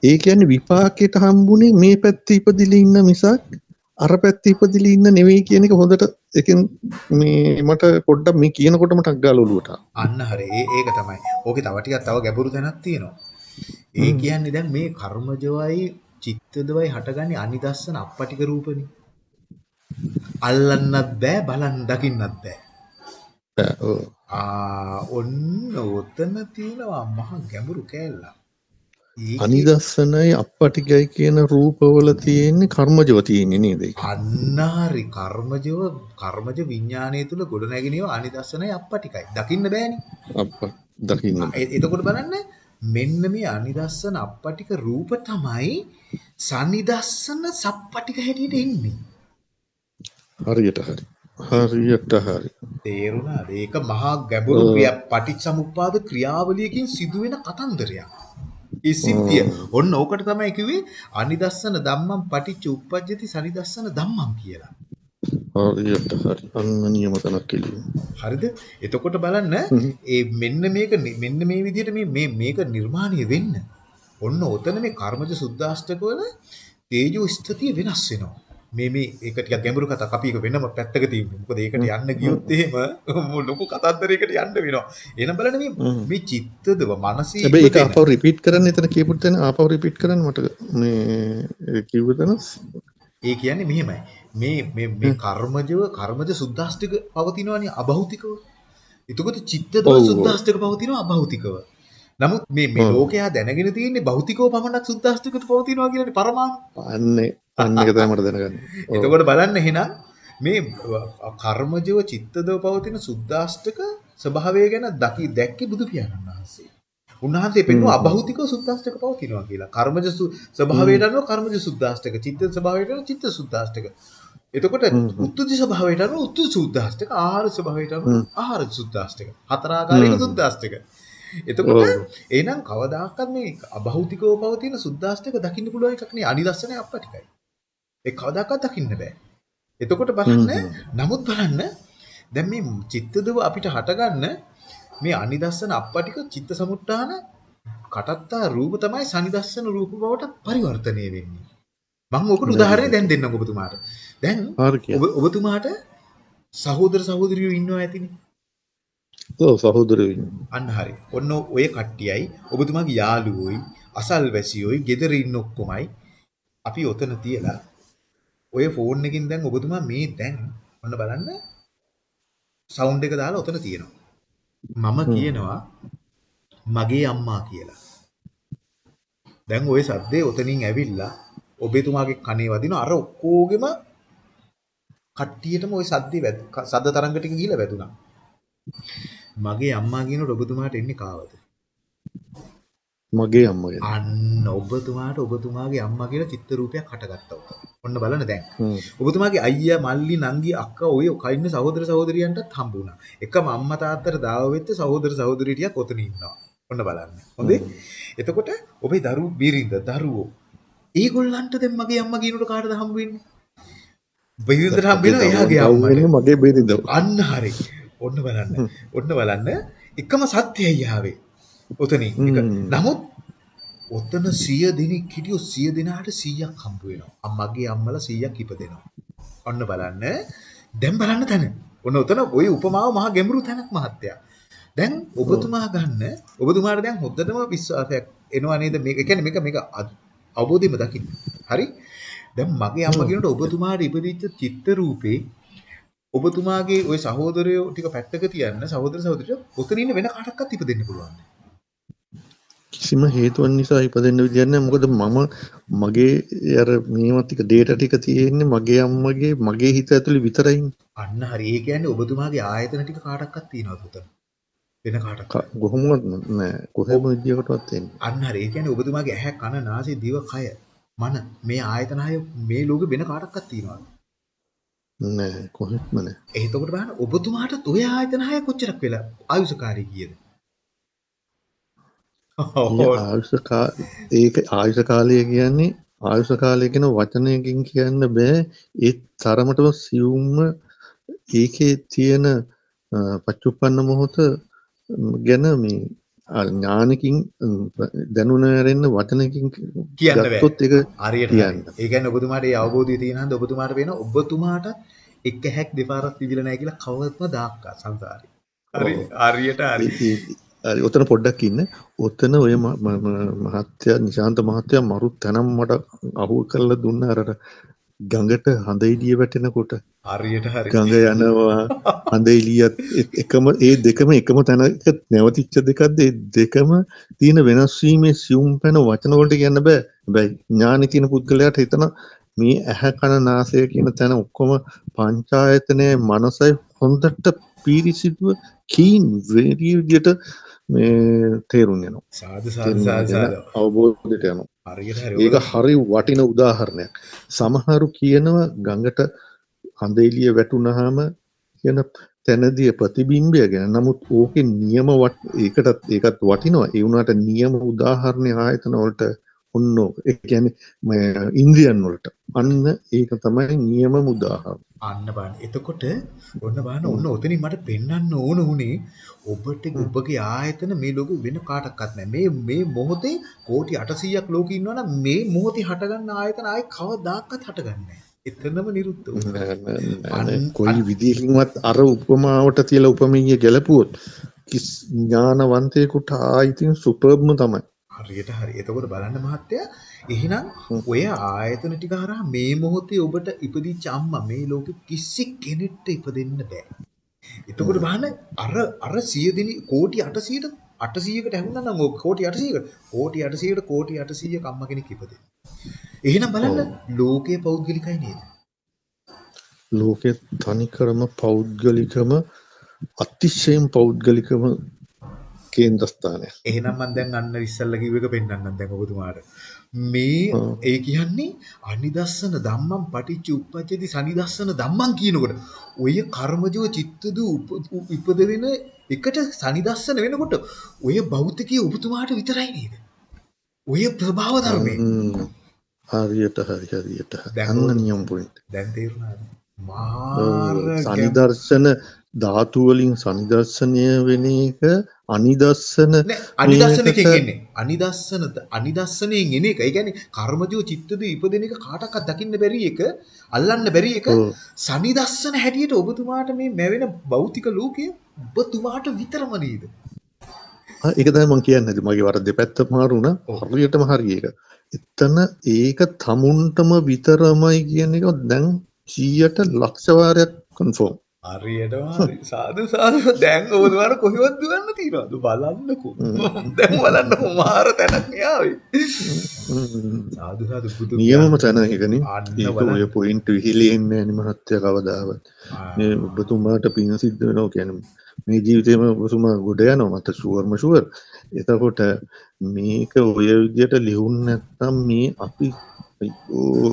Speaker 1: ඒ කියන්නේ විපාකයට හම්බුනේ මේ පැත්තේ ඉපදිලා ඉන්න මිසක් අර පැත්තේ ඉපදිලා ඉන්න නෙවෙයි කියන එක හොඳට එකෙන් මේ මට පොඩ්ඩක් මේ කියනකොට මට අග්ගාල ඔලුවට
Speaker 2: අන්න හරි ඒක තමයි. ඕකේ තව ටිකක් තව ගැඹුරු තැනක් තියෙනවා. ඒ කියන්නේ දැන් මේ කර්මජවයි චිත්තදවයි හටගන්නේ අනිදස්සන අපපටික රූපනේ. අල්ලන්නත් බෑ බලන් දකින්නත් බෑ. ආ ඔන්න ඔතන තියෙනවා මහ ගැඹුරු කෑල්ලක්.
Speaker 1: අනිදස්සනයි අපපටිකයි කියන රූපවල තියෙන්නේ කර්මජව තියෙන්නේ නේද?
Speaker 2: අන්නාරි කර්මජව කර්මජ විඥානය තුල ගොඩ නැගෙනව අනිදස්සනයි අපපටිකයි. දකින්න බෑනේ.
Speaker 1: අප්ප දකින්න.
Speaker 2: එතකොට බලන්න මෙන්න මේ අනිදස්සන අපපටික රූප තමයි සනිදස්සන සප්පටික හැටියට එන්නේ.
Speaker 1: හරියට හරි. හරියට හරි.
Speaker 2: තේරුණාද? ඒක මහා ගැඹුරු පටිච්චසමුප්පාද ක්‍රියාවලියකින් සිදුවෙන කතන්දරයක්. ඒ සිද්ධිය. ඔන්න ඕකට තමයි කිව්වේ අනිදස්සන ධම්මං පටිච්ච උප්පජ්ජති සනිදස්සන ධම්මං කියලා.
Speaker 1: හරියට හරි. අන්න නියම තනක් කියලිය.
Speaker 2: හරිද? එතකොට බලන්න ඒ මෙන්න මේක මෙන්න මේ විදිහට මේ මේ මේක නිර්මාණය වෙන්න. ඔන්න ඔතන මේ කර්මජ සුද්ධාෂ්ටක වල තේජෝ ස්ථතිය වෙනස් වෙනවා. මේ මේ ඒක ටිකක් ගැඹුරු කතාවක්. අපි ඒක වෙනම පැත්තක තියමු. මොකද ඒකට යන්න ගියොත් එහෙම ලොකු කතන්දරයකට යන්න වෙනවා. එහෙනම් බලන්න මේ මේ චිත්තදව මනසේ
Speaker 1: හැබැයි ඒක ආපහු රිපීට් කරන්න එතන කියපු තැන ආපහු රිපීට් කරන්න මට මේ කිව්ව තැන
Speaker 2: ඒ කියන්නේ මෙහෙමයි. මේ මේ මේ කර්මජව කර්මජ සුද්ධාස්තික පවතිනවනේ අභෞතිකව. එතකොට චිත්තදව සුද්ධාස්තික පවතිනවා අභෞතිකව. නමුත් මේ මේ ලෝකයා දැනගෙන තියෙන්නේ භෞතිකව පමණක් සුද්ධාස්තිකව පවතිනවා කියලානේ පරමාණු.
Speaker 1: අන්නේ අන්න එක තමයි මට දැනගන්න.
Speaker 2: එතකොට බලන්න එහෙනම් මේ කර්මජව චිත්තදව පවතින සුද්දාෂ්ටක ස්වභාවය ගැන දකි දැක්කේ බුදු පියාණන් වහන්සේ. උන්වහන්සේ පෙන්වුවා අභෞතිකව සුද්දාෂ්ටක පවතිනවා කියලා. කර්මජ ස්වභාවයට අනුව කර්මජ සුද්දාෂ්ටක, චිත්ත ස්වභාවයට අනුව චිත්ත සුද්දාෂ්ටක. එතකොට උත්තුජ ස්වභාවයට අනුව උත්තුජ සුද්දාෂ්ටක, ආහාර ස්වභාවයට අනුව ආහාර සුද්දාෂ්ටක. හතර ආකාරයක සුද්දාෂ්ටක. එතකොට එහෙනම් කවදාකවත් මේ අභෞතිකව පවතින සුද්දාෂ්ටක දකින්න පුළුවන් එකක් නේ අනිදස්සනේ අපටිකයි. ඒ කවදාකවත් දකින්න බෑ. එතකොට බලන්න නමුත් බලන්න දැන් මේ චිත්තදව අපිට හටගන්න මේ අනිදස්සන අප්පටික චිත්ත සමුට්ඨාන කටත්තා රූප තමයි සනිදස්සන රූප බවට පරිවර්තනය වෙන්නේ. මම ඔකට උදාහරණයක් දැන් දෙන්නම් ඔබතුමාට. දැන් ඔබ ඔබතුමාට සහෝදර සහෝදරියෝ ඉන්නවා ඇතිනේ.
Speaker 1: ඔව් සහෝදරයෝ ඉන්නවා.
Speaker 2: අන්න හරි. ඔන්න ඔය කට්ටියයි ඔබතුමාගේ යාළුවෝයි අසල්වැසියෝයි ගෙදර ඉන්න ඔක්කොමයි අපි ඔතන තියලා ඔය ෆෝන් එකකින් දැන් ඔබතුමා මේ දැන් ඔන්න බලන්න සවුන්ඩ් එක දාලා ඔතන තියෙනවා. මම කියනවා මගේ අම්මා කියලා. දැන් ওই සද්දේ ඔතනින් ඇවිල්ලා ඔබතුමාගේ කනේ වදින අර ඔක්කොගෙම කට්ටියටම ওই සද්දේ සද්ද තරංග ටික ගිහිල්ලා වැදුනා. මගේ අම්මා කියනකොට ඔබතුමාට එන්නේ කාවද?
Speaker 1: මගේ අම්මා ගැන.
Speaker 2: අන්න ඔබතුමාට ඔබතුමාගේ අම්මා කියලා චිත්‍ර රූපයක් හටගත්තා. ඔන්න බලන්න දැන්. ඔබතුමාගේ අයියා මල්ලි නංගි අක්කා ඔය කයින්න සහෝදර සහෝදරියන්ටත් හම්බුණා. එකම අම්මා තාත්තට දාව වෙච්ච සහෝදර සහෝදරිය ටිකක් ඔතන ඉන්නවා. ඔන්න බලන්න. හොඳේ. එතකොට ඔබේ දරු බිරිඳ දරුවෝ ඒගොල්ලන්ට දැන් මගේ අම්මා කියනකොට කාටද හම්බ වෙන්නේ? බිරිඳට හම්බ වෙනවා එයාගේ අම්මට.
Speaker 1: මගේ බිරිඳ.
Speaker 2: අන්න හරි. ඔන්න බලන්න. ඔන්න බලන්න. එකම සත්‍යයයි ආවේ. ඔතනින්. නමුත් ඔතන 100 දෙනෙක් හිටියෝ 100 දෙනාට 100ක් හම්බ වෙනවා. අම්මගේ අම්මලා 100ක් ඉපදෙනවා. ඔන්න බලන්න. දැන් බලන්න තැන. ඔන්න ඔතන ওই උපමාව මහා ගැඹුරු තැනක් මහත්තයා. දැන් ඔබතුමා ගන්න ඔබතුමාට දැන් හොද්දටම විශ්වාසයක් එනවා නේද මේක කියන්නේ මේක මේක අවබෝධයෙන්ම දකින්න. හරි? දැන් මගේ අම්මා කියනකොට ඔබතුමාට ඉපදිච්ච චිත්ත රූපේ ඔබතුමාගේ ওই සහෝදරයෝ ටික පැත්තක තියන්න සහෝදර සහෝදරියෝ ඔතන ඉන්න වෙන කාටවත් ඉපදෙන්න පුළුවන්.
Speaker 1: කිසිම හේතුවක් නිසා ඉපදෙන්න විදියක් නැහැ. මොකද මම මගේ අර මේවා ටික data ටික තියෙන්නේ මගේ අම්මගේ මගේ හිත ඇතුලේ විතරයිනේ.
Speaker 2: අන්න හරි. ඒ කියන්නේ ඔබතුමාගේ ආයතන ටික කාටවත් තියනවද උතන? වෙන කාටවත්
Speaker 1: කොහොමවත් නෑ. කොහෙම විදියකටවත් එන්නේ.
Speaker 2: අන්න හරි. ඒ කියන්නේ ඔබතුමාගේ ඇහැ කන නාසය දිව කය මන මේ ආයතන හය මේ ලෝකෙ වෙන කාටවත් තියනවද?
Speaker 1: නෑ කොහෙත්ම නෑ.
Speaker 2: එතකොට බලන්න ඔබතුමාට ඔය ආයතන හය කොච්චරක් වෙලා ආයුෂකාරී කීයද?
Speaker 1: ආයුෂ ඒක ආයුෂ කාලය කියන්නේ ආයුෂ කාලය කියන වචනයකින් කියන්න බෑ ඒ තරමටම සියුම්ම ඒකේ තියෙන පච්චුප්පන්න මොහොත ගැන මේ ඥානකින් දැනුන ඇරෙන්න වචනකින්
Speaker 2: කියන්න ගත්තොත් ඒක හරියට කියන්න. ඒ කියන්නේ ඔබතුමාට ඒ අවබෝධය තියෙන හන්ද ඔබතුමාට වෙන ඔබතුමාට එක හැක් දෙපාරක් තිබිලා නැහැ කියලා කවවත්ම දාක්කා සංසාරේ. හරි හරියට හරි.
Speaker 1: හරි ඔතන පොඩ්ඩක් ඉන්න. ඔතන ඔය මහත්තයා නිශාන්ත මහත්තයා මරු තැනම් මට අහු කරලා දුන්න අර ගඟට හඳ එළිය වැටෙනකොට
Speaker 2: හරියට හරි.
Speaker 1: ගඟ යනවා හඳ එළියත් එකම ඒ දෙකම එකම තැනක නැවතිච්ච දෙකක්ද? ඒ දෙකම තියෙන වෙනස් වීමේ සියුම් පැන වචන වලට කියන්න බෑ. හැබැයි ඥානෙ තියෙන පුද්ගලයාට හිතන මේ ඇහැ කන නාසය කියන තැන ඔක්කොම පංචායතනයේ මනසයි හොඳට පිරිසිදුව කීන් වේරිය විදියට මේ තේරුම් යනවා. අවබෝධයට යනවා. ඒක හරි වටින උදාහරණයක්. සමහරු කියනවා ගඟට හඳ එළිය වැටුනහම කියන තැනදී ප්‍රතිබිම්බය ගැන. නමුත් ඕකේ නියම ඒකටත් ඒකත් වටිනවා. ඒ වුණාට නියම උදාහරණ ආයතන වලට ඔන්න කියන්නේ ඉන්ද්‍රියන් වලට අන්න ඒක තමයි නියම උදාහරණ.
Speaker 2: අන්න බලන්න. එතකොට ඔන්න බලන්න ඔන්න ඔතනින් මට පෙන්වන්න ඕන උනේ ඔබට ඔබගේ ආයතන මේ ලෝකෙ වෙන කාටවත් නැහැ. මේ මේ මොහොතේ කෝටි 800ක් ලෝකෙ ඉන්නවනම් මේ මොහොතේ හටගන්න ආයතන ආයේ කවදාකවත් හටගන්නේ. එතනම නිරුද්ධ.
Speaker 1: කොයි විදිහකින්වත් අර උපමාවට තියලා උපමීය ගැලපුවොත් ඥානවන්තයෙකුට ආයිතින් සුපර්බ්ම තමයි.
Speaker 2: හරියට හරි. එතකොට බලන්න මහත්තයා එහෙනම් ඔය ආයතන ටික හරහා මේ මොහොතේ ඔබට ඉපදිච්ච අම්මා මේ ලෝකෙ කිසි කෙනෙක්ට ඉපදෙන්න බෑ. එතකොට බලන්න අර අර 100 දිනි කෝටි 800ට 800කට ඇහුණා නම් ඔය කෝටි 800කට කෝටි 800ට කෝටි 800ක අම්මා කෙනෙක් ඉපදෙන්නේ. එහෙනම් බලන්න ලෝකයේ පෞද්ගලිකයි නේද?
Speaker 1: ලෝකයේ තනිකරම පෞද්ගලිකම අතිශයින් පෞද්ගලිකම කේන්ද්‍රස්ථානය.
Speaker 2: එහෙනම් මම දැන් අන්න ඉස්සල්ලා කිව්ව එක පෙන්වන්නම් දැන් ඔබතුමාට. මේ ඒ කියන්නේ අනිදස්සන ධම්මං පටිච්ච උප්පජ්ජති සනිදස්සන ධම්මං කියනකොට ඔය කර්මජෝ චිත්තද ඉපදෙන එකට සනිදස්සන වෙනකොට ඔය භෞතිකයේ ඔබතුමාට විතරයි නේද? ඔය ප්‍රභාව ධර්මේ.
Speaker 1: හරියට හරි හරියට. අන්න නියම පොයින්ට්.
Speaker 2: දැන් තේරුණාද? මාර ගැම්-
Speaker 1: සනිදර්ශන ධාතුවලින් සනිදර්ශනය වෙන එක අනිදස්සන
Speaker 2: අනිදස්සන එන්නේ අනිදස්සන අනිදස්සනයෙන් එන එක. ඒ කියන්නේ කර්මජෝ චිත්තද ඉපදෙන එක කාටවත් දකින්න බැරි එක, අල්ලන්න බැරි එක. සනිදස්සන හැටියට ඔබතුමාට මේ මැවෙන භෞතික ලෝකය ඔබතුමාට විතරම නේද?
Speaker 1: ඒක තමයි මම කියන්නේ මගේ වරද දෙපැත්ත මාරු වුණා. හරියටම හරි ඒක. එතන ඒක තමුන්ටම විතරමයි කියන එක දැන් 100ට ලක්ෂ වාරයක් කන්ෆර්ම්.
Speaker 2: හරියටම හරි. සාදු සාදු දැන් ඔබතුමාට කොහෙවත් දුවන්න තියනවද බලන්නකෝ. දැන් බලන්නකෝ මාර තැනක් යාවේ. සාදු සාදු බුදු
Speaker 1: නියමම තැන.
Speaker 2: අන්න
Speaker 1: ඒක. ඔය පොයින්ට් විහිලෙන්නේ නැහැ නේ මහත්තයා කවදාවත්. මේ ඔබතුමාට පින් සිද්ධ වෙනවා කියන්නේ මේ ජීවිතේම ඔබතුමා ගොඩ යනවා මට ෂුවර්ම ෂුවර්. එතකොට මේක ඔය විදියට ලියුන් නැත්නම් මේ අපි අයියෝ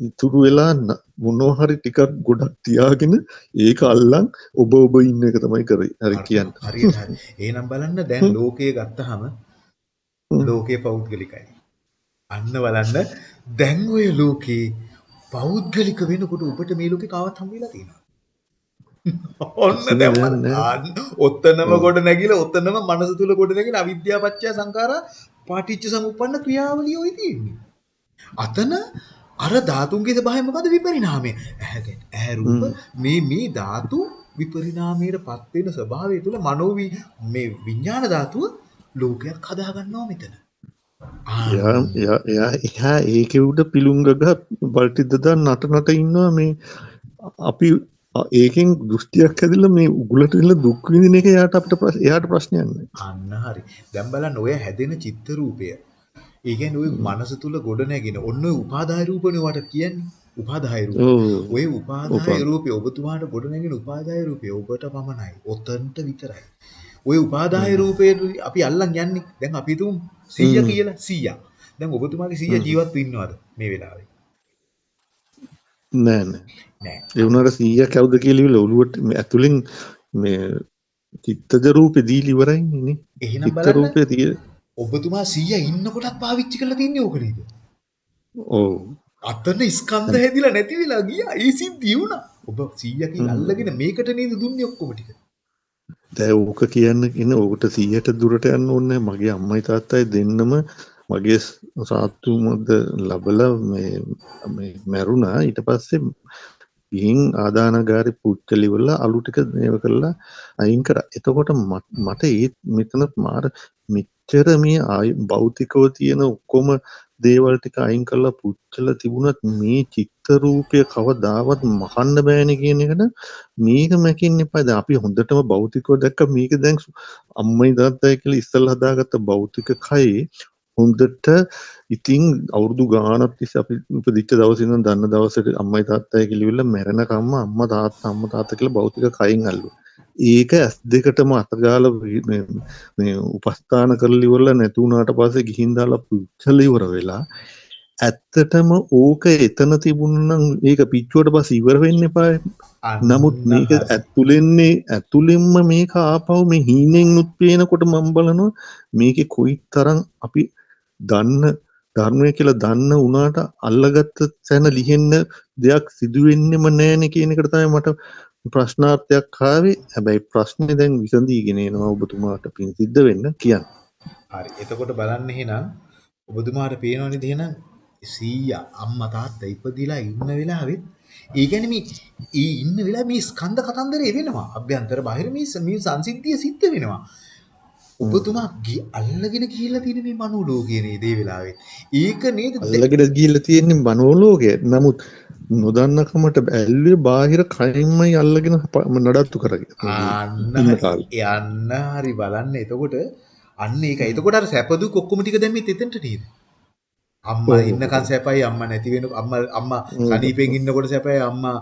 Speaker 1: ඉතුරු වෙලා න- මොනවා හරි ටිකක් ගොඩක් තියාගෙන ඒක අල්ලන් ඔබ ඔබ ඉන්න එක තමයි කරේ. හරි කියන්නේ.
Speaker 2: හරි. එහෙනම් බලන්න දැන් ලෝකය ගත්තහම ලෝකය පෞද්ගලිකයි. අන්න බලන්න දැන් ඔය ලෝකේ පෞද්ගලික වෙනකොට ඔබට මේ ලෝකේ කාවත් හම් වෙලා තියෙනවා. ඔන්න දැන් ඔතනම ගොඩ නැගිලා ඔතනම මනස තුල ගොඩ නැගිලා අවිද්‍යාව පත්‍ය සංඛාරා පාටිච්ච සමුප්පන්න ක්‍රියාවලිය ඔය තියෙන්නේ. අතන අර ධාතුන්ගේ ස්වභාවය මොකද විපරිණාමය? ඇහැ ඇහැ රූප මේ මේ ධාතු විපරිණාමයට පත් වෙන ස්වභාවය තුල මනෝ මේ විඥාන ධාතුව ලෝකයක් හදා ගන්නවා මෙතන. ආ,
Speaker 1: එයා එයා එයා ඒකේ උඩ පිලුම් ගග බල්ටි දදා නට නට ඉන්නවා මේ අපි ඒකෙන් දෘෂ්ටියක් හැදිලා මේ උගලට ඉන්න දුක් විඳින එක එයාට අපිට එයාට ප්‍රශ්නයක් නෑ.
Speaker 2: අන්න හරි. දැන් බලන්න ඔය හැදෙන චිත්ත රූපය. ඒ කියන්නේ ඔය මනස තුල ගොඩ නැගෙන ඔන්න ඔය උපාදාය රූපනේ වට කියන්නේ. උපාදාය රූප. ඔය උපාදාය
Speaker 1: උපා-
Speaker 2: රූපේ ඔබතුමාට ගොඩ නැගෙන උපාදාය රූපේ ඔබට පමණයි. ඔතනට විතරයි. ඔය උපාදාය රූපේ අපි අල්ලන් යන්නේ. දැන් අපි තුමු 100
Speaker 1: හ්ම්.
Speaker 2: කියලා 100. දැන් ඔබතුමාගේ 100
Speaker 1: හ්ම්.
Speaker 2: ජීවත් වෙන්නවද මේ වෙලාවේ?
Speaker 1: නෑ නෑ. ඒ වුණාට 100 කවුද කියලා ඔළුවට ඇතුලෙන් මේ චිත්තජ රූපේ දීලා ඉවරයිනේ නේ.
Speaker 2: එහෙනම්
Speaker 1: චිත්ත
Speaker 2: බලන්න
Speaker 1: රූපේ තිය.
Speaker 2: ඔබතුමා 100 ඉන්නකොටත් පාවිච්චි කරලා තින්නේ ඕක නේද?
Speaker 1: ඔව්.
Speaker 2: අතන ස්කන්ධ හැදිලා නැති වෙලා ගියා. ඒ සිද්ධිය වුණා. ඔබ 100 කින්
Speaker 1: හ්ම්.
Speaker 2: අල්ලගෙන මේකට නේද දුන්නේ ඔක්කොම ටික.
Speaker 1: දැන් ඕක කියන්න කියන ඕකට 100ට දුරට යන්න ඕනේ. මගේ අම්මයි තාත්තයි දෙන්නම මගේ සාත්තු මොකද ලබලා මේ මේ මැරුණා ඊට පස්සේ ගිහින් ආදානගාරේ පුච්චලි වල අලු ටික මේව කරලා අයින් කරා. එතකොට මට මට ඒ මෙතන මාර මෙච්චර මේ ආයි භෞතිකව තියෙන ඔක්කොම දේවල් ටික අයින් කරලා පුච්චලා තිබුණත් මේ චිත්ත රූපය කවදාවත් මකන්න බෑනේ කියන එකට මේක මැකින්න එපා. දැන් අපි හොඳටම භෞතිකව දැක්ක මේක දැන් අම්මයි තාත්තයි කියලා ඉස්සෙල්ලා හදාගත්ත භෞතික කයේ හොඳට ඉතින් අවුරුදු ගානක් තිස්සේ අපි උපදිච්ච දවසේ ඉඳන් දන්න දවසට අම්මයි තාත්තයි කිලිවිල්ල මැරෙනකම්ම අම්මා තාත්තා අම්මා තාත්තා කියලා භෞතික කයින් අල්ලුවා. ඒක ඇස් දෙකටම අතගාලා උපස්ථාන කරලා ඉවරලා නැති වුණාට පස්සේ ගිහින් දාලා පුච්චලා ඉවර වෙලා ඇත්තටම ඕක එතන තිබුණා නම් ඒක පිච්චුවට පස්සේ ඉවර වෙන්න එපා. නමුත් මේක. ඇතුළෙන්නේ ඇතුළෙන්ම මේක ආපහු මේ හීනෙන් උත්පේනකොට මම බලනවා මේකේ කොයි තරම් අපි දන්න ධර්මය කියලා දන්න වුණාට අල්ලගත්ත තැන ලිහෙන්න දෙයක් සිදු වෙන්නෙම නෑනේ කියන එකට තමයි මට ප්‍රශ්නාර්ථයක් ආවේ. හැබැයි ප්‍රශ්නේ දැන් විසඳීගෙන එනවා ඔබතුමාට පින් සිද්ධ වෙන්න කියන්න.
Speaker 2: හරි. එතකොට බලන්න එහෙනම් ඔබතුමාට පේනව නේද එහෙනම් 100 අම්මා තාත්තා ඉපදිලා ඉන්න වෙලාවෙත් ඒ කියන්නේ මේ ඒ ඉන්න වෙලාවේ මේ ස්කන්ධ කතන්දරේ වෙනවා. අභ්‍යන්තර බාහිර මේ මේ සංසිද්ධිය සිද්ධ වෙනවා. ඔබතුමා අල්ලගෙන ගිහිල්ලා තියෙන මේ මනෝලෝකයේ නේද ඒ වෙලාවේ. ඒක නේද
Speaker 1: අල්ලගෙන ගිහිල්ලා තියෙන්නේ මනෝලෝකය. නමුත් නොදන්නකමට ඇල්ලුවේ බාහිර කයින්මයි අල්ලගෙන නඩත්තු කරගෙන.
Speaker 2: යන්න හරි බලන්න එතකොට අන්න ඒක. එතකොට අර සැපදුක් ඔක්කොම ටික දැම්මෙත් එතනට නේද? අම්මා. ඉන්නකන් සැපයි අම්මා නැති වෙන අම්මා අම්මා. සනීපෙන් ඉන්නකොට සැපයි අම්මා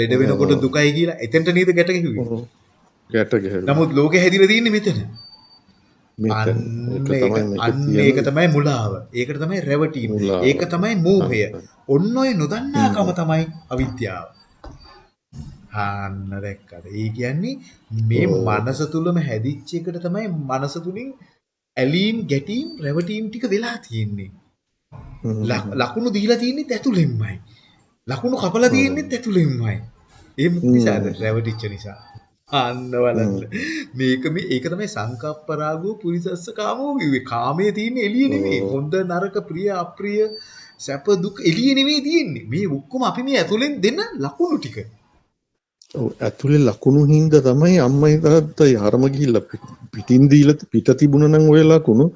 Speaker 2: ලෙඩ. වෙනකොට දුකයි කියලා එතනට නේද ගැට ගැහුවේ.
Speaker 1: ගැට ගැහුවා.
Speaker 2: නමුත් ලෝකෙ හැදිලා තියෙන්නේ මෙතන. අන්න
Speaker 1: ඒක තමයි
Speaker 2: මුලාව. ඒකට තමයි රැවටීම. ඒක තමයි මෝහය. ඔන්න ඔය නොදන්නාකම තමයි අවිද්‍යාව. ආන්න දැක්කද? ඒ කියන්නේ මේ. මනස තුලම හැදිච්ච එකට තමයි මනස තුලින් ඇලීම් ගැටීම් රැවටීම් ටික වෙලා තියෙන්නේ. ලකුණු දීලා තියෙන්නේ ඇතුළෙන්මයි. ලකුණු කපලා තියෙන්නේ ඇතුළෙන්මයි. ඒ නිසාද? රැවටිච්ච නිසා. අන්න බලන්න. මේක මේ ඒක තමයි සංකප්ප රාගෝ පුරිසස්ස කාමෝ කිව්වේ. කාමයේ තියෙන එළිය නෙමෙයි. හොඳ නරක ප්‍රිය අප්‍රිය සැප දුක් එළිය නෙමෙයි තියෙන්නේ. මේ ඔක්කොම අපි මේ ඇතුලෙන් දෙන ලකුණු ටික.
Speaker 1: ඔව් ඇතුලේ ලකුණු හින්දා තමයි අම්මයි තාත්තයි හරම ගිහිල්ලා පිටින් දීලා පිට තිබුණා නම් ඔය ලකුණු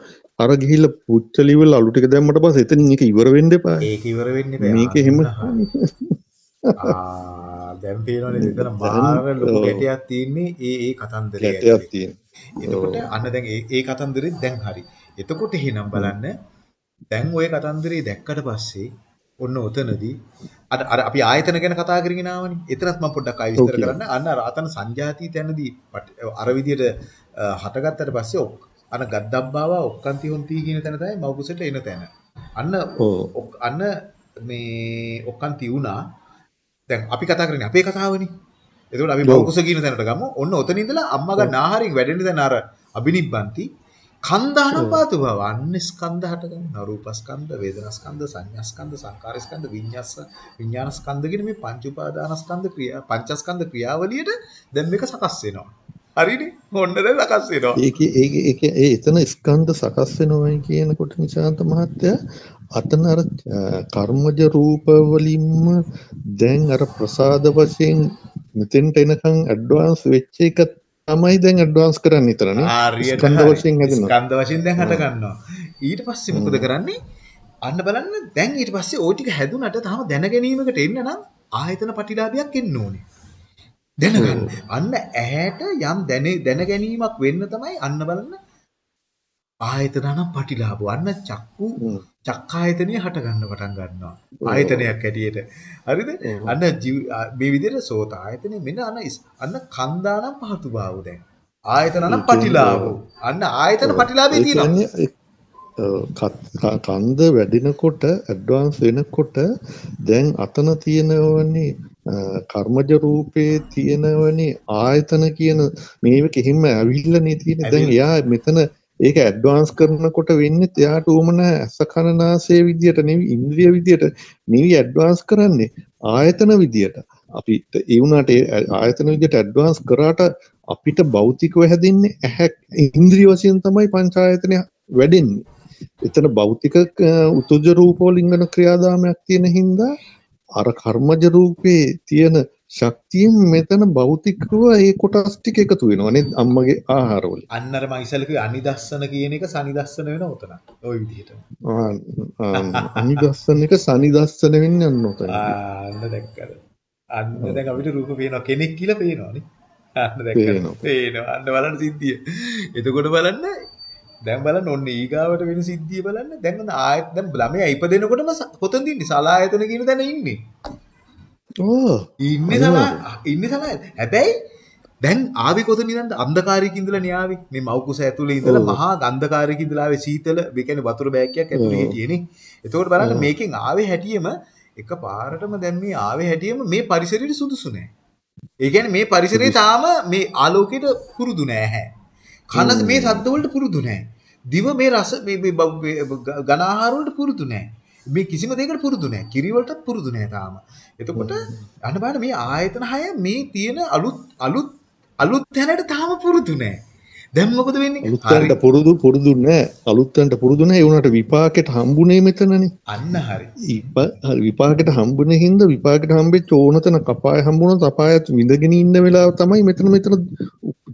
Speaker 1: අර ගිහිල්ලා පුච්චලි වල අලු ටික දැම්මට පස්සේ එතනින් ඒක ඉවර වෙන්න එපා.
Speaker 2: ඒක ඉවර වෙන්න එපා.
Speaker 1: මේක එහෙම
Speaker 2: ආ දැන් පේනවනේ එතන මාර ලොකු ගැටයක් තියෙන්නේ ඒ ඒ කතන්දරේ
Speaker 1: ගැටයක් තියෙන.
Speaker 2: එතකොට අන්න දැන් ඒ ඒ කතන්දරෙත් දැන් හරි. එතකොට එහෙනම් බලන්න දැන් ওই කතන්දරේ දැක්කට පස්සේ ඔන්න ඔතනදී අර අර අපි ආයතන ගැන කතා කරගෙන ආවනේ. එතනත් මම පොඩ්ඩක් ආයෙ විස්තර කරන්න. අන්න අර ආතන සංජාති තැනදී අර විදියට හටගත්තට පස්සේ අන ගද්දබ්බාව ඔක්කන්ති හොන්ති කියන තැන තමයි මව්කුසට එන තැන. අන්න අන්න මේ ඔක්කන්ති වුණා. දැන් අපි කතා කරන්නේ අපේ කතාවනේ. එතකොට අපි මව්කුස කියන තැනට ගමු. ඔන්න ඔතන ඉඳලා අම්මා ගන්න ආහාරයෙන් වැඩෙන තැන අර අබිනිබ්බන්ති කන්දානම් පාතු බව. අන්න ස්කන්ධ හට ගන්නවා රූපස්කන්ධ වේදනාස්කන්ධ සංඥාස්කන්ධ සංකාරස්කන්ධ විඤ්ඤාස විඤ්ඤාණස්කන්ධ කියන මේ පංච උපාදානස්කන්ධ ක්‍රියා පංචස්කන්ධ ක්‍රියාවලියට දැන් මේක සකස් වෙනවා. හරිනේ? ඔන්න දැන් සකස් වෙනවා.
Speaker 1: ඒකේ ඒකේ ඒකේ ඒ එතන ස්කන්ධ සකස් වෙනවයි කියනකොට නිශාන්ත මහත්තයා අතන අර කර්මජ රූප වලින්ම දැන් අර ප්‍රසාද වශයෙන් මෙතෙන්ට එනකන් ඇඩ්වාන්ස් වෙච්ච එක තමයි දැන් ඇඩ්වාන්ස් කරන්න විතරනේ.
Speaker 2: හරියට
Speaker 1: ස්කන්ධ වශයෙන් හැදෙනවා.
Speaker 2: ස්කන්ධ වශයෙන් දැන් හට ගන්නවා. ඊට පස්සේ මොකද කරන්නේ? අන්න බලන්න දැන් ඊට පස්සේ ওই ටික හැදුනට තාම දැන ගැනීමකට එන්න නම් ආයතන පටිලාභයක් එන්න ඕනේ. දැනගන්න. අන්න ඇහැට යම් දැන දැන ගැනීමක් වෙන්න තමයි අන්න බලන්න ආයතන නම් පටිලාභ. වන්න චක්කු චක්කායතනිය හට ගන්න පටන් ගන්නවා. ආයතනයක් ඇටියට හරිද? අන්න මේ විදිහට සෝත ආයතනෙ මෙන්න අන්න අන්න කන්දානම් පහතු බාව දැන්. ආයතන නම් පටිලාභ. අන්න ආයතන පටිලාභේ
Speaker 1: තියෙනවා. කන්ද වැඩෙනකොට ඇඩ්වාන්ස් වෙනකොට දැන් අතන තියෙනවනේ කර්මජ රූපේ තියෙනවනේ ආයතන කියන මේක එහෙම ඇවිල්ලා නේ තියෙන්නේ. දැන් එයා මෙතන ඒක ඇඩ්වාන්ස් කරනකොට වෙන්නේ එයාට උමන ඇස කනනාසය විදියට නෙවෙයි ඉන්ද්‍රිය විදියට නෙවෙයි ඇඩ්වාන්ස් කරන්නේ ආයතන විදියට. අපිට ඒ වුණාට ආයතන විදියට ඇඩ්වාන්ස් කරාට අපිට භෞතිකව හැදින්නේ ඇහැ ඉන්ද්‍රිය වශයෙන් තමයි පංචායතනය වැඩෙන්නේ. එතන භෞතික උතුජ රූපවලින් වෙන ක්‍රියාදාමයක් තියෙන හින්දා අර කර්මජ රූපේ තියෙන ශක්තියෙන් මෙතන භෞතිකව ඒ කොටස් ටික එකතු වෙනවා නේද අම්මගේ ආහාරවල.
Speaker 2: අන්න අර මම ඉස්සෙල්ලා කිව්වේ අනිදස්සන කියන එක සනිදස්සන වෙන උතන. ওই විදිහට.
Speaker 1: අනිදස්සන එක සනිදස්සන වෙන්නේ අන්න උතන.
Speaker 2: අන්න දැක්කද. අන්න දැන් අපිට රූප පේනවා කෙනෙක් කියලා පේනවනේ. අන්න දැක්කද. පේනවා. අන්න බලන්න සිද්ධිය. එතකොට බලන්න දැන් බලන්න ඔන්න ඊගාවට වෙන සිද්ධිය බලන්න දැන් ආයත දැන් ළමයා ඉපදෙනකොටම කොතනද ඉන්නේ සලායතන කියන තැන ඉන්නේ ඉන්නේ තමයි ඉන්නේ තමයි. හැබැයි දැන් ආවි කොතනින්ද අන්ධකාරයක ඉඳලා න්යාවි මේ මව්කුස ඇතුලේ ඉඳලා මහා ගන්ධකාරයක ඉඳලා ආවේ සීතල ඒ කියන්නේ වතුර බෑග්යක් ඇතුලේ හිටියේනේ. එතකොට බලන්න මේකෙන් ආවේ හැටියෙම එක පාරටම දැන් මේ ආවේ හැටියෙම මේ පරිසරයට සුදුසු නෑ. ඒ කියන්නේ මේ පරිසරේ තාම මේ ආලෝකයට පුරුදු නෑ හැ. කන මේ ශබ්ද වලට පුරුදු නෑ. දිව මේ රස මේ ආහාර වලට පුරුදු නෑ. මේ කිසිම දෙයකට පුරුදු නෑ. කිරි වලටත් පුරුදු නෑ තාම. එතකොට අන්න බලන්න මේ ආයතන හය මේ තියෙන අලුත් අලුත් අලුත් තැනට තාම පුරුදු නෑ. දැන් මොකද වෙන්නේ?
Speaker 1: අලුත් තැනට පුරුදු පුරුදු නෑ. අලුත් තැනට පුරුදු නෑ. ඒ උනාට විපාකෙට හම්බුනේ මෙතනනේ.
Speaker 2: අන්න හරි.
Speaker 1: විපාකෙට හම්බුනේ හින්දා විපාකෙට හම්බෙච්ච ඕනතන කපාය හම්බුනොත් අපායත් විඳගෙන ඉන්න වෙලාව තමයි මෙතන මෙතන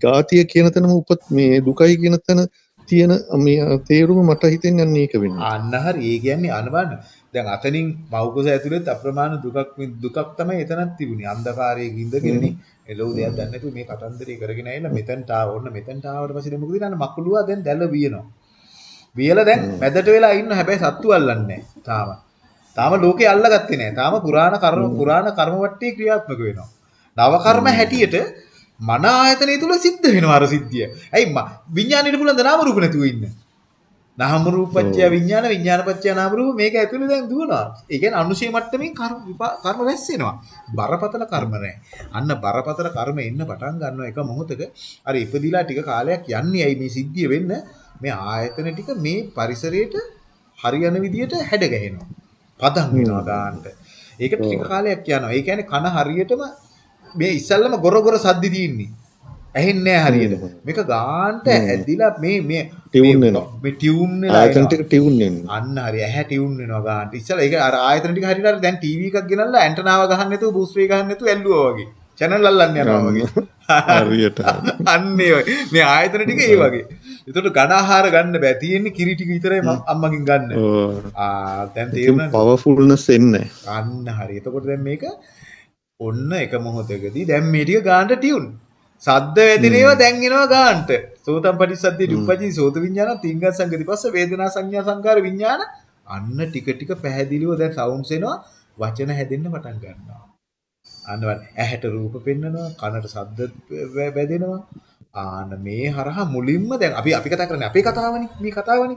Speaker 1: ජාතිය කියන තැනම උපත් මේ දුකයි කියන තැන තියෙන මේ තේරුම මට හිතෙන් යන්නේ ඒක වෙන්න.
Speaker 2: අන්න හරි. ඒ කියන්නේ අනවන්න. දැන් අතනින් මව්කුස ඇතුළෙත් අප්‍රමාණ දුකක් දුකක් තමයි එතනක් තිබුණේ. අන්ධකාරයේ ඉඳගෙනනේ එළව දෙයක් දන්නේ නැතුව මේ කතන්දරේ කරගෙන ඇවිල්ලා මෙතනට ආව. ඔන්න මෙතනට ආවට පස්සේ මොකද කරන්නේ? මකුලුවා දැන් දැල වියනවා. වියලා දැන් මැදට වෙලා ඉන්න හැබැයි සත්තු අල්ලන්නේ තාම. තාම ලෝකේ අල්ලගත්තේ නැහැ. තාම පුරාණ කර්ම පුරාණ කර්ම වට්ටිය ක්‍රියාත්මක වෙනවා. නව කර්ම හැටියට මන ආයතනය තුල සිද්ධ වෙනවා අර සිද්ධිය. ඇයි විඥාණයට පුළුවන් නාම රූප නැතුව ඉන්න. නාම රූපච්ඡය විඥාන විඥානපච්ඡය නාම රූප මේක ඇතුලේ දැන් දුවනවා. ඒ කියන්නේ අනුශේ මට්ටමින් කර්ම කර්ම රැස් වෙනවා. බරපතල කර්ම නැහැ. අන්න බරපතල කර්ම එන්න පටන් ගන්නවා එක මොහොතක අර ඉපදිලා ටික කාලයක් යන්නේ ඇයි මේ සිද්ධිය වෙන්න මේ ආයතන ටික මේ පරිසරයට හරියන විදියට හැඩ ගැහෙනවා. පදම් වෙනවා ගන්නට. ඒක ටික කාලයක් යනවා. ඒ කියන්නේ කන හරියටම මේ ඉස්සල්ලාම ගොර ගොර සද්දි තියෙන්නේ. ඇහෙන්නේ නැහැ හරියට. මේක ගාන්ට ඇදිලා මේ මේ
Speaker 1: ටියුන් වෙනවා.
Speaker 2: මේ ටියුන් වෙලා
Speaker 1: ආයතන. ටික ටියුන් වෙනවා.
Speaker 2: අන්න හරි ඇහැ ටියුන් වෙනවා ගාන්ට. ඉස්සලා ඒක අර ආයතන ටික හරියට හරි දැන් ටීවී එකක් ගෙනල්ලා ඇන්ටනාව ගහන්න නැතුව බූස්ට් එක ගහන්න නැතුව ඇල්ලුවා වගේ. channel අල්ලන්න යනවා වගේ.
Speaker 1: හරියට.
Speaker 2: අන්න ඒ වගේ. මේ ආයතන ටික ඒ වගේ. ඒතකොට ඝන ආහාර ගන්න බෑ. තියෙන්නේ කිරි ටික විතරයි මම අම්මගෙන් ගන්න.
Speaker 1: ඕ.
Speaker 2: ආ දැන් තේරුණා.
Speaker 1: පවර්ෆුල්නස් එන්නේ.
Speaker 2: අන්න හරි. එතකොට දැන් මේක ඔන්න එක මොහොතකදී දැන් මේ ටික ගානට ටියුන්. සද්ද වැදිනේවා දැන් එනවා ගානට. සෝතම් පටිසද්දේ දුප්පජී සෝත විඥාන තිංග සංගති පස්ස වේදනා සංඥා සංකාර විඥාන අන්න ටික ටික පැහැදිලිව දැන් සවුන්ඩ්ස් එනවා වචන හැදෙන්න පටන් ගන්නවා. අන්න. ඇහැට රූප පෙන්නනවා කනට වැ- වැදෙනවා. ආන්න මේ හරහා මුලින්ම දැන් අපි අපි කතා කරන්නේ අපේ කතාවනේ මේ කතාවනේ.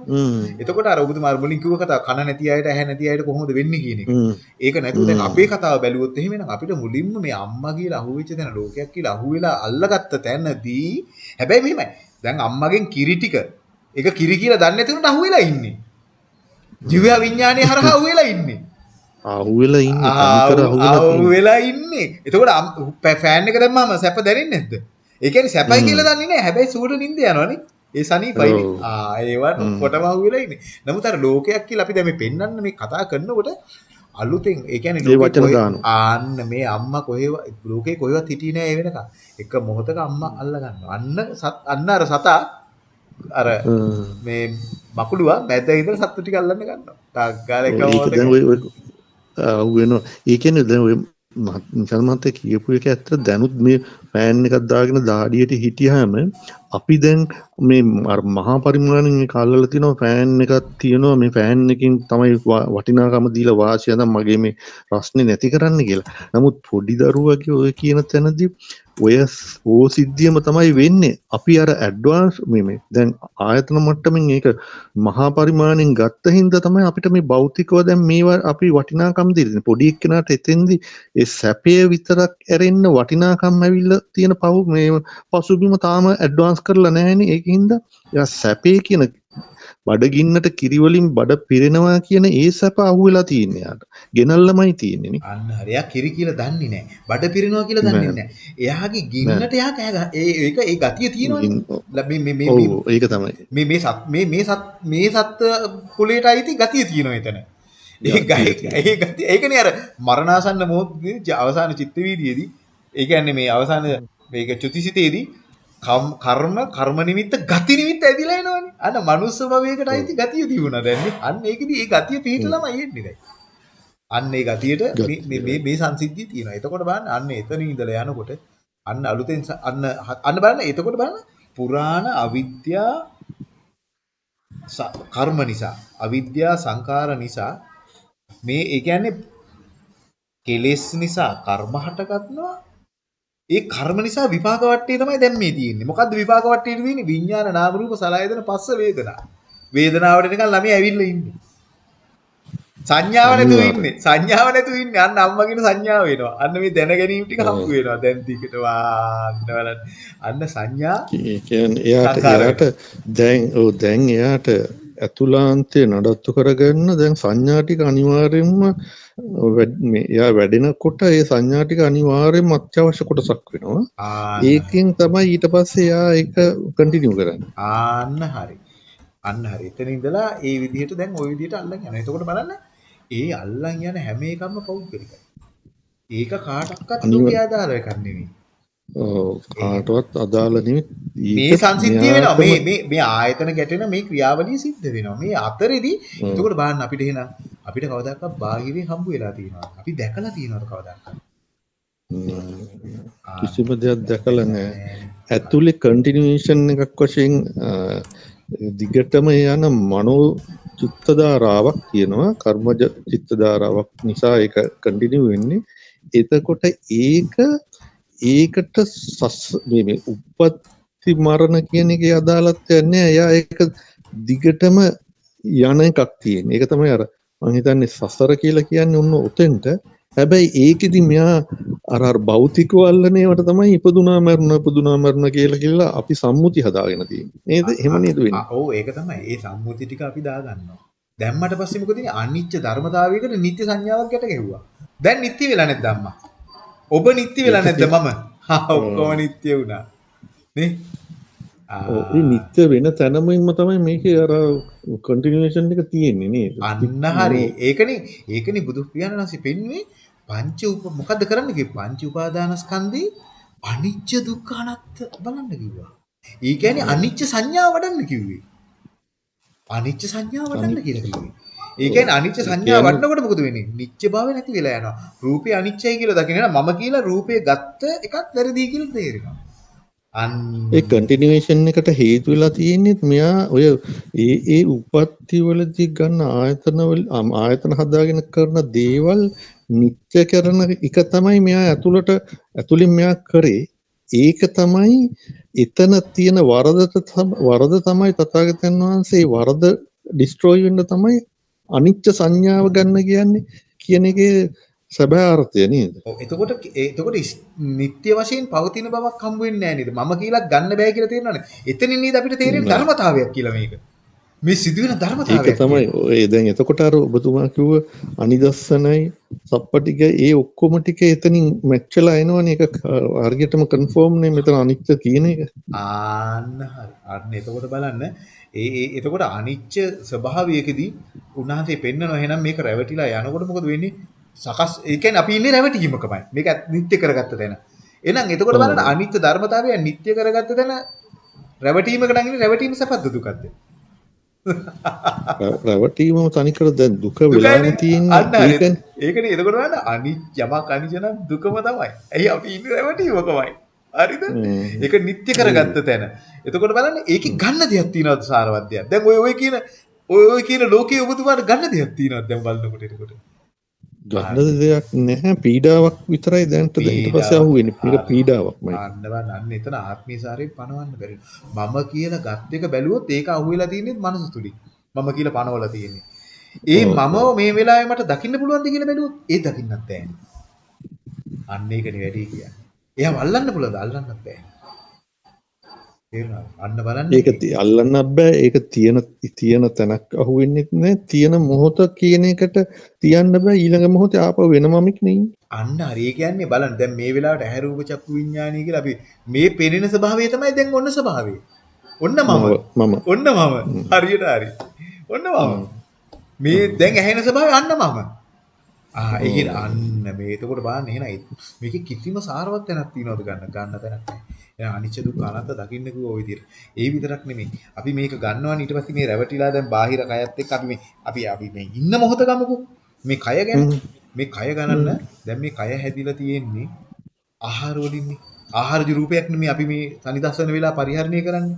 Speaker 2: එතකොට අර ඔබතුමා මුලින් කිව්ව කතාව කන නැති අයට ඇහැ නැති අයට කොහොමද වෙන්නේ කියන එක. ඒක නැතුව දැන්. අපේ කතාව බැලුවොත් එහෙම නම් අපිට මුලින්ම මේ අම්මා කියලා අහුවෙච්ච තැන ලෝකයක් කියලා අහුවෙලා අල්ලගත්ත තැනදී හැබැයි මෙහෙමයි. දැන් අම්මගෙන් කිරි ටික ඒක කිරි කියලා දන්නේ නැති උන්ට අහුවෙලා ඉන්නේ. ජීව විඥානයේ හරහා අහුවෙලා ඉන්නේ.
Speaker 1: අහුවෙලා ඉන්නේ. අහුවෙලා
Speaker 2: ඉන්නේ. එතකොට ෆෑන් එක දැම්මම සැප දැනෙන්නේ නැද්ද? කියන්නේ සැපයි. කියලා දන්නේ. හැබැයි සූට නිින්ද යනවනේ. ඒ සනීපයිනේ.
Speaker 1: ඔව්.
Speaker 2: ආ ඒවට
Speaker 1: හ්ම්.
Speaker 2: කොටම අහුවෙලා ඉන්නේ. නමුත් අර ලෝකයක් කියලා අපි දැන් මේ පෙන්වන්න මේ කතා කරනකොට අලුතෙන් ඒ කියන්නේ
Speaker 1: ඒ
Speaker 2: ලෝකේ
Speaker 1: වචන
Speaker 2: කොහෙ-
Speaker 1: දානවා.
Speaker 2: ආන්න මේ අම්මා කොහෙවත් ලෝකේ කොහෙවත් හිටියේ නෑ ඒ වෙනකන්. එක මොහොතක අම්මා අල්ල ගන්නවා. අන්න සත්- අන්න අර සතා අර. මේ මකුළුවා මැද ඉඳලා සත්තු ටික අල්ලන්න ගන්නවා. ටක් ගාලා එක
Speaker 1: ඒක
Speaker 2: මොහොතක
Speaker 1: දැන් ඔය ඔය අහුවෙනවා. ඒ කියන්නේ දැන් ඔය විශාල මහත්තයා කියපු එක ඇත්ත දැනුත් මේ ෆෑන් එකක් දාගෙන දාඩියට හිටියාම අපි දැන් මේ අර මහා පරිමාණයෙන් මේ කල්ලලා තියෙනවා ෆෑන් එකක් තියෙනවා මේ ෆෑන් එකකින් තමයි වා- වටිනාකම දීලා වාසිය දැන් මගේ මේ රස්නේ නැති කරන්න කියලා. නමුත් පොඩි දරුවගේ ඔය කියන තැනදී ඔය ස්- ඕ සිද්ධියම තමයි වෙන්නේ. අපි අර ඇඩ්වාන්ස් මේ මේ දැන් ආයතන මට්ටමින් ඒක මහා පරිමාණයෙන් ගත්ත හින්දා තමයි අපිට මේ භෞතිකව දැන් මේවා අපි වටිනාකම් දෙන්නේ. පොඩි එක්කෙනාට එතෙන්දී ඒ සැපය විතරක් ඇරෙන්න වටිනාකම් ඇවිල්ලා තියෙන පහු මේ පසුබිම තාම ඇඩ්වාන්ස් කරලා නැහැනේ. ඒකින්ද එයා සැපේ කියන බඩගින්නට කිරිවලින් බඩ පිරෙනවා කියන ඒ සැප අහුවෙලා තියෙන්නේ යාට. ගෙනල්ලමයි තියෙන්නේ නේ.
Speaker 2: අන්න හරි. එයා කිරි කියලා දන්නේ නැහැ. බඩ පිරෙනවා කියලා දන්නේ. නැහැ. එයාගේ ගින්නට එයා කෑ ඒක ඒ ගතිය තියෙනවනේ. මේ මේ මේ
Speaker 1: ඒක තමයි.
Speaker 2: මේ මේ සත් මේ මේ සත් මේ සත් කුලයට අයිති ගතිය තියෙනවා එතන. ඒ
Speaker 1: ගතිය
Speaker 2: ඒ ගතිය ඒකනේ අර මරණාසන්න මොහොතේ අවසාන චිත්ත වීදියේදී ඒ කියන්නේ මේ අවසාන මේක චුතිසිතේදී කර්ම කර්ම නිමිත්ත ගති නිමිත්ත ඇදිලා එනවනේ. අන්න මනුස්ස භවයකට අයිති ගතිය තිබුණා දැන් නේ. අන්න ඒකෙදි ඒ ගතිය පිටලමයි එන්නේ දැන්. අන්න ඒ ගතියට මේ- මේ මේ සංසිද්ධිය තියෙනවා. එතකොට බලන්න අන්න එතන ඉඳලා යනකොට අන්න අලුතෙන් අන්න අන්න බලන්න එතකොට බලන්න පුරාණ අවිද්‍යා කර්ම නිසා අවිද්‍යා සංකාර නිසා මේ ඒ කියන්නේ කෙලෙස් නිසා කර්ම හටගන්නවා ඒ කර්ම නිසා විපාක වට්ටිය තමයි දැන් මේ තියෙන්නේ. මොකද්ද විපාක වට්ටියේ තියෙන්නේ? විඥාන නාම රූප සලආයතන පස්ස වේදනා. වේදනාවට නිකන් ළමයි ඇවිල්ලා ඉන්නේ. සංඥාව නැතුව ඉන්නේ. සංඥාව නැතුව ඉන්නේ. අන්න අම්මගෙන සංඥාව වෙනවා අන්න මේ දැන ගැනීම ටික හම්බ වෙනවා දැන් ටිකට වාන්න අන්න සංඥා.
Speaker 1: කියන්නේ එයාට. එයාට දැන් ඔව් දැන් එයාට ඇතුළාන්තය නඩත්තු කරගන්න දැන් සංඥා ටික අනිවාර්යෙන්ම එයා වැඩෙනකොට ඒ සංඥා ටික අනිවාර්යෙන්ම අත්‍යවශ්‍ය කොටසක් වෙනවා. ඒකෙන් තමයි ඊට පස්සේ එයා ඒක කන්ටිනියු කරන්නේ.
Speaker 2: ආන්න හරි. අන්න හරි. එතන ඉඳලා ඒ විදිහට දැන් ওই විදිහට අල්ලන් යනවා. එතකොට බලන්න ඒ අල්ලන් යන හැම එකක්ම පෞද්ගලිකයි. ඒක කාටවත් ලෝකයේ ආදාළ එකක් නෙවෙයි.
Speaker 1: කාටවත් අදාළ නෙවෙයි.
Speaker 2: මේ සංසිද්ධිය වෙනවා. මේ මේ මේ ආයතන ගැටෙන මේ ක්‍රියාවලිය සිද්ධ වෙනවා. මේ අතරෙදි. එතකොට බලන්න අපිට එහෙනම් අපිට කවදාකවත් බාහිරේ හම්බ වෙලා තියෙනවා. අපි දැකලා තියෙනවද කවදාකවත්?
Speaker 1: කිසිම දෙයක් දැකලා නෑ.
Speaker 2: නෑ.
Speaker 1: ඇතුලේ කන්ටිනියේෂන් එකක් වශයෙන් දිගටම යන මනෝ චිත්ත ධාරාවක් තියෙනවා කර්මජ චිත්ත ධාරාවක් නිසා ඒක කන්ටිනියු වෙන්නේ එතකොට ඒක ඒකට සස් මේ මේ උප්පත්ති මරණ කියන එකේ අදාළත්වයක් නැහැ එයා ඒක දිගටම යන එකක් තියෙන. ඒක තමයි අර මම හිතන්නේ සසර කියලා කියන්නේ ඔන්න උතෙන්ට හැබැයි ඒකෙදි මෙයා අර අර භෞතිකව අල්ලන ඒවට තමයි ඉපදුනා මරණ ඉපදුනා මරණ කියලා කියලා අපි සම්මුති හදාගෙන තියෙන්නේ. නේද? එහෙම නේද වෙන්නේ?
Speaker 2: ආ, ඔව් ඒක තමයි. ඒ සම්මුති ටික අපි දාගන්නවා. දැම්මට පස්සේ මොකද වෙන්නේ? අනිච්ච ධර්මතාවයකට නිත්‍ය සංඥාවක් ගැට ගැහුවා. දැන් නිත්‍ය වෙලා නැද්ද අම්මා? ඔබ නිත්‍ය වෙලා නැද්ද මම? හා ඔක්කොම නිත්‍ය වුණා. නේ?
Speaker 1: ඒ නිත්‍ය වෙන තැනමින්ම තමයි මේකේ අර කන්ටිනියුේෂන් එක තියෙන්නේ නේද?
Speaker 2: අන්න හරි. ඒකනේ ඒකනේ බුදු පියාණන් වහන්සේ පෙන්වුවේ පංච උප මොකද්ද කරන්න කිව්වේ? පංච උපාදානස්කන්ධේ අනිච්ච දුක්ඛ අනාත්ත බලන්න කිව්වා. ඒ කියන්නේ අනිච්ච සංඥාව වඩන්න කිව්වේ. අනිච්ච සංඥාව වඩන්න කියලා කිව්වේ. ඒ කියන්නේ අනිච්ච සංඥාව වඩනකොට මොකද වෙන්නේ? නිච්ච භාවය නැති වෙලා යනවා. රූපේ අනිච්චයි කියලා දකින්න මම කියලා රූපේ ගත්ත එකක් වැරදි කියලා තේරෙනවා.
Speaker 1: අන්න ඒ කන්ටිනියුේෂන් එකට හේතු වෙලා තියෙන්නේ මෙයා ඔය ඒ ඒ උපත්ති වලදී ගන්න ආයතන වල ආයතන හදාගෙන කරන දේවල් නිත්‍ය කරන එක තමයි මෙයා ඇතුළට ඇතුළින් මෙයා කරේ ඒක තමයි එතන තියෙන වරදට වරද තමයි තථාගතයන් වහන්සේ වරද ඩිස්ට්‍රොයි වෙන්න තමයි අනිච්ච සංඥාව ගන්න කියන්නේ කියන එකේ සැබෑ අර්ථය නේද?
Speaker 2: එතකොට එතකොට නිත්‍ය වශයෙන් පවතින බවක් හම්බ වෙන්නේ නැහැ නේද? මම කියලා ගන්න බෑ කියලා තේරෙනවනේ. එතනින් නේද අපිට තේරෙන්නේ ධර්මතාවයක් කියලා මේක. මේ සිදුවෙන ධර්මතාවයක්.
Speaker 1: ඒක තමයි ඔය දැන් එතකොට අර ඔබතුමා කිව්ව අනිදස්සනයි සප්පටික ඒ ඔක්කොම ටික එතනින් මැච් වෙලා එනවනේ ඒක හරියටම කන්ෆර්ම් නේ මෙතන අනිත්‍ය කියන එක.
Speaker 2: ආන්න හරි. අන්න එතකොට බලන්න ඒ එතකොට අනිච්ච ස්වභාවයකදී උන්වහන්සේ පෙන්නනවා එහෙනම් මේක රැවටිලා යනකොට මොකද වෙන්නේ? සකස් ඒ කියන්නේ අපි ඉන්නේ රැවටීමකමයි. මේක නිත්‍ය කරගත්ත තැන. එහෙනම් එතකොට බලන්න අනිත්‍ය ධර්මතාවය නිත්‍ය කරගත්ත තැන රැවටීමකට නගින්නේ රැවටීම සපද්ද දුකද්ද?
Speaker 1: රැවටීමම තනිකර දැන් දුක වෙලාම තියෙන්නේ
Speaker 2: ඒකනේ එතකොට බලන්න අනිත්‍ය යමක් අනිත්‍ය නම් දුකම තමයි. ඇයි අපි ඉන්නේ රැවටීමකමයි. හරිද? ඒක නිත්‍ය කරගත්ත තැන. එතකොට බලන්න ඒකේ ගන්න දෙයක් තියෙනවද සාරවත් දෙයක්. දැන් ඔය ඔය කියන ඔය ඔය කියන ලෝකයේ ඔබතුමාට ගන්න දෙයක් තියෙනවද දැන් බලනකොට එතකොට?
Speaker 1: ගන්න දෙයක් නැහැ. පීඩාවක් විතරයි දැන්ට. ඊට පස්සේ අහුවෙන්නේ. මේක පීඩාවක්මයි.
Speaker 2: අන්න බලන්න. අන්න එතන ආත්මීසාරයෙන් පණවන්න බැරි. මම කියලා ගත් එක බැලුවොත් ඒක අහුවෙලා තියෙන්නේ මනස තුලින්. මම කියලා පණවලා තියෙන්නේ. ඒ මම මේ වෙලාවේ මට දකින්න පුළුවන්ද කියලා බැලුවොත් ඒ දකින්නත් බෑනේ අන්න ඒකනේ වැඩි කියන්නේ එයාව අල්ලන්න පුළුවන්ද? අල්ලන්නත් බෑනේ අන්න බලන්න.
Speaker 1: ඒක අල්ලන්නත් බෑ. ඒක තියෙන තියෙන තැනක් අහුවෙන්නෙත් නෑ. තියෙන මොහොත කියන එකට තියන්න බෑ. ඊළඟ මොහොතේ ආපහු වෙන මමෙක් නෙයි
Speaker 2: අන්න හරි. කියන්නේ බලන්න. දැන් මේ වෙලාවට ඇහැ රූප චක්කු විඥානය කියලා අපි මේ පෙනෙන ස්වභාවය තමයි දැන් ඔන්න ස්වභාවය. ඔන්න මම. ඔන්න මම. හරියට හරි. ඔන්න මම. මේ දැන් ඇහෙන ස්වභාවය අන්න මම ආ ඒක අන්න මේ එතකොට බලන්න එහෙනම් මේකේ කිසිම සාරවත් තැනක් තියනවද ගන්න ගන්න තැනක් නැහැ එහෙනම් අනිච්ච දුක්ඛ අනාත්ම දකින්න කිව්ව ওই විදිහට. ඒ විතරක් නෙමෙයි. අපි මේක ගන්නවානේ ඊට පස්සේ මේ රැවටිලා දැන් බාහිර කයත් එක්ක අපි මේ අපි අපි මේ ඉන්න මොහොත ගමුකෝ. මේ කය ගැන මේ කය ගණන්න දැන් මේ කය හැදිලා තියෙන්නේ ආහාර වලින්නේ. ආහාරජ රූපයක් නෙමෙයි අපි මේ සනිදස්සන වෙලා පරිහරණය කරන්නේ.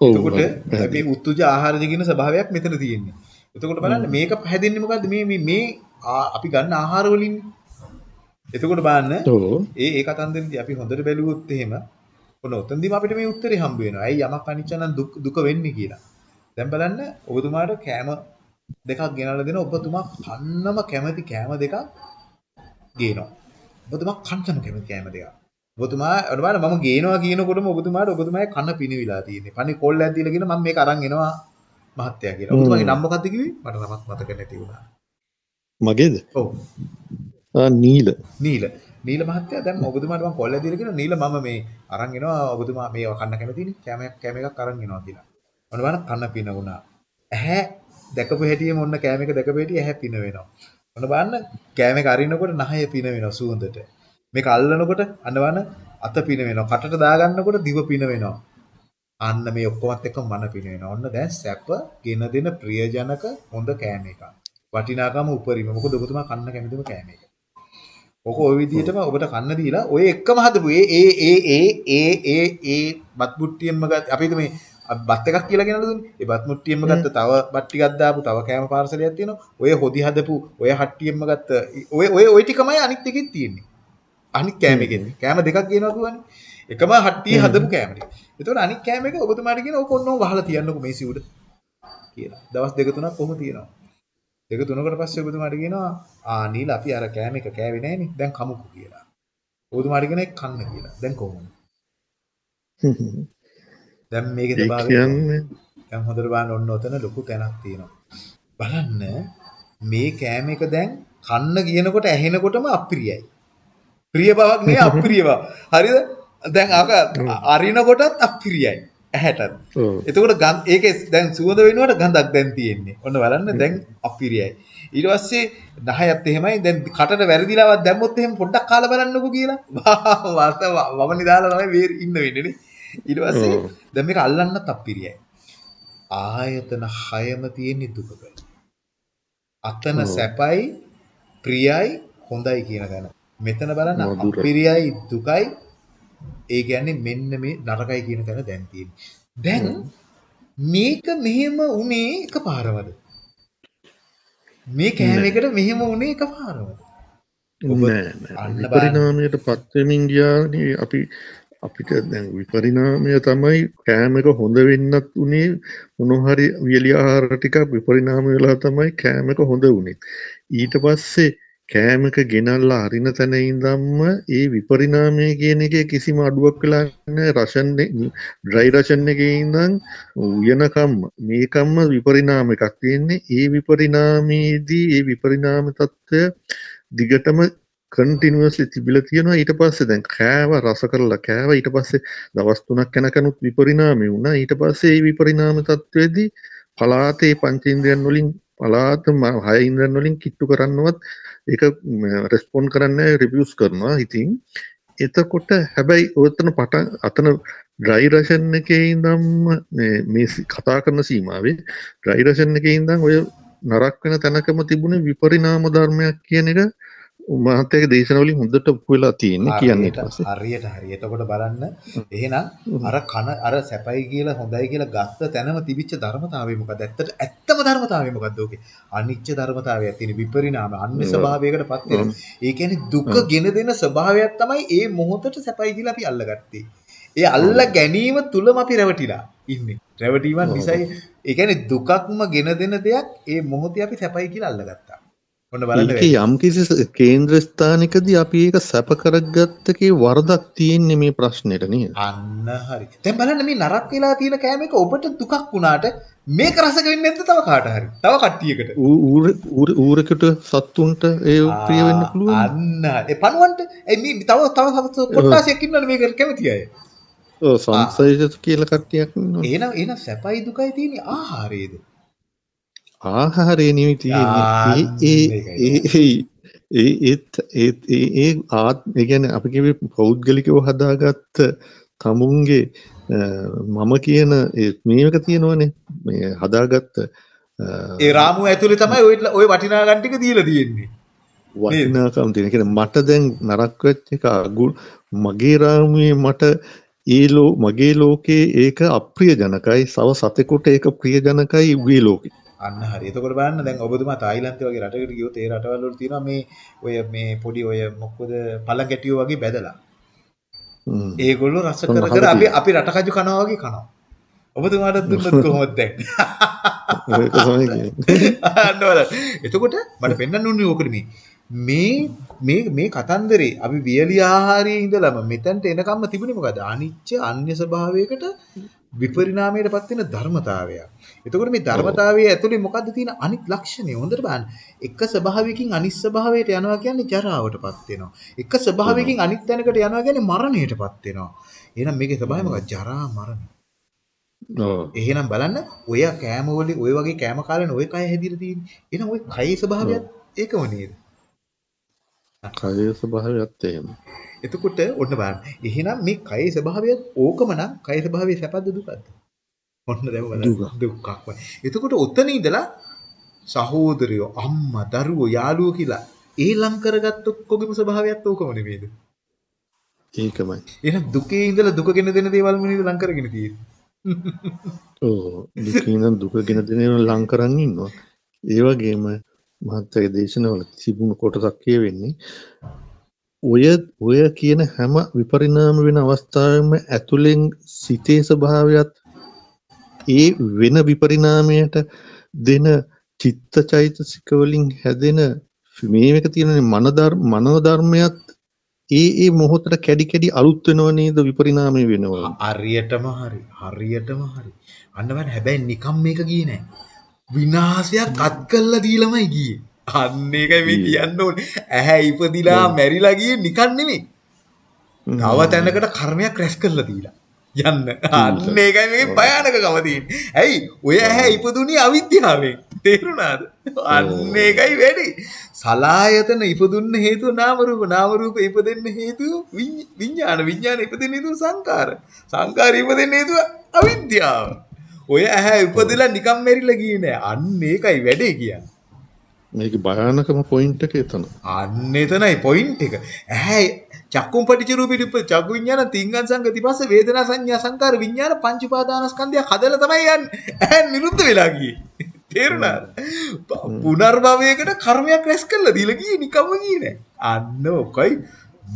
Speaker 2: එතකොට මේ උත්තුජ ආහාරජ කියන ස්වභාවයක් මෙතන තියෙන්නේ. එතකොට බලන්න මේක හැදෙන්නේ මොකද්ද මේ මේ අපි ගන්න ආහාර. එතකොට බලන්න ඒ ඒ කතන්දරදී අපි හොඳට බැලුවොත් එහෙම ඔන්න ඔතනදීම අපිට මේ උත්තරේ හම්බ වෙනවා. ඇයි යමක් අනිච්ච නම් දුක් දුක වෙන්නේ කියලා. දැන් බලන්න ඔබතුමාට කෑම දෙකක් ගෙනල්ලා දෙන ඔබතුමා කන්නම කැමති කෑම දෙකක් ගේනවා. ඔබතුමා කන්නම කැමති කෑම දෙකක්. ඔබතුමා ඔන්න බලන්න මම ගේනවා කියනකොටම ඔබතුමාට ඔබතුමාගේ කන පිනවිලා තියෙන්නේ. පණි කොල්ලයක් දීලා කියන මම මේක අරන් එනවා මහත්තයා කියලා. ඔබතුමාගේ නම මොකක්ද කිව්වේ? මට නමක් මතක නැති වුණා.
Speaker 1: මගේද? නීල
Speaker 2: නීල නීල මහත්තයා දැන් ඔබතුමාට මම කොල්ල දීලා කියනවා නීල මම මේ අරන් එනවා ඔබතුමා මේව කන්න කැමතිනේ කැමයක් කැම එකක් අරන් එනවා කියලා. ඔන්න බලන්න කන්න පින වුණා. ඇහැ දැකපු හැටියෙම ඔන්න කැම එක දැකපු හැටි ඇහැ පින වෙනවා. ඔන්න බලන්න කැම එක අරිනකොට නහය පින වෙනවා සුවඳට. මේක අල්ලනකොට අන්න බලන්න අත පින වෙනවා. කටට දාගන්නකොට දිව පින වෙනවා. අන්න මේ ඔක්කොමත් එක්ක මන පින වෙනවා. ඔන්න දැන් සැප ගෙන දෙන ප්‍රියජනක හොඳ කෑම එකක්. වටිනාකම උපරිම. මොකද ඔබතුමා කන්න කැමතිම කෑම එක. ඕක ওই විදිහටම ඔබට කන්න දීලා ඔය එක්කම හදපු ඒ ඒ ඒ ඒ ඒ ඒ ඒ බත් මුට්ටියෙන්ම ගත්ත අපි මේ බත් එකක් කියලා ගෙනල්ලා දුන්නේ. ඒ බත් මුට්ටියෙන්ම ගත්ත තව බත් ටිකක් දාපු තව කෑම පාර්සලයක් තියෙනවා. ඔය හොදි හදපු ඔය හට්ටියෙන්ම ගත්ත ඔය ඔය ඔය ටිකමයි අනිත් එකෙත් තියෙන්නේ. අනිත් කෑම එකෙත්. කෑම දෙකක් ගේනවා කියන්නේ. එකම හට්ටිය හදපු කෑම ටික. ඒතකොට අනිත් කෑම එක ඔබතුමාට කියන ඕක ඔන්නෝ වහලා තියන්නකෝ මේ සිවුර කියලා. දවස් දෙක තුනක් කොහොම තියෙනවා. දෙක තුනකට පස්සේ ඔබතුමාට කියනවා ආ නීල අපි අර කෑම එක කෑවේ නෑනේ දැන් කමුකෝ කියලා. ඔබතුමාට කියන එක කන්න කියලා. දැන් කොහොමද? දැන් මේකේ ස්වභාවය කියන්නේ දැන් හොඳට බලන්න ඔන්න ඔතන ලොකු තැනක් තියෙනවා. බලන්න මේ කෑම එක දැන් කන්න කියනකොට ඇහෙනකොටම අප්‍රියයි. ප්‍රිය බවක් නෙවෙයි අප්‍රිය බව. හරිද? දැන් අක අරිනකොටත් අප්‍රියයි. ඇහැටත්. එතකොට ගඳ ඒකේ දැන් සුවඳ වෙනකොට ගඳක් දැන් තියෙන්නේ. ඔන්න බලන්න දැන් අප්‍රියයි. ඊට පස්සේ නහයත් එහෙමයි දැන් කටට වැරදිලාවක් දැම්මොත් එහෙම පොඩ්ඩක් කාලා බලන්නකෝ කියලා. වාස වමනි දාලා තමයි මේ ඉන්න වෙන්නේ නේ. ඊට පස්සේ දැන් මේක අල්ලන්නත් අප්‍රියයි. ආයතන හයම තියෙන දුකක. අතන සැපයි ප්‍රියයි හොඳයි කියන තැන. මෙතන බලන්න අප්‍රියයි දුකයි ඒ කියන්නේ මෙන්න මේ නරකයි කියන තැන දැන් තියෙන්නේ. දැන් මේක මෙහෙම උනේ එකපාරමද? මේ කෑම එකට මෙහෙම උනේ
Speaker 1: නෑ විපරිණාමයට පත් වෙමින් ගියානේ අපි අපිට දැන් විපරිණාමය තමයි කෑම එක හොඳ වෙන්නත් උනේ මොන හරි වියලි ආහාර ටිකක් විපරිණාම වෙලා තමයි කෑම එක හොඳ උනේ. ඊට පස්සේ කෑමක ගෙනල්ලා හරින තැන ඉඳම්ම ඒ විපරිණාමය කියන එක කිසිම අඩුවක් කලාන්න රෂන් ඩ්‍රයි රෂන් එක ඉඳන් උයනකම්ම මේකම්ම විපරිණාම එකක් තියෙන්නේ. ඒ විපරිණාමයේදී ඒ විපරිණාම තත්ත්වය දිගටම කටිනුවස්ලි තිබිල තියෙනවා. ඊට පස්සේ දැන් කෑව රස කරලා කෑව. ඊට පස්සේ දවස්තුනක් යැනකනුත් විපරිණාමය වුණා. ඊට පස්සේ ඒ විපරිණාම තත්ත්වයේදී පලාතේ පංචින්ද්‍රයන් වලින් පලාත හය ඉන්ද්‍රයන් වලින් කිට්ටු කරන්නවත් ඒක රෙස්පොන්් කරන්න රිවියස් කරනවා ඉතින්. එතකොට හැබැයි ඔතන පට අතන ඩ්‍රයිරෂන් එක ඉදම් මේ කතා කරන සීමාවේ ඩ්‍රයිරෂන් එක ඉදම් ඔය නරක් වෙන තැනකම තිබුණ විපරිනාම ධර්මයක් කියන එක මහත්තයක දේශනවලින් හොඳට ඔප්පු තියෙන්නේ කියන්නේ
Speaker 2: ඊට හරියට හරි. එතකොට බලන්න එහෙනම් අර කන අර සැපයි කියලා හොඳයි කියලා ගත්ත තැනම තිබිච්ච ධර්මතාවය මොකද? ඇත්තට ඇත්තම ධර්මතාවය මොකද්ද ඕකේ? අනිච්ච ධර්මතාවයක් තියෙන විපරිණාම අන්‍ය ස්වභාවයකටපත් වෙන. ඒ කියන්නේ දුක ගෙන දෙන ස්වභාවයක් තමයි ඒ මොහොතට සැපයි කියලා අපි අල්ලගත්තේ. ඒ අල්ල ගැනීම තුලම අපි රැවටිලා ඉන්නේ. රැවටීමක් නිසායි ඒ කියන්නේ දුකක්ම ගෙන දෙන දෙයක් ඒ මොහොතේ අපි සැපයි කියලා අල්ලගත්තා.
Speaker 1: යම් කිසි කේන්ද්‍ර ස්ථානිකදී අපි ඒක සැප කරගත්තකේ වරදක් තියෙන්නේ මේ ප්‍රශ්නෙට නේද?
Speaker 2: අන්න හරි. දැන් බලන්න මේ නරක වෙලා තියෙන කෑම එක ඔබට දුකක් වුණාට මේක රසක වෙන්නේ නැද්ද තව කාට හරි? තව කට්ටියකට.
Speaker 1: ඌර ඌරකට සත්තුන්ට ඒ ප්‍රිය වෙන්න පුළුවන්.
Speaker 2: අන්න ඒ පණුවන්ට මේ තව තව කොට්ටාසියක් ඉන්නවනේ මේක කැමති අය.
Speaker 1: ඔව් සංසයිජස් කියලා කට්ටියක් ඉන්නවා.
Speaker 2: එහෙනම් එහෙනම් සැපයි දුකයි තියෙන්නේ ආහාරයේද?
Speaker 1: ආහාරය නෙමෙයි තියෙන්නේ. ඒ ඒත් ඒ ආත් ඒ කියන්නේ අපි කිව්වේ පෞද්ගලිකව හදාගත්ත තමුන්ගේ මම කියන මේක තියෙනවනේ. මේ හදාගත්ත
Speaker 2: ඒ රාමුව ඇතුලේ තමයි ඔය ඔය වටිනාකම් ටික දීලා තියෙන්නේ.
Speaker 1: වටිනාකම් තියෙන. කියන්නේ මට දැන් නරක වෙච්ච එක අගුල් මගේ රාමුවේ මට ඒ ලෝ මගේ ලෝකේ ඒක අප්‍රිය ජනකයි සව සතෙකුට ඒක ප්‍රිය ජනකයි උගේ ලෝකේ
Speaker 2: අන්න හරි. එතකොට බලන්න දැන් ඔබතුමා තායිලන්තේ වගේ රටකට ගියොත් ඒ රටවල් වල තියෙනවා මේ ඔය මේ පොඩි ඔය මොකද පළඟැටියෝ වගේ බැදලා. ඒගොල්ලෝ රස කර කර අපි අපි රට කජු කනවා වගේ කනවා. ඔබතුමාට දුන්නත් කොහොමද දැන්? තමයි කියන්නේ. එතකොට මට පෙන්වන්න ඕනේ ඕකට මේ. මේ මේ මේ කතන්දරේ අපි වියලි ආහාරයේ ඉඳලම මෙතනට එනකම්ම තිබුණේ මොකද? අනිච්ච අන්‍ය ස්වභාවයකට විපරිණාමයටපත් වෙන ධර්මතාවයක්. එතකොට මේ ධර්මතාවයේ ඇතුලේ මොකද්ද තියෙන අනිත් ලක්ෂණය? හොඳට බලන්න. එක ස්වභාවයකින් අනිත් ස්වභාවයට යනවා කියන්නේ ජරාවටපත් වෙනවා. එක ස්වභාවයකින් අනිත් තැනකට යනවා කියන්නේ මරණයටපත් වෙනවා. එහෙනම් මේකේ ස්වභාවය මොකක්ද? ජරා මරණ. එහෙනම් බලන්න ඔය කෑම වලින් ඔය වගේ කෑම කාලෙන ඔය කය හැදිලා තියෙන්නේ. එහෙනම් ඔය කයේ ස්වභාවයත් ඒකම නේද?
Speaker 1: කයේ ස්වභාවයත් එහෙම.
Speaker 2: එතකොට ඔන්න බලන්න. එහෙනම් මේ කයේ ස්වභාවයත් ඕකම නම් කයේ ස්වභාවය සැපද දුකද? ඔන්න දැන් දුක්ක් වයි. එතකොට ඔතන ඉඳලා සහෝදරයෝ අම්මා දරුවෝ යාළුවෝ කියලා ඒ ලං කරගත්ත ඔක්කොගේම ස්වභාවයත් ඕකම නෙමෙයිද?
Speaker 1: ඒකමයි.
Speaker 2: එහෙනම් දුකේ ඉඳලා දුකගෙන දෙන දේවල් මොනේද ලං කරගෙන තියෙන්නේ?
Speaker 1: ඔව් දුකේ ඉඳන් දුකගෙන දෙන ඒවා ලං කරන් ඉන්නවා. ඒ වගේම මහත්තයාගේ දේශනාවල තිබුණු කොටසක් කියවෙන්නේ ඔය ඔය කියන හැම විපරිණාම වෙන අවස්ථාවෙම ඇතුළෙන් සිතේ ස්වභාවයත් ඒ වෙන විපරිණාමයට දෙන චිත්ත චෛතසික වලින් හැදෙන මේක තියෙන මනෝධර්මයත් ඒ ඒ මොහොතට කැඩි කැඩි අලුත් වෙනව නේද විපරිණාමය වෙනවා?
Speaker 2: හරියටම හරි හරියටම හරි. අන්න බලන්න හැබැයි නිකම් මේක ගියේ නෑ. විනාශයක් අත් කළා දීලාමයි ගියේ. අන්න ඒකයි මේ කියන්න ඕනේ. ඇහැ ඉපදිලා මැරිලා ගියේ නිකන් නෙමෙයි. තව තැනකට කර්මයක් රැස් කරලා දීලා. යන්න. අන්න ඒකයි මේ භයානකකම තියෙන්නේ. ඇයි? ඔය ඇහැ ඉපදුනේ අවිද්‍යාවෙන්. තේරුණාද? අන්න ඒකයි වැඩි. සලායතන ඉපදුන්න හේතුව නාම රූප, නාම රූප ඉපදෙන්න හේතුව විඥාන, විඥාන ඉපදෙන්න හේතුව සංකාර. සංකාර ඉපදෙන්න හේතුව අවිද්‍යාව. ඔය ඇහැ ඉපදලා නිකම් මෙරිලා ගියේ නෑ. අන්න ඒකයි වැඩේ කියන්නේ.
Speaker 1: මේක භයානකම පොයින්ට් එක එතන.
Speaker 2: අන්න එතනයි පොයින්ට් එක. ඇහැ චක්කුම් පටිච්ච රූපී චක්කු විඥාන තිංගන් සංගති පස්සේ වේදනා සංඥා සංකාර විඥාන පංච උපාදානස්කන්ධය හදලා තමයි යන්නේ. ඇහැ නිරුද්ධ වෙලා ගියේ. තේරුණාද? පුනර්භවයකට කර්මයක් රැස් කරලා දීලා ගියේ නිකම්ම ගියේ නෑ. අන්න ඔකයි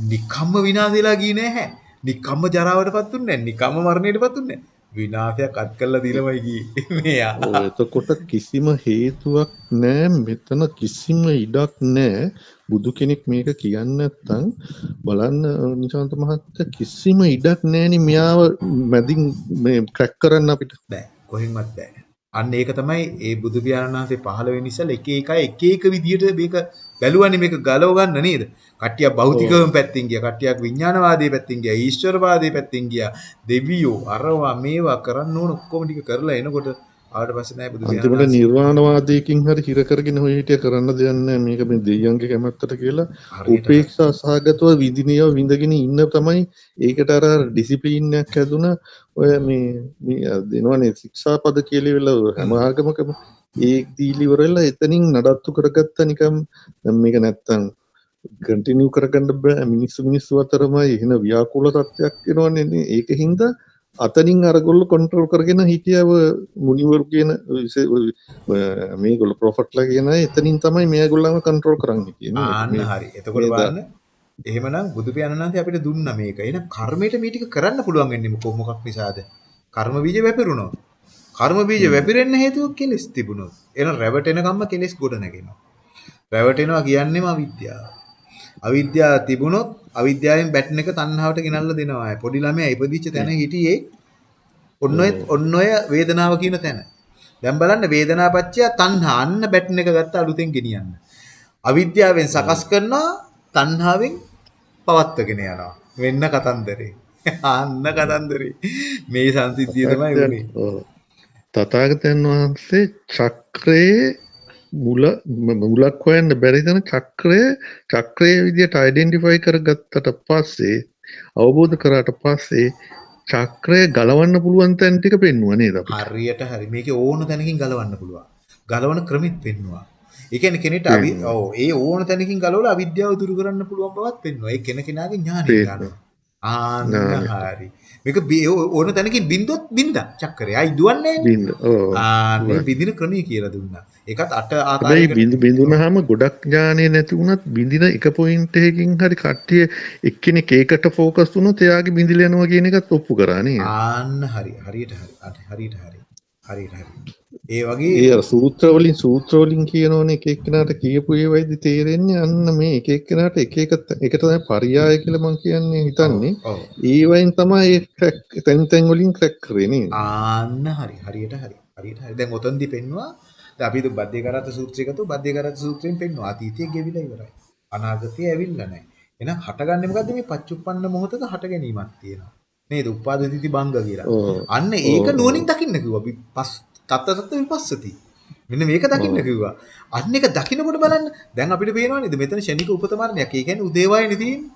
Speaker 2: නිකම්ම විනාශ වෙලා ගියේ නෑ. නිකම්ම ජරාවටපත් උන්නේ නෑ. නිකම්ම මරණයටපත් උන්නේ නෑ. විනාශයක් අත් කළා දීලමයි ගියේ. මෙයා.
Speaker 1: එතකොට කිසිම හේතුවක් නෑ මෙතන කිසිම ඉඩක් නෑ බුදු කෙනෙක් මේක කියන්න නැත්නම් බලන්න නිශාන්ත මහත්තයා කිසිම ඉඩක් නෑනේ මෙයාව මැදින් මේ ක්‍රැක් කරන්න අපිට.
Speaker 2: බෑ. කොහෙන්වත් බෑ. අන්න ඒක තමයි ඒ බුදු පියාණන් වහන්සේ පහළ වෙන ඉස්සෙල් එක එක එක එක විදියට මේක බැලුවනේ මේක ගලව ගන්න නේද? කට්ටියක් භෞතිකවම පැත්තෙන් ගියා, කට්ටියක් විඥානවාදී පැත්තෙන් ගියා, ඊශ්වරවාදී පැත්තෙන් ගියා. දෙවියෝ අරවා මේවා කරන්න ඕන ඔක්කොම ටික කරලා එනකොට ආවට පස්සේ නෑ බුදු
Speaker 1: අන්තිමට නිර්වාණවාදීකින් හරි හිර කරගෙන ඔය හිටිය කරන්න දෙයක් නෑ. මේක මේ දෙයියන්ගේ කැමැත්තට කියලා උපේක්ෂා සහගතව විඳිනියව විඳගෙන ඉන්න තමයි ඒකට අර ඩිසිප්ලින් එකක් හැදුනා ඔය මේ මේ දෙනවනේ ශික්ෂාපද කියලා වෙලා හැම ආගමකම ඒ දීලි ඉවරලා එතනින් නඩත්තු කරගත්ත නිකම් මේක නැත්තම් කන්ටිනියු කරගන්න බෑ. මිනිස්සු මිනිස්සු අතරමයි. එහෙන ව්‍යාකූල තත්ත්වයක් වෙනවනේ ඒක හින්දා අතනින් අරගොල්ල කොන්ට්‍රෝල් කරගෙන හිටියව මුනිවරු කියන මේගොල්ල ප්‍රොෆට්ලා කියන එතනින් තමයි මේගොල්ලම කන්ට්‍රෝල් කරන්න කියන
Speaker 2: හරි එතකොට බලන්න එහෙමනම් බුදු පියාණන් වහන්සේ අපිට දුන්න මේක. එහෙනම් කර්මයට මේ ටික කරන්න පුළුවන් වෙන්නේ මොකක් මොකක් නිසාද? කර්ම බීජ වැපිරුණොත්. කර්ම බීජ වැපිරෙන්න හේතුව කෙලස් තිබුණොත්. එහෙනම් රැවටෙනකම්ම කෙලස් ගොඩ නැගෙනවා. රැවටෙනවා කියන්නේම අවිද්‍යාව. අවිද්‍යාව තිබුණොත් අවිද්‍යාවෙන් බැටන් එක තණ්හාවට ගෙනල්ලා දෙනවා. පොඩි ළමයා ඉපදිච්ච තැන හිටියේ ඔන්න ඔය ඔන්න ඔය වේදනාව කියන තැන. දැන් බලන්න වේදනාපච්චය තණ්හා අන්න බැටන් එක ගත්ත අලුතෙන් ගෙනියන්න. අවිද්‍යාවෙන් සකස් කරනවා තණ්හාවෙන් පවත්වගෙන යනවා. වෙන්න කතන්දරේ. අන්න කතන්දරේ. මේ සංසිද්ධිය තමයි උනේ.
Speaker 1: තථාගතයන් වහන්සේ චක්‍රයේ මුල මුලක් හොයන්න බැරිතන චක්‍රය චක්‍රය විදියට අයිඩෙන්ටිෆයි කරගත්තට පස්සේ අවබෝධ කරාට පස්සේ චක්‍රය ගලවන්න පුළුවන් තැන් ටික පෙන්වුවා නේද
Speaker 2: හරියට හරි. මේකේ ඕන තැනකින් ගලවන්න පුළුවන්. ගලවන ක්‍රමෙත් පෙන්වුවා ඒ කියන්නේ කෙනෙක්ට අවි ඔව් ඒ ඕන තැනකින් ගලවලා අවිද්‍යාව දුරු කරන්න පුළුවන් බවත් පෙන්වුවා ඒ කෙන කෙනාගේ ඥානය ගන්නවා. ආන්න හරි. මේක ඕන තැනකින් බින්දුවත් බින්දා චක්‍රය. අයි දුවන්නේ?
Speaker 1: බින්ද.
Speaker 2: ආන්න බින්දින ක්‍රමය කියලා දුන්නා ඒකත් අට
Speaker 1: ආකාරයකට බින්දු බින්දුනහම ගොඩක් ඥානෙ නැති වුණත් බින්දින එක පොයින්ට් එකකින් හරි කට්ටිය එක්කෙනෙක් ඒකට ફોකස් වුණොත් එයාගේ බින්දිල යනවා කියන එකත් ඔප්පු කරානේ
Speaker 2: ආන්න හරි. හරියට හරි. හරියට හරි. හරියට හරි. ඒ වගේ
Speaker 1: ඒ සූත්‍ර වලින් සූත්‍ර වලින් කියනෝනේ එක එක්කෙනාට කියපු ඒවයිද තේරෙන්නේ? අන්න මේ එක එක්කෙනාට එක එක එක තමයි පරියාය කියලා මම කියන්නේ හිතන්නේ. ඒ වයින් තමයි තැන් තැන් වලින් ක්‍රැක් කරේ නේද?
Speaker 2: ආන්න හරි. හරියට හරි. හරියට හරි. දැන් ඔතනදී පෙන්නවා දැන් අපි බද්දේ කරත් සූත්‍රය ගත්තොත් බද්දේ කරත් සූත්‍රයෙන් පෙන්නවා අතීතයේ ගෙවිලා ඉවරයි අනාගතයේ ඇවිල්ලා නැහැ එහෙනම් හටගන්නේ මොකද්ද මේ පච්චුප්පන්න මොහොතක හට ගැනීමක් තියෙනවා නේද උපාදිතී බංග කියලා අන්න ඒක නුවණින් දකින්න කිව්වා පස් තත්ත තත්ත විපස්සති. මෙන්න මේක දකින්න කිව්වා. අන්න එක දකින්නකොට බලන්න දැන් අපිට පේනවා නේද මෙතන ෂණික උපත මරණයක්. ඒ කියන්නේ උදේවයනේ තියෙන්නේ.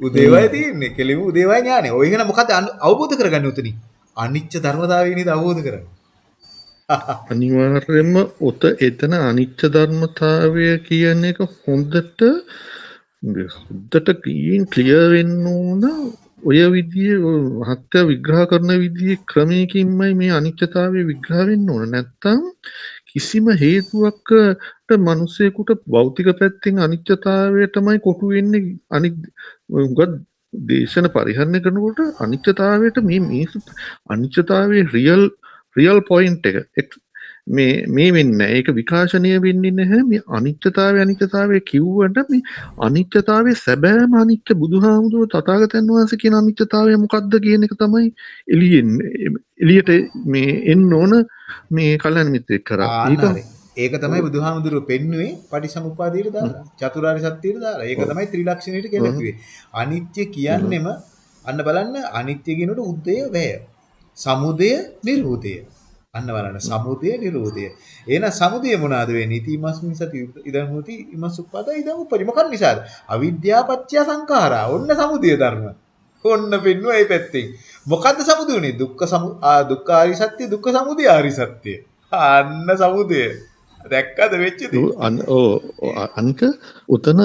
Speaker 2: උදේවය තියෙන්නේ. කෙලිමු උදේවය ඥානෙ. ඔය කියන මොකද අවබෝධ කරගන්නේ උතනින්. අනිච්ච ධර්මතාවය නේද අවබෝධ කරන්නේ.
Speaker 1: අනිවාර්යයෙන්ම උත එතන අනිච්ච ධර්මතාවය කියන එක හොඳට හොඳට ක්ලියර් වෙන්න ඕන. ඔය විදිය මහත්ය විග්‍රහ කරන විදිය ක්‍රමයකින්මයි මේ අනිච්චතාවය විග්‍රහ වෙන්න ඕන. නැත්තම් කිසිම හේතුවක්ට මනුස්සයකුට භෞතික පැත්තෙන් අනිච්චතාවයටමයි කොටු වෙන්නේ. අනික් ගත් දේශන පරිහරණය කරනකොට අනිච්චතාවයට මේ මිනිස්සු අනිච්චතාවයේ රියල් රියල් පොයින්ට් එක මේ මේ වෙන්න ඒක විකාශනය වෙන්නේ නැහැ මේ අනිත්‍යතාවය අනිත්‍යතාවය කිව්වට මේ අනිත්‍යතාවය සැබෑම අනිත්‍ය බුදුහාමුදුරුව තථාගතයන් වහන්සේ කියන අනිත්‍යතාවය මොකක්ද කියන එක තමයි එළියෙන් එළියට මේ එන්න ඕන මේ කල්‍යාණ මිත්‍රෙක් කරා.
Speaker 2: ඒක තමයි බුදුහාමුදුරුවෝ පෙන්වුවේ පටිසමුප්පාදයට දාලා. චතුරාර්ය සත්‍යයට දාලා. ඒක තමයි ත්‍රිලක්ෂණයට කෙලකුවේ. අනිත්‍ය කියන්නෙම අන්න බලන්න අනිත්‍ය කියනකොට උද්දය වැය. සමුදය නිරෝධය. අන්න බලන්න සමුදය නිරෝධය. එහෙනම් සමුදය මොනවාද වෙන්නේ? ඉතිමස්මින් සති ඉදන් හොති ඉමසුප්පද ඉදන් උපරි. මොකක් නිසාද? අවිද්‍යාව පත්‍ය සංඛාරා. ඔන්න සමුදය ධර්ම. ඔන්න පෙන්නුවා මේ පැත්තෙන්. මොකද්ද සමුදය උනේ? දුක්ඛ සමු දුක්ඛ ආරි සත්‍ය දුක්ඛ සමුදය ආරි සත්‍ය. අන්න සමුදය. දැක්කද වෙච්ච දේ?
Speaker 1: අනික උතන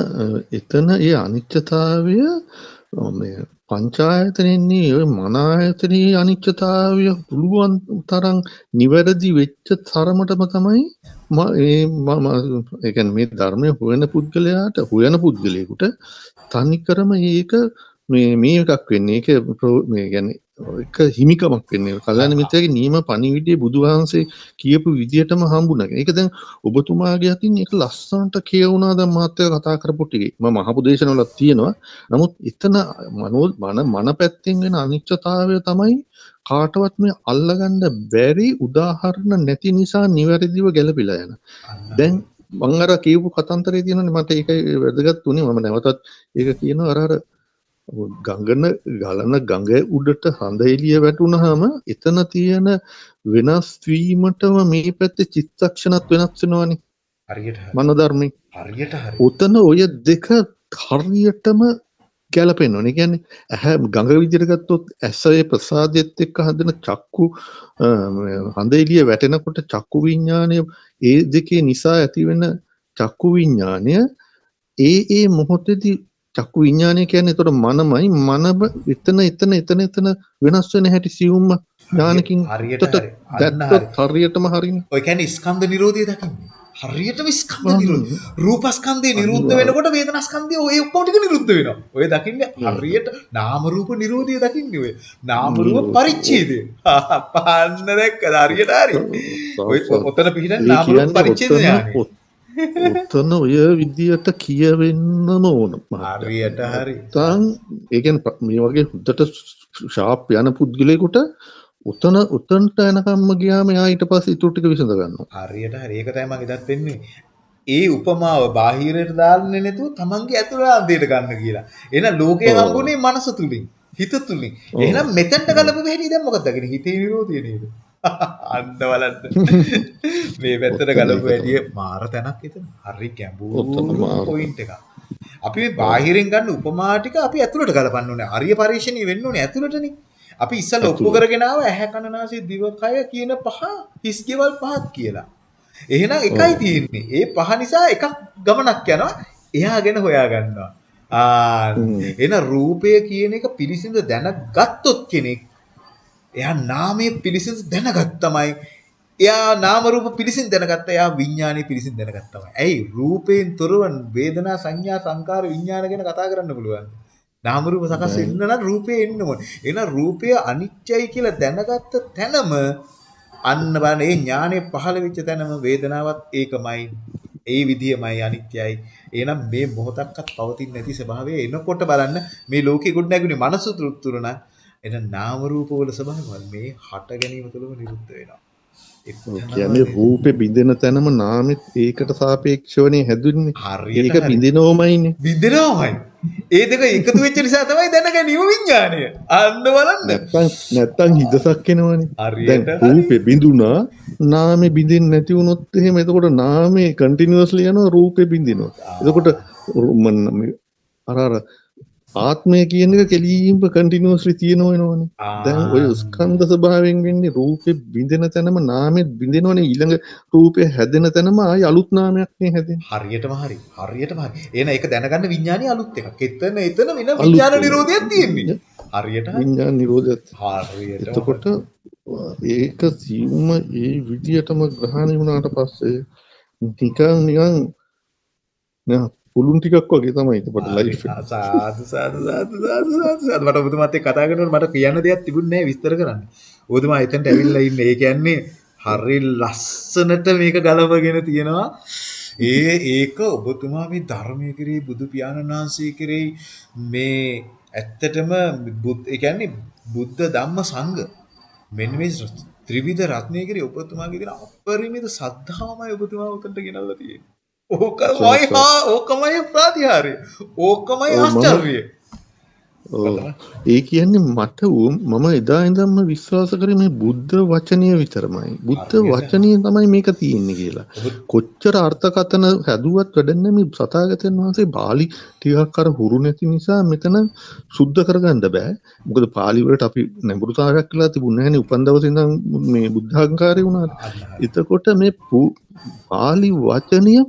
Speaker 1: එතන ඒ අනිත්‍යතාවය මේ පංචායතනෙන්නේ ඔය මන ආයතනයේ අනිත්‍යතාවය පුළුවන් තරම් නිවැරදි වෙච්ච තරමටම තමයි ඒ ඒ කියන්නේ මේ ධර්මය හොයන පුද්ගලයාට හොයන පුද්ගලයෙකුට තනිකරම ඒක මේ මේ එකක් වෙන්නේ. ඒක මේ කියන්නේ එක හිමිකමක් වෙන්නේ කල්‍යාණ මිත්‍රයාගේ නියම පණිවිඩයේ බුදුවහන්සේ කියපු විදියටම හම්බුණා. ඒක දැන් ඔබතුමාගේ අතින් ඒක ලස්සනට කියවුණා දැන් මාත්‍ය කතා කරපු ටිකේ. මම අහපු දේශනවලත් තියෙනවා. නමුත් එතන මනෝ මන මන පැත්තෙන් වෙන අනිත්‍යතාවය තමයි කාටවත් මේ අල්ලගන්න බැරි උදාහරණ නැති නිසා නිවැරදිව ගැලපිලා යන. දැන් මං අර කියපු කතන්දරේ තියෙනනේ මට ඒකයි වැදගත් උනේ මම නැවතත් ඒක කියනවා අර අර ගඟන ගලන ගඟ උඩට හඳ එළිය වැටුනහම එතන තියෙන වෙනස් වීමටම මේ පැත්තේ චිත්තක්ෂණත් වෙනස් වෙනවනේ.
Speaker 2: හරියට
Speaker 1: මනෝධර්මයේ.
Speaker 2: හරියට හරි.
Speaker 1: උතන ඔය දෙක හරියටම ගැලපෙන්න ඕනේ. කියන්නේ ඇහැ ගඟ විදිහට ගත්තොත් ඇසයේ ප්‍රසාදයට එක්ක හදන චක්කු හඳ එළිය වැටෙනකොට චක්කු විඥානය ඒ දෙකේ නිසා ඇතිවෙන චක්කු විඥානය ඒ ඒ මොහොතේදී චක්කු විඤ්ඥානය කියන තොට මනමයි. මනබ එතන එතන එතන එතන වෙනස් වෙන හැටි සියුම්ම ඥානකින්
Speaker 2: හරියට
Speaker 1: දැත්ත හරියටම හරින.
Speaker 2: ඔයකැන ස්කන්ද නිරෝධය දකින්නේ. හරියටම ස්කන්ධ නිරුද්ධ රූපස්කන්ධය නිරුද්ධ වෙනකොට වේදනාස්කන්ධය ඔය ඔක්කොම ටික නිරුද්ධ වෙනවා. ඔය දකින්නේ හරියට නාම රූප නිරෝධය දකින්නේ ඔය. නාම රූප පරිච්ඡේදය. පාන්න දැක්කද? හරියට හරි. ඔය ඔතන පිටින් නාම රූප පරිච්ඡේද ඥානය.
Speaker 1: උත්තන ඔය විදියට කියවෙන්නම ඕන
Speaker 2: හරියට හරි.
Speaker 1: තන් ඒකෙන් මේ වගේ හුද්දට ශාප් යන පුද්ගලයකුට උතන උතන්ට එනකම්ම ගියාම එයා ඊට පස්සේ ඊටු ටික විසඳ ගන්නවා.
Speaker 2: හරියට හරි. ඒක තමයි මම ඉදත් වෙන්නේ. ඒ උපමාව බාහිරට දාන්නේ නැතුව තමන්ගේ ඇතුළාන්තයට ගන්න කියලා. එහෙනම් ලෝකේ හම්බුනේ මනස තුලින් හිත තුලින්. එහෙනම් මෙතෙන්ට ගලපු වෙහෙණි දැන් මොකක්ද? දකින්නේ හිතේ විරෝධය නේද අන්න බලන්න මේ පැත්තට ගලපු වැඩිය මාර තැනක් එතන. හරි ගැඹුරු පොයින්ට් එකක්. අපි මේ බාහිරින් ගන්න උපමා ටික අපි ඇතුළට ගලපන්න ඕනේ. අරිය පරිශ්‍රණීය වෙන්න ඕනේ ඇතුළටනේ. අපි ඉස්සෙල්ලා ඔප්පු කරගෙන ආව ඇහැ කන නාසය දිව කය කියන පහ හිස් ගෙවල් පහක් කියලා. එහෙනම් එකයි තියෙන්නේ. ඒ පහ නිසා එකක් ගමනක් යනවා. එයා ගැන හොයා ගන්නවා. ආ එන රූපය කියන එක පිළිසිඳ දැනගත්තොත් කෙනෙක් එයා නාමයේ පිළිසිඳ දැනගත්තමයි. එයා නාම රූප පිළිසින් දැනගත්තා. එයා විඥානයේ පිළිසින් දැනගත්තමයි. ඇයි රූපයෙන් තොරව වේදනා සංඥා සංකාර විඥාන ගැන කතා කරන්න පුළුවන්. නාම රූප සකස් වෙන්න නම් රූපේ එන්න ඕනේ. එහෙනම් රූපය අනිත්‍යයි කියලා දැනගත්ත තැනම අන්න බලන්න ඒ ඥානෙ පහළ වෙච්ච තැනම වේදනාවත් ඒකමයි. ඒ විදියමයි අනිත්‍යයි. එහෙනම් මේ මොහොතක්වත් පවතින්නේ නැති ස්වභාවය එනකොට බලන්න මේ ලෝකෙ ගොඩ නැගුණේ මනස තුරුන එන නාම රූප වල ස්වභාවය මේ හට ගැනීම තුළම නිරුද්ධ වෙනවා.
Speaker 1: කියන්නේ රූපේ බිඳෙන තැනම නාමෙත් ඒකට සාපේක්ෂවනේ හැදුන්නේ. ඒක බිඳිනවමයිනේ.
Speaker 2: බිඳිනවමයි. ඒ දෙක එකතු වෙච්ච නිසා තමයි දැනගැනීම විඥානය. අන්න බලන්න.
Speaker 1: නැත්තම් නැත්තම් හිදසක් එනවනේ. දැන් රූපේ බිඳුනා නාමේ බිඳින්න නැති වුණොත් එහෙම එතකොට නාමේ කන්ටිනියස්ලි යනවා රූපේ බිඳිනවා. එතකොට අර අර ආත්මය කියන එක කෙලීම කන්ටිනියස්ලි තියෙනවා වෙනවනේ. දැන් ඔය ස්කන්ධ ස්වභාවයෙන් වෙන්නේ රූපේ බිඳෙන තැනම නාමෙත් බිඳෙනවනේ ඊළඟ රූපේ හැදෙන තැනම ආයි අලුත් නාමයක් නේ හැදෙන්නේ.
Speaker 2: හරියටම හරි. හරියටම හරි. එහෙනම් ඒක දැනගන්න විඥානයේ අලුත් එකක්. එතන එතන වෙන විඥාන නිරෝධයක් තියෙන්නේ. හරියට
Speaker 1: විඥාන නිරෝධයක්.
Speaker 2: හරියට.
Speaker 1: එතකොට ඒක සියුම්ම ඒ විදියටම ග්‍රහණය වුණාට පස්සේ නිකන් නිකන් පුළුන් ටිකක් වගේ තමයි එතකොට ලයිෆ් එක.
Speaker 2: සාදු සාදු සාදු සාදු සාදු සාදු මට ඔබතුමාත් එක්ක කතා කරනකොට මට කියන්න දෙයක් තිබුණේ නැහැ විස්තර කරන්න. ඔබතුමා එතනට ඇවිල්ලා ඉන්නේ. ඒ කියන්නේ හරි ලස්සනට මේක ගලවගෙන තියෙනවා. ඒ ඒක ඔබතුමා මේ ධර්මයේ කෙරෙහි බුදු පියාණන් වහන්සේ කෙරෙහි මේ ඇත්තටම ඒ කියන්නේ බුද්ධ ධම්ම සංඝ මෙන්න මේ ත්‍රිවිධ රත්නය කිරි ඔබතුමාගේ තියෙන අපරිමිත සද්ධාමයි ඔබතුමා උතන්ට ගෙනල්ලා තියෙන්නේ. ඕකමයි හා ඕකමයි ප්‍රාතිහාර්ය. ඕකමයි ආශ්චර්යය.
Speaker 1: ඒ කියන්නේ මට මම එදා ඉඳන්ම විශ්වාස කරේ මේ බුද්ධ වචනය විතරමයි. බුද්ධ වචනය තමයි මේක තියෙන්නේ කියලා. කොච්චර අර්ථකථන හැදුවත් වැඩන්නේ මේ සතාගතයන් වහන්සේ බාලි ටිකක් අර හුරු නැති නිසා මෙතන සුද්ධ කරගන්න බෑ. මොකද පාලි වලට අපි නැඹුරුතාවයක් කියලා තිබුණේ නැහැනේ උපන් දවසේ ඉඳන් මේ බුද්ධාංකාරය වුණාට. එතකොට මේ පාලි වචනය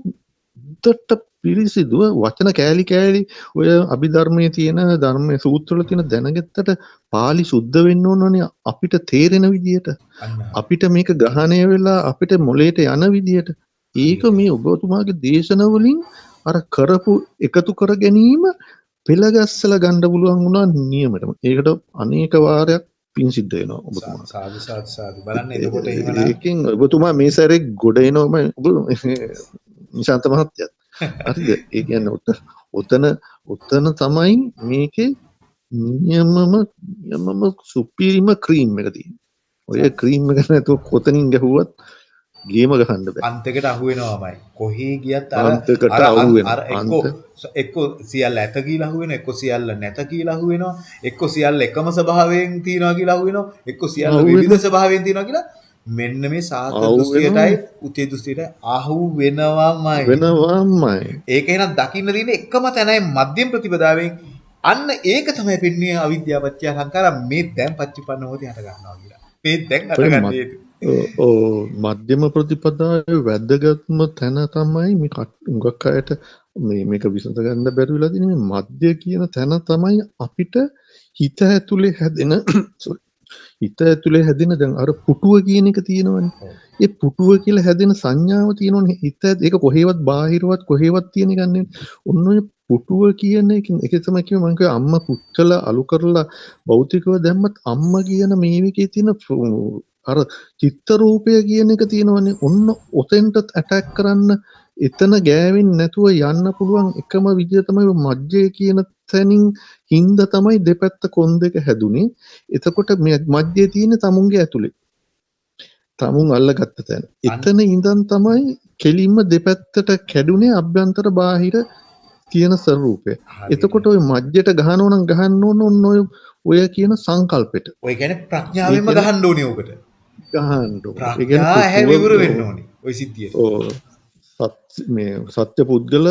Speaker 1: හොඳට පිරිසිදුව වචන කෑලි කෑලි ඔය අභිධර්මයේ තියෙන ධර්මයේ සූත්‍රවල තියෙන දැනගත්තට පාලි සුද්ධ වෙන්න ඕනනේ අපිට තේරෙන විදියට අපිට මේක ග්‍රහණය වෙලා අපිට මොලේට යන විදියට ඒක මේ ඔබතුමාගේ දේශන වලින් අර කරපු එකතු කර ගැනීම පෙළගස්සලා ගන්න පුළුවන් වුණා නියමටම. ඒකට අනේක වාරයක් පින් සිද්ධ වෙනවා ඔබතුමා.
Speaker 2: සාදු සාදු සාදු. බලන්න එතකොට එහෙමනම්
Speaker 1: ඒකෙන් ඔබතුමා මේ සැරේ ගොඩ එනවම ඔබ නිශාන්ත මහත්තයත් හරිද ඒ කියන්නේ ඔතන ඔතන තමයි මේකේ නියමම නියමම සුපිරිම ක්‍රීම් එක තියෙන්නේ. ඔය ක්‍රීම් එක නැතුව කොතනින් ගැහුවත් ගේම ගහන්න බෑ.
Speaker 2: අන්තයකට අහු වෙනවාමයි. කොහේ ගියත් අර
Speaker 1: අන්තයකට අහු වෙනවා.
Speaker 2: එක්ක සියල්ල ඇත කියලා අහු වෙනවා, එක්ක සියල්ල නැත කියලා අහු වෙනවා, එක්ක සියල්ල එකම ස්වභාවයෙන් තියනවා කියලා අහු වෙනවා, එක්ක සියල්ල විවිධ ස්වභාවයෙන් තියනවා කියලා මෙන්න මේ සාත දෘෂ්ටියටයි උතේ දෘෂ්ටියට අහු වෙනවමයි.
Speaker 1: වෙනවමයි.
Speaker 2: ඒක එහෙනම් දකින්න තියෙන එකම තැනයි මධ්‍යම ප්‍රතිපදාවෙන් අන්න ඒක තමයි පින්නේ අවිද්‍යාව පත්‍ය සංකාර මේ දැන් පච්චුපන්න හොතේ හට ගන්නවා කියලා. මේ දැන් හටගන්නේ
Speaker 1: ඕ මධ්‍යම ප්‍රතිපදාවේ වැදගත්ම තැන තමයි මේ හුඟක් අයට මේ මේක විසඳ ගන්න බැරි වෙලා තියෙන මේ මධ්‍ය කියන තැන තමයි අපිට හිත ඇතුලේ හැදෙන හිත ඇතුලේ හැදෙන දැන් අර පුටුව කියන එක තියෙනවනේ. ඒ පුටුව කියලා හැදෙන සංඥාව තියෙනවනේ. හිත ඒක කොහේවත් බාහිරවත් කොහේවත් තියෙන එකක් නෙවෙයි. ඔන්න ඔය පුටුව කියන එකෙන් ඒක තමයි කිව්වේ මම කිව්වා අම්මා පුච්චලා අලු කරලා භෞතිකව දැම්මත් අම්මා කියන මේවිකේ තියෙන අර චිත්ත රූපය කියන එක තියෙනවනේ. ඔන්න ඔතෙන්ට ඇටැක් කරන්න එතන ගෑවෙන්නේ නැතුව යන්න පුළුවන් එකම විදිය තමයි මජ්ජේ කියන තැනින් හින්ද තමයි දෙපැත්ත කොන් දෙක හැදුනේ. එතකොට මජ්ජේ තියෙන තමුන්ගේ ඇතුලේ. තමුන් අල්ලගත්ත තැන. එතන ඉඳන් තමයි කෙලින්ම දෙපැත්තට කැඩුනේ අභ්‍යන්තර බාහිර තියෙන ස්වරූපය. එතකොට ওই මජ්ජයට ගහනවා නම් ගහන්න ඕන ඔන්න ඔය ඔය කියන සංකල්පෙට.
Speaker 2: ඔය කියන්නේ ප්‍රඥාවෙන්ම ගහන්න ඕනේ ඕකට.
Speaker 1: ගහන්න
Speaker 2: ඕනේ. ප්‍රඥා ඇහැ විවර වෙන්න ඕනේ. ওই සිද්ධියට.
Speaker 1: ඔව්. මේ සත්‍ය පුද්ගල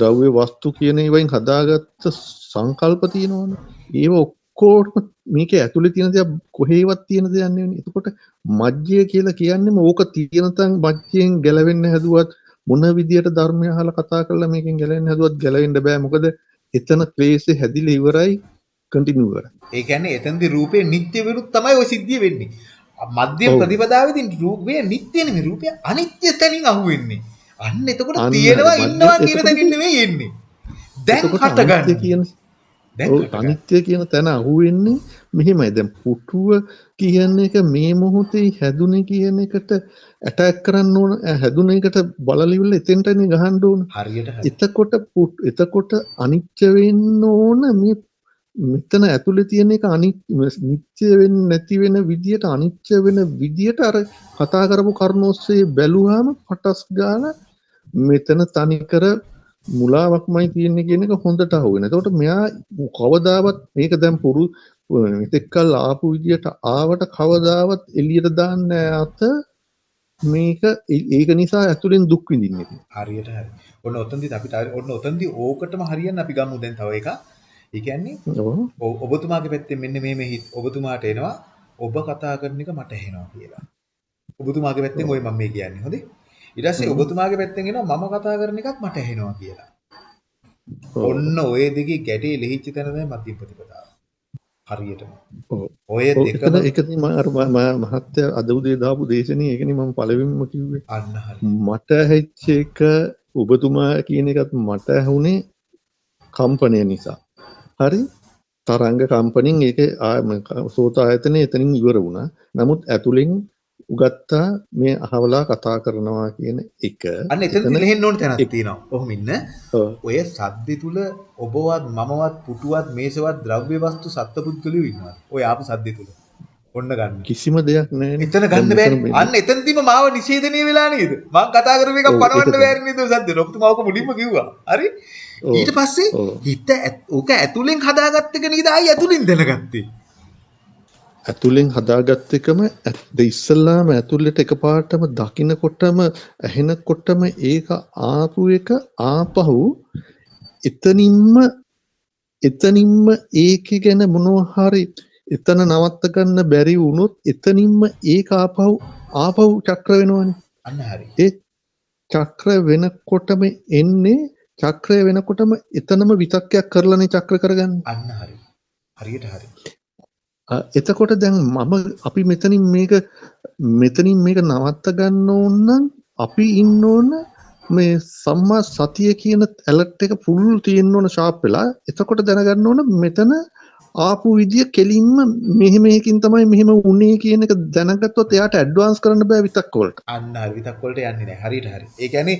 Speaker 1: ද්‍රව්‍ය වස්තු කියන ඒවයින් හදාගත්ත සංකල්ප තියෙනවනේ. ඒව ඔක්කොටම මේක ඇතුලේ තියෙන දේ කොහේවත් තියෙන දෙයක් නෙවෙයි. එතකොට මජ්ජය කියලා කියන්නේම ඕක තියෙන තන් මජ්ජයෙන් ගැලවෙන්න හැදුවත් මොන විදියට ධර්මය අහලා කතා කරලා මේකෙන් ගැලවෙන්න හැදුවත් ගැලවෙන්න බෑ. මොකද එතන ක්ලේශේ හැදිලා ඉවරයි කන්ටිනියු කරා.
Speaker 2: ඒ කියන්නේ එතනදී රූපේ නිට්ටය වෙනුත් තමයි ওই සිද්ධිය වෙන්නේ. මධ්‍යම ප්‍රතිපදාවේදී රූපය නෙමෙයි රූපය අනිත්‍ය තැනින් අහුවෙන්නේ. අන්න එතකොට තියෙනවා ඉන්නවා කියන තැනින් නෙමෙයි එන්නේ. දැන් හටගන්න
Speaker 1: කියන අනිත්‍ය කියන තැන අහුවෙන්නේ මෙහෙමයි. දැන් පුටුව කියන එක මේ මොහොතේ හැදුනේ කියන එකට ඇටැක් කරන්න ඕන හැදුන එකට බලලිවිල්ල එතෙන්ටනේ ගහන්න ඕන.
Speaker 2: හරියට
Speaker 1: එතකොට එතකොට අනිත්‍ය වෙන්න ඕන මේ මෙතන ඇතුලේ තියෙන එක අනිත්‍ය වෙන්නේ නැති වෙන විදියට අනිත්‍ය වෙන විදියට අර කතා කරපු කර්ණෝස්සේ බැලුවාම පටස් ගාලා මෙතන තනිකර මුලාවක්මයි තියෙන්නේ කියන එක හොඳට අහුවෙන. එතකොට මෙයා කවදාවත් මේක දැන් පුරු මෙතෙක්කල් ආපු විදියට ආවට කවදාවත් එළියට දාන්නේ අත මේක ඒක නිසා ඇතුලෙන් දුක් විඳින්නේ.
Speaker 2: හරියට හරි. ඔන්න ඔතනදිත් අපිට ඔන්න ඔතනදි ඕකටම හරියන්න අපි ගමු දැන් තව එකක්. ඒ කියන්නේ ඔබතුමාගේ පැත්තෙන් මෙන්න මේ මේ ඔබතුමාට එනවා ඔබ කතා කරන එක මට ඇහෙනවා කියලා. ඔබතුමාගේ පැත්තෙන් ওই මම මේ කියන්නේ. හොඳේ? ඊට පස්සේ ඔබතුමාගේ පැත්තෙන් එනවා මම කතා කරන එකක් මට ඇහෙනවා කියලා. ඔන්න ඔය දෙකේ ගැටේ ලිහිච්ච තැන තමයි මධ්‍යම ප්‍රතිපදාව. හරියටම. ඔය දෙකම
Speaker 1: ඒක තමයි අර මහත්ය අද උදේ දාපු දේශනේ ඒකනේ මම පළවෙනිම කිව්වේ.
Speaker 2: අන්න හරි.
Speaker 1: මට ඇහිච්ච එක ඔබතුමා කියන එකත් මට ඇහුනේ කම්පනය නිසා. හරි? තරංග කම්පනින් ඒක සෝත ආයතනය එතනින් ඉවර වුණා. නමුත් ඇතුලෙන් උගත්තා මේ අහවලා කතා කරනවා කියන එක
Speaker 2: අන්න එතන ලෙහෙන්න ඕන තැනක් තියෙනවා. ඔහොම ඉන්න. ඔය සද්දි තුල ඔබවත් මමවත් පුටුවත් මේසවත් ද්‍රව්‍ය වස්තු සත්පුද්ගලයෝ ඉන්නවා. ඔය ආපු සද්දි තුල. ඔන්න ගන්න.
Speaker 1: කිසිම දෙයක් නැහැ
Speaker 2: එතන ගන්න බෑ. අන්න එතනදීම මාව නිෂේධනය වෙලා නේද? මං කතා කරපු එක පනවන්න බැරි නේද සද්ද. ඔබතුමාව මුලින්ම කිව්වා. හරි? ඊට පස්සේ හිත ඕක ඇතුලෙන් හදාගත්ත එක නේද ආයි ඇතුලෙන් දැනගත්තේ.
Speaker 1: ඇතුලෙන් හදාගත්ත එකම ද ඉස්සල්ලාම ඇතුළට එකපාරටම දකිනකොටම ඇහෙනකොටම ඒක ආපු එක ආපහු එතනින්ම එතනින්ම ඒක ගැන මොනවහරි එතන නවත්ත ගන්න බැරි වුණොත් එතනින්ම ඒක ආපහු ආපහු චක්‍ර වෙනවනේ.
Speaker 2: අන්න හරි.
Speaker 1: ඒ චක්‍ර වෙනකොටම එන්නේ චක්‍රය වෙනකොටම එතනම විතක්කයක් කරලානේ චක්‍ර කරගන්නේ.
Speaker 2: අන්න හරි. හරියට හරි.
Speaker 1: එතකොට දැන් මම අපි මෙතනින් මේක මෙතනින් මේක නවත්ත ගන්න ඕන නම් අපි ඉන්න ඕන මේ සම්මා සතිය කියන ඇලර්ට් එක ෆුල් තියෙන්න ඕන ෂාප් වෙලා එතකොට දැනගන්න ඕන මෙතන ආපු විදිය කෙලින්ම මෙහෙම එකකින් තමයි මෙහෙම උනේ කියන එක දැනගත්තොත් එයාට ඇඩ්වාන්ස් කරන්න බෑ විතක් වලට.
Speaker 2: අන්න හරි විතක් වලට යන්නේ නැහැ. හරියට හරි. ඒ කියන්නේ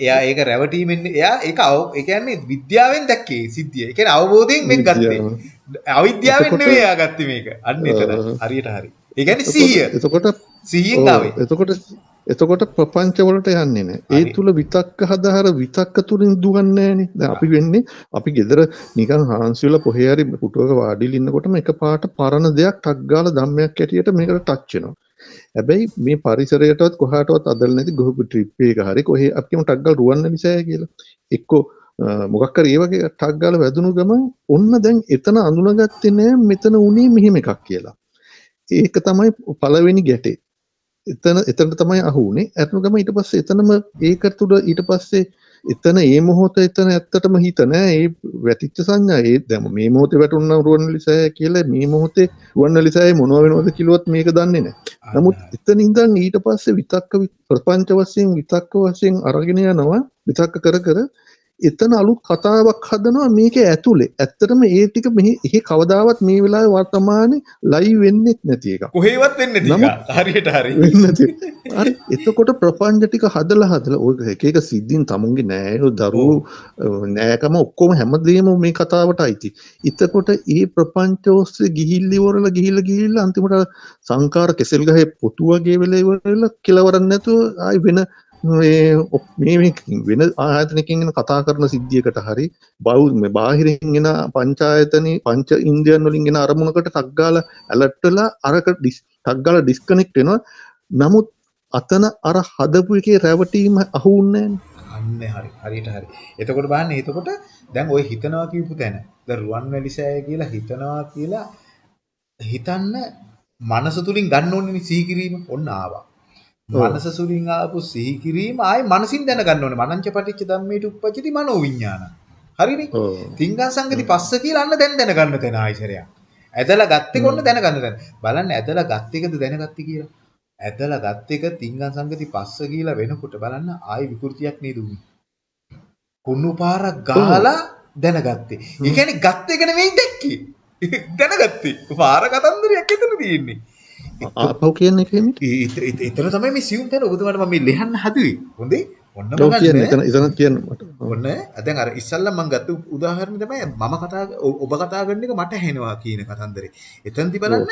Speaker 2: එයා ඒක රැවටීමෙන් එයා ඒක ඒ කියන්නේ විද්‍යාවෙන් දැක්කේ සිද්ධිය. ඒ කියන්නේ අවබෝධයෙන් මේක ගත්තේ. අවිද්‍යාවෙන් නෙවෙයි එයා ගත්තේ මේක. අන්න එතන. හරියට හරි. ඒ කියන්නේ සිහිය.
Speaker 1: එතකොට
Speaker 2: සිහියෙන් ආවේ.
Speaker 1: එතකොට එතකොට ප්‍රපංච වලට යන්නේ නැහැ. ඒ තුල විතක්ක හදාර විතක්ක තුලින් දුවන්නේ නැහනේ. දැන් අපි වෙන්නේ අපි ගෙදර නිකන් හාන්සි වෙලා කොහේ හරි පුටුවක වාඩිලා ඉන්නකොටම එකපාරට පරණ දෙයක් ටක් ගාලා ධම්මයක් ඇටියට මේකට ටච් වෙනවා. හැබැයි මේ පරිසරයටවත් කොහාටවත් අදල් නැති ගොහපු ට්‍රිප් එක හරි කොහේ අපි කියමු ටක් ගාලා රුවන්වැලිසෑය කියලා. එක්කෝ මොකක් හරි ඒ වගේ ටක් ගාලා වැදුණු ගමන් ඔන්න දැන් එතන අඳුනගත්තේ නෑ මෙතන උනේ මෙහෙම එකක් කියලා. ඒක තමයි පළවෙනි ගැටේ. එතන එතන තමයි අහුනේ ඇත්ම ගම ඊට පස්සේ එතනම ඒක තුළ ඊට පස්සේ එතන ඒ මොහොත එතන ඇත්තටම හිත නෑ. ඒ වැටිච්ච සංඥා. ඒ දැන් මේ මොහොතේ වැටුණා රුවන්වැලිසෑය කියලා මේ මොහොතේ රුවන්වැලිසෑය මොනව වෙනවද කිලුවත් මේක දන්නේ නෑ. නමුත් එතන ඉඳන් ඊට පස්සේ විතක්ක ප්‍රපංච වශයෙන් විතක්ක වශයෙන් අරගෙන යනවා. විතක්ක කර කර එතන අලුත් කතාවක් හදනවා මේක ඇතුලේ ඇත්තටම ඒ ටික මෙහි එහි කවදාවත් මේ වෙලාවේ වර්තමානයේ ලයිව් වෙන්නෙත් නැති එක.
Speaker 2: කොහෙවත් වෙන්නේ නැති හරියට හරි.
Speaker 1: හරි. එතකොට ප්‍රපංච ටික හදලා හදලා ඔය එක එක සිද්ධීන් තමුන්ගේ නෑයෝ දරුවෝ නෑකම ඔක්කොම හැමදේම මේ කතාවට අයිති. එතකොට ඒ ප්‍රපංච ඔස්සේ ගිහිල්ලි ඉවරලා ගිහිල්ලා ගිහිල්ලා අන්තිමට සංකාර කෙසෙල් ගහේ පොතු වගේ වෙලා ඉවරලා කෙලවරක් නැතුව ආයි වෙන මේ වෙන ආයතනකින් කතා කරන සිද්ධියකට හරි බෞ බාහිරින් එෙන පංචායතන පංච ඉන්දියන් වලින් ගෙන අරමුණකට තක්ගාල ඇලට්ටලා අරක ටක්ගල ඩිස්කනෙක්් වෙනවා. නමුත් අතන අර හදපු එකේ රැවටීම අහුන්නෑන්
Speaker 2: අන්න හරි. හරිට හරි. එතකොට බාන්න එතකොට දැන් ඔය හිතනවා කියපු තැන. ද රුවන් වැලිසෑය කියලා හිතනවා කියලා හිතන්න මනස තුළින් ගන්න ඕනේ සීකිරීම. ඔන්න ආවා. මනස සුලින් ආපු සිහි කිරීම ආයි මනසින් දැනගන්න ඕනේ. මනංච පටිච්ච ධම්මේට උප්පජ්ජති මනෝ විඥාන. හරිනේ? තිංගං සංගති පස්ස කියලා අන්න දැන් දැනගන්න තැන ආයිසරයක්. ඇදලා ගත්තේ කොන්න දැනගන්න තැන. බලන්න ඇදලා ගත්ත එකද දැනගත්තේ කියලා. ඇදලා ගත්ත එක තිංගං සංගති පස්ස කියලා වෙනකොට බලන්න ආයි විකෘතියක් නේද උනේ. කුණු පාරක් ගහලා දැනගත්තේ. ඒ කියන්නේ ගත්ත එක නෙවෙයි දැක්කේ. දැනගත්තේ. පාර කතන්දරයක් එතන තියෙන්නේ.
Speaker 1: ආපහු කියන්න එක
Speaker 2: එතන තමයි මේ සියුම් තැන ඔබතුමාට මම මේ ලියන්න හදුවේ. හොඳේ?
Speaker 1: ඔන්න මම කියන්න එතන එතන කියන්න මට.
Speaker 2: ඔන්න දැන් අර ඉස්සල්ලා මම ගත්ත උදාහරණ තමයි මම කතා ඔබ කතා කරන එක මට ඇහෙනවා කියන කතන්දරේ. එතනදි බලන්න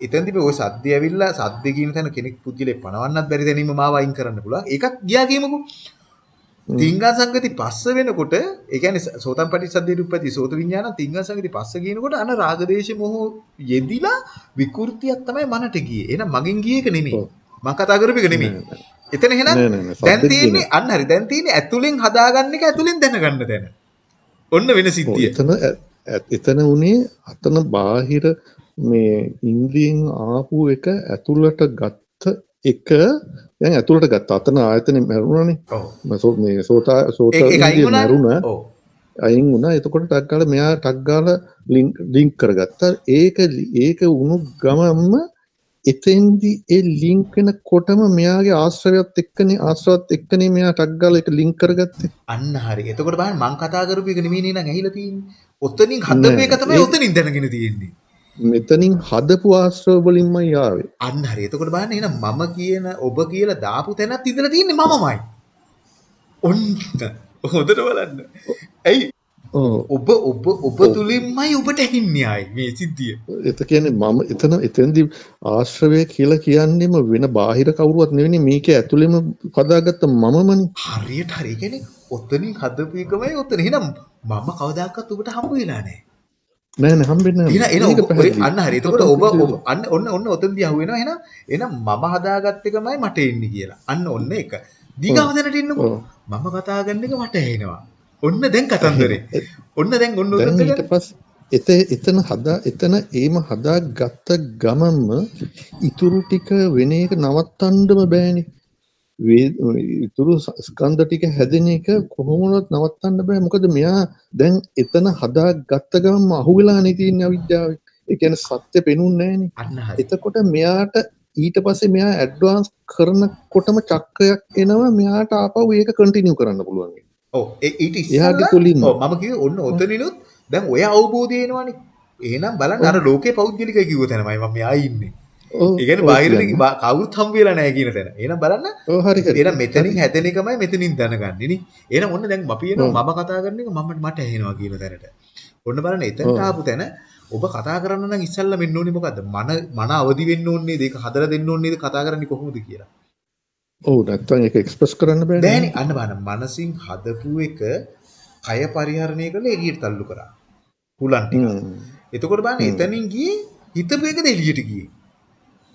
Speaker 2: එතනදි මේ ඔය සද්ද ඇවිල්ලා සද්ද කියන තැන කෙනෙක් පුජ්‍යලේ පනවන්නත් බැරි තැනින්ම මාව අයින් කරන්න පුළුවන්. ඒකත් ගියා කියමුකෝ. තිංගා සංගති පස්ස වෙනකොට ඒ කියන්නේ සෝතම් පටිච්චසද්දේ උප්පති සෝත විඥාන තිංගා සංගති පස්ස කියනකොට අන රාගදේශ මොහ යෙදිලා විකෘතියක් තමයි මනට ගියේ. එහෙනම් මගෙන් ගියේ එක නෙමෙයි. මම කතා කරපු එක නෙමෙයි. එතන එහෙනම් දැන් තියෙන්නේ අන්න හරි දැන් තියෙන්නේ ඇතුලෙන් හදාගන්න එක ඇතුලෙන් දැනගන්න දැන. ඔන්න වෙන සිද්ධිය.
Speaker 1: එතන එතන උනේ අතන බාහිර මේ ඉන්ද්‍රියෙන් ආපු එක ඇතුළට ගත්ත එක දැන් ඇතුළට ගත්ත අතන ආයතනෙ මැරුණනේ. මේ සෝතා සෝත මැරුණ. අයින් වුණා. එතකොට ටක් ගාලා මෙයා ටක් ගාලා ලින්ක් ලින්ක් කරගත්තා. ඒක ඒක වුණු ගමන්ම එතෙන්දි ඒ ලින්ක් වෙනකොටම මෙයාගේ ආශ්‍රයත් එක්කනේ ආශ්‍රවත් එක්කනේ මෙයා ටක් ගාලා ඒක ලින්ක් කරගත්තේ.
Speaker 2: අන්න හරි. එතකොට බලන්න මං කතා කරපු එක නෙමෙයි නේද ඇහිලා තියෙන්නේ. ඔතනින් හදපු එක තමයි ඔතනින් දැනගෙන තියෙන්නේ
Speaker 1: මෙතනින් හදපු ආශ්‍රව වලින්මයි ආවේ.
Speaker 2: අන්න හරි. එතකොට බලන්න එහෙනම් මම කියන ඔබ කියලා දාපු තැනත් ඉඳලා තියෙන්නේ මමමයි. ඔන්න හොඳට බලන්න. ඇයි ඔබ ඔබ ඔබ තුලින්මයි ඔබට ඇහින්නේ ආයි මේ සිද්ධිය.
Speaker 1: එත කියන්නේ මම එතන එතෙන්දි ආශ්‍රවය කියලා කියන්නේම වෙන බාහිර කවුරුවත් නෙවෙයි මේක ඇතුළෙම පදාගත්ත මමමනේ.
Speaker 2: හරියට හරි. ඒ කියන්නේ ඔතනින් හදපු එකමයි ඔතන. එහෙනම් මම කවදාකවත් ඔබට හම්බ වෙලා නැහැ.
Speaker 1: නෑ නෑ හම්බෙන්නේ
Speaker 2: නෑ. එහෙනම් එහෙනම් ඔබ අන්න හරි. එතකොට ඔබ අන්න ඔන්න ඔන්න ඔතනදී අහු වෙනවා. එහෙනම් එහෙනම් මම හදාගත්ත එකමයි මට එන්නේ කියලා. අන්න ඔන්න එක. දීගාව දැනට ඉන්නකෝ. මම කතා කරන එක මට ඇහෙනවා. ඔන්න දැන් කතන්දරේ. ඔන්න දැන් ඔන්න
Speaker 1: ඊට පස්සේ එත එතන හදා එතන ඒම හදා ගත්ත ගමන්ම ඉතුරු ටික වෙන එක නවත්තන්නම බෑනේ. ඉතුරු ස්කන්ධ ටික හැදෙන එක කොහොමවත් නවත්තන්න බෑ. මොකද මෙයා දැන් එතන හදා ගත්ත ගමන්ම අහුවෙලානේ තියෙන්නේ අවිද්‍යාවෙන්. ඒ කියන්නේ සත්‍ය පෙනුන්නේ නෑනේ. එතකොට මෙයාට ඊට පස්සේ මෙයා ඇඩ්වාන්ස් කරනකොටම චක්‍රයක් එනවා මෙයාට ආපහු ඒක කන්ටිනියු කරන්න පුළුවන්.
Speaker 2: ඔව් ඊට ඉස්සෙල්ලා ඔව් මම කිව්වේ ඔන්න ඔතනිනුත් දැන් ඔය අවබෝධය එනවනේ. එහෙනම් බලන්න අර ලෝකේ පෞද්ගලිකයි කිව්ව තැනමයි මම මෙයා ඉන්නේ. ඒ කියන්නේ බාහිරට කවුරුත් හම්බ වෙලා නැහැ කියන තැන. එහෙනම් බලන්න.
Speaker 1: හරි.
Speaker 2: එහෙනම් මෙතනින් හැදෙන එකමයි මෙතනින් දැනගන්නේ නේ. එහෙනම් ඔන්න දැන් එනවා මම කතා කරන එක මම මට ඇහෙනවා කියන තැනට. ඔන්න බලන්න එතනට ආපු තැන ඔබ කතා කරන්න නම් ඉස්සල්ලා මෙන්න ඕනේ මොකද්ද? මන මන අවදි වෙන්න ඕනේ නේද? ඒක හදලා දෙන්න ඕනේ? කතා කරන්නේ කොහොමද කියලා.
Speaker 1: ඔව් නැත්තම් ඒක එක්ස්ප්‍රස් කරන්න බෑනේ.
Speaker 2: බෑනේ. අන්න බලන්න. මනසින් හදපු එක කය පරිහරණය කරලා එළියට තල්ලු කරා. හුලන් ටික. එතකොට බලන්න එතනින් ගියේ හිතපු එකද එළියට ගියේ.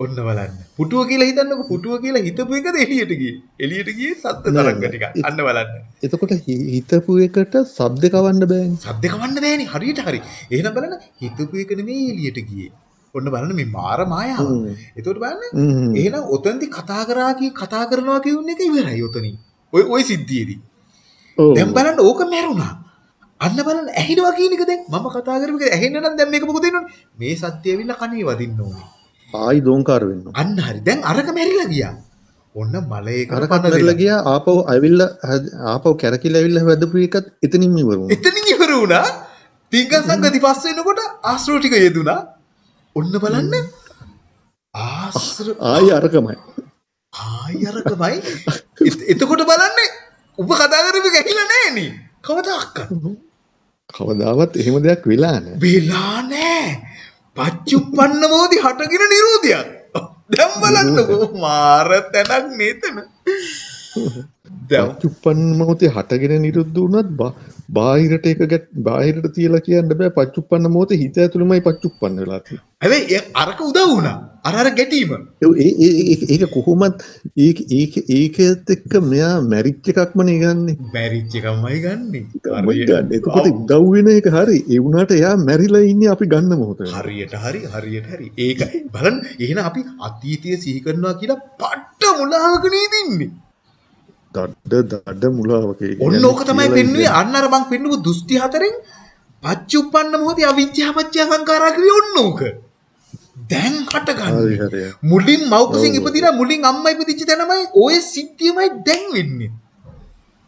Speaker 2: ඔන්න බලන්න. පුටුව කියලා හිතන්නකො පුටුව කියලා හිතපු එකද එළියට ගියේ. එළියට ගියේ සද්ද තරංග ටික. අන්න බලන්න.
Speaker 1: එතකොට හිතපු එකට ශබ්ද කවන්න බෑනේ.
Speaker 2: ශබ්ද කවන්න බෑනේ. හරියට හරි. එහෙනම් බලන්න හිතපු එක නෙමෙයි එළියට ගියේ. ඔන්න බලන්න මේ මාර මායාව. එතකොට බලන්න එහෙනම් ඔතෙන්දි කතා කරා කී කතා කරනවා කියුන එක ඉවරයි ඔතනින්. ඔය ওই සිද්ධියේදී. දැන් බලන්න ඕක මැරුණා. අන්න බලන්න ඇහිනවා කියන එක දැන් මම කතා කරපු එක ඇහෙන්න නම් දැන් මේක මොකද වෙන්නේ? මේ සත්‍ය ඇවිල්ලා කණේ වදින්න ඕනේ.
Speaker 1: ආයි දෝංකාර වෙන්න.
Speaker 2: අන්න හරි. දැන් අරක මැරිලා ගියා. ඔන්න මලයකට
Speaker 1: අරක මැරිලා ගියා ආපහු ඇවිල්ලා ආපහු කැරකිලා ඇවිල්ලා වැදපු එකත් එතනින් ඉවර වුණා.
Speaker 2: එතනින් ඉවර වුණා. තිංග සංගති පස්ස වෙනකොට ආශ්‍රව ටික යෙදුනා. ඔන්න බලන්න ආශ්‍ර
Speaker 1: ආයි අරකමයි.
Speaker 2: ආයි අරකමයි. එතකොට බලන්නේ ඔබ කතා කරපු ගැහිලා නැහැ නේ. කවදාවත්.
Speaker 1: කවදාවත් එහෙම දෙයක් වෙලා නැහැ.
Speaker 2: වෙලා නැහැ. පච්චුප්පන්න මොදි හටගෙන නිරෝධයක්. දැන් බලන්නකෝ මාර තැනක් නේතන.
Speaker 1: පච්චුප්පන්න මොහොතේ හටගෙන නිරුද්ධ වුණත් බාහිරට එක ගැට බාහිරට තියලා කියන්න බෑ පච්චුප්පන්න මොහොතේ හිත ඇතුළෙමයි පච්චුප්පන්න වෙලා තියෙන්නේ.
Speaker 2: හැබැයි අරක උදව් වුණා. අර අර ගැටීම.
Speaker 1: ඒක කොහොමත් ඒක ඒක ඒකත් එක්ක මෙයා මැරිච් එකක්ම නේ ගන්නෙ.
Speaker 2: මැරිච් එකමයි ගන්නෙ.
Speaker 1: ගන්න. එතකොට උදව් වෙන එක හරි. ඒ වුණාට එයා මැරිලා ඉන්නේ අපි ගන්න මොහොතේ.
Speaker 2: හරියට හරි හරියට හරි. ඒකයි. බලන්න එහෙනම් අපි අතීතය සිහි කරනවා කියලා පට්ට මුලාවක නේද ඉන්නේ.
Speaker 1: දඩ දඩ මුලාවක
Speaker 2: ඔන්න ඕක තමයි පෙන්වුවේ අන්න අර මං පෙන්වපු දෘෂ්ටි හතරෙන් පච්චුප්පන්න මොහොතේ අවිජ්ජා පච්චය සංකාරා කිව්වේ ඔන්න ඕක. දැන් හටගන්නේ. මුලින් මව්කුසින් ඉපදිලා මුලින් අම්මා ඉපදිච්ච තැනමයි ඔය සිද්ධියමයි දැන් වෙන්නේ.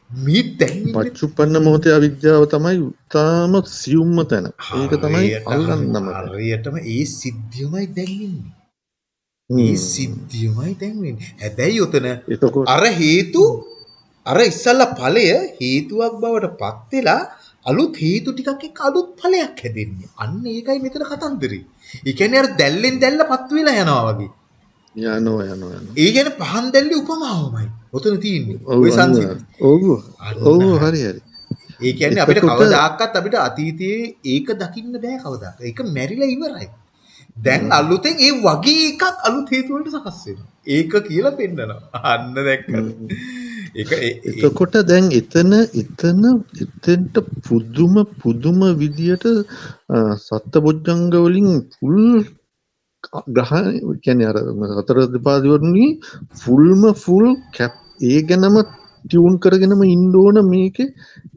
Speaker 2: මේ දැන්
Speaker 1: පච්චුප්පන්න මොහොතේ අවිජ්ජාව තමයි තාම සියුම්ම තැන. ඒක තමයි අල්ලන්නම
Speaker 2: හරියටම ඒ සිද්ධියමයි දැන් වෙන්නේ මේ සිද්ධියමයි දැන් වෙන්නේ. හැබැයි උතන අර හේතු අර ඉස්සල්ලා ඵලය හේතුවක් බවට පත් වෙලා අලුත් හේතු ටිකක් එක්ක අලුත් ඵලයක් හැදෙන්නේ. අන්න ඒකයි මෙතන කතන්දරේ. ඒ කියන්නේ අර දැල්ලෙන් දැල්ල පත් වෙලා යනවා වගේ.
Speaker 1: යනවා යනවා යනවා.
Speaker 2: ඒ කියන්නේ පහන් දැල්ලේ උපමාවමයි. ඔතන තියෙන්නේ.
Speaker 1: ඔය සංසිද්ධි. ඔව්. ඔව් හරි හරි.
Speaker 2: ඒ කියන්නේ අපිට කවදාකවත් අපිට අතීතයේ ඒක දකින්න බෑ කවදාක. ඒක මැරිලා ඉවරයි. දැන් අලුතෙන් ඒ වගේ එකක් අලුත් හේතු වලට සකස් වෙනවා. ඒක කියලා පෙන්නනවා. අන්න දැක්කද? ඒක
Speaker 1: එතකොට දැන් එතන එතන එතෙන්ට පුදුම පුදුම විදියට සත්බොජ්ජංග වලින් ෆුල් ග්‍රහ කියන්නේ අර හතර දෙපාදිවරුනි ෆුල්ම ෆුල් කැප් ඒ ගැනම ටියුන් කරගෙනම ඉන්න ඕන මේකේ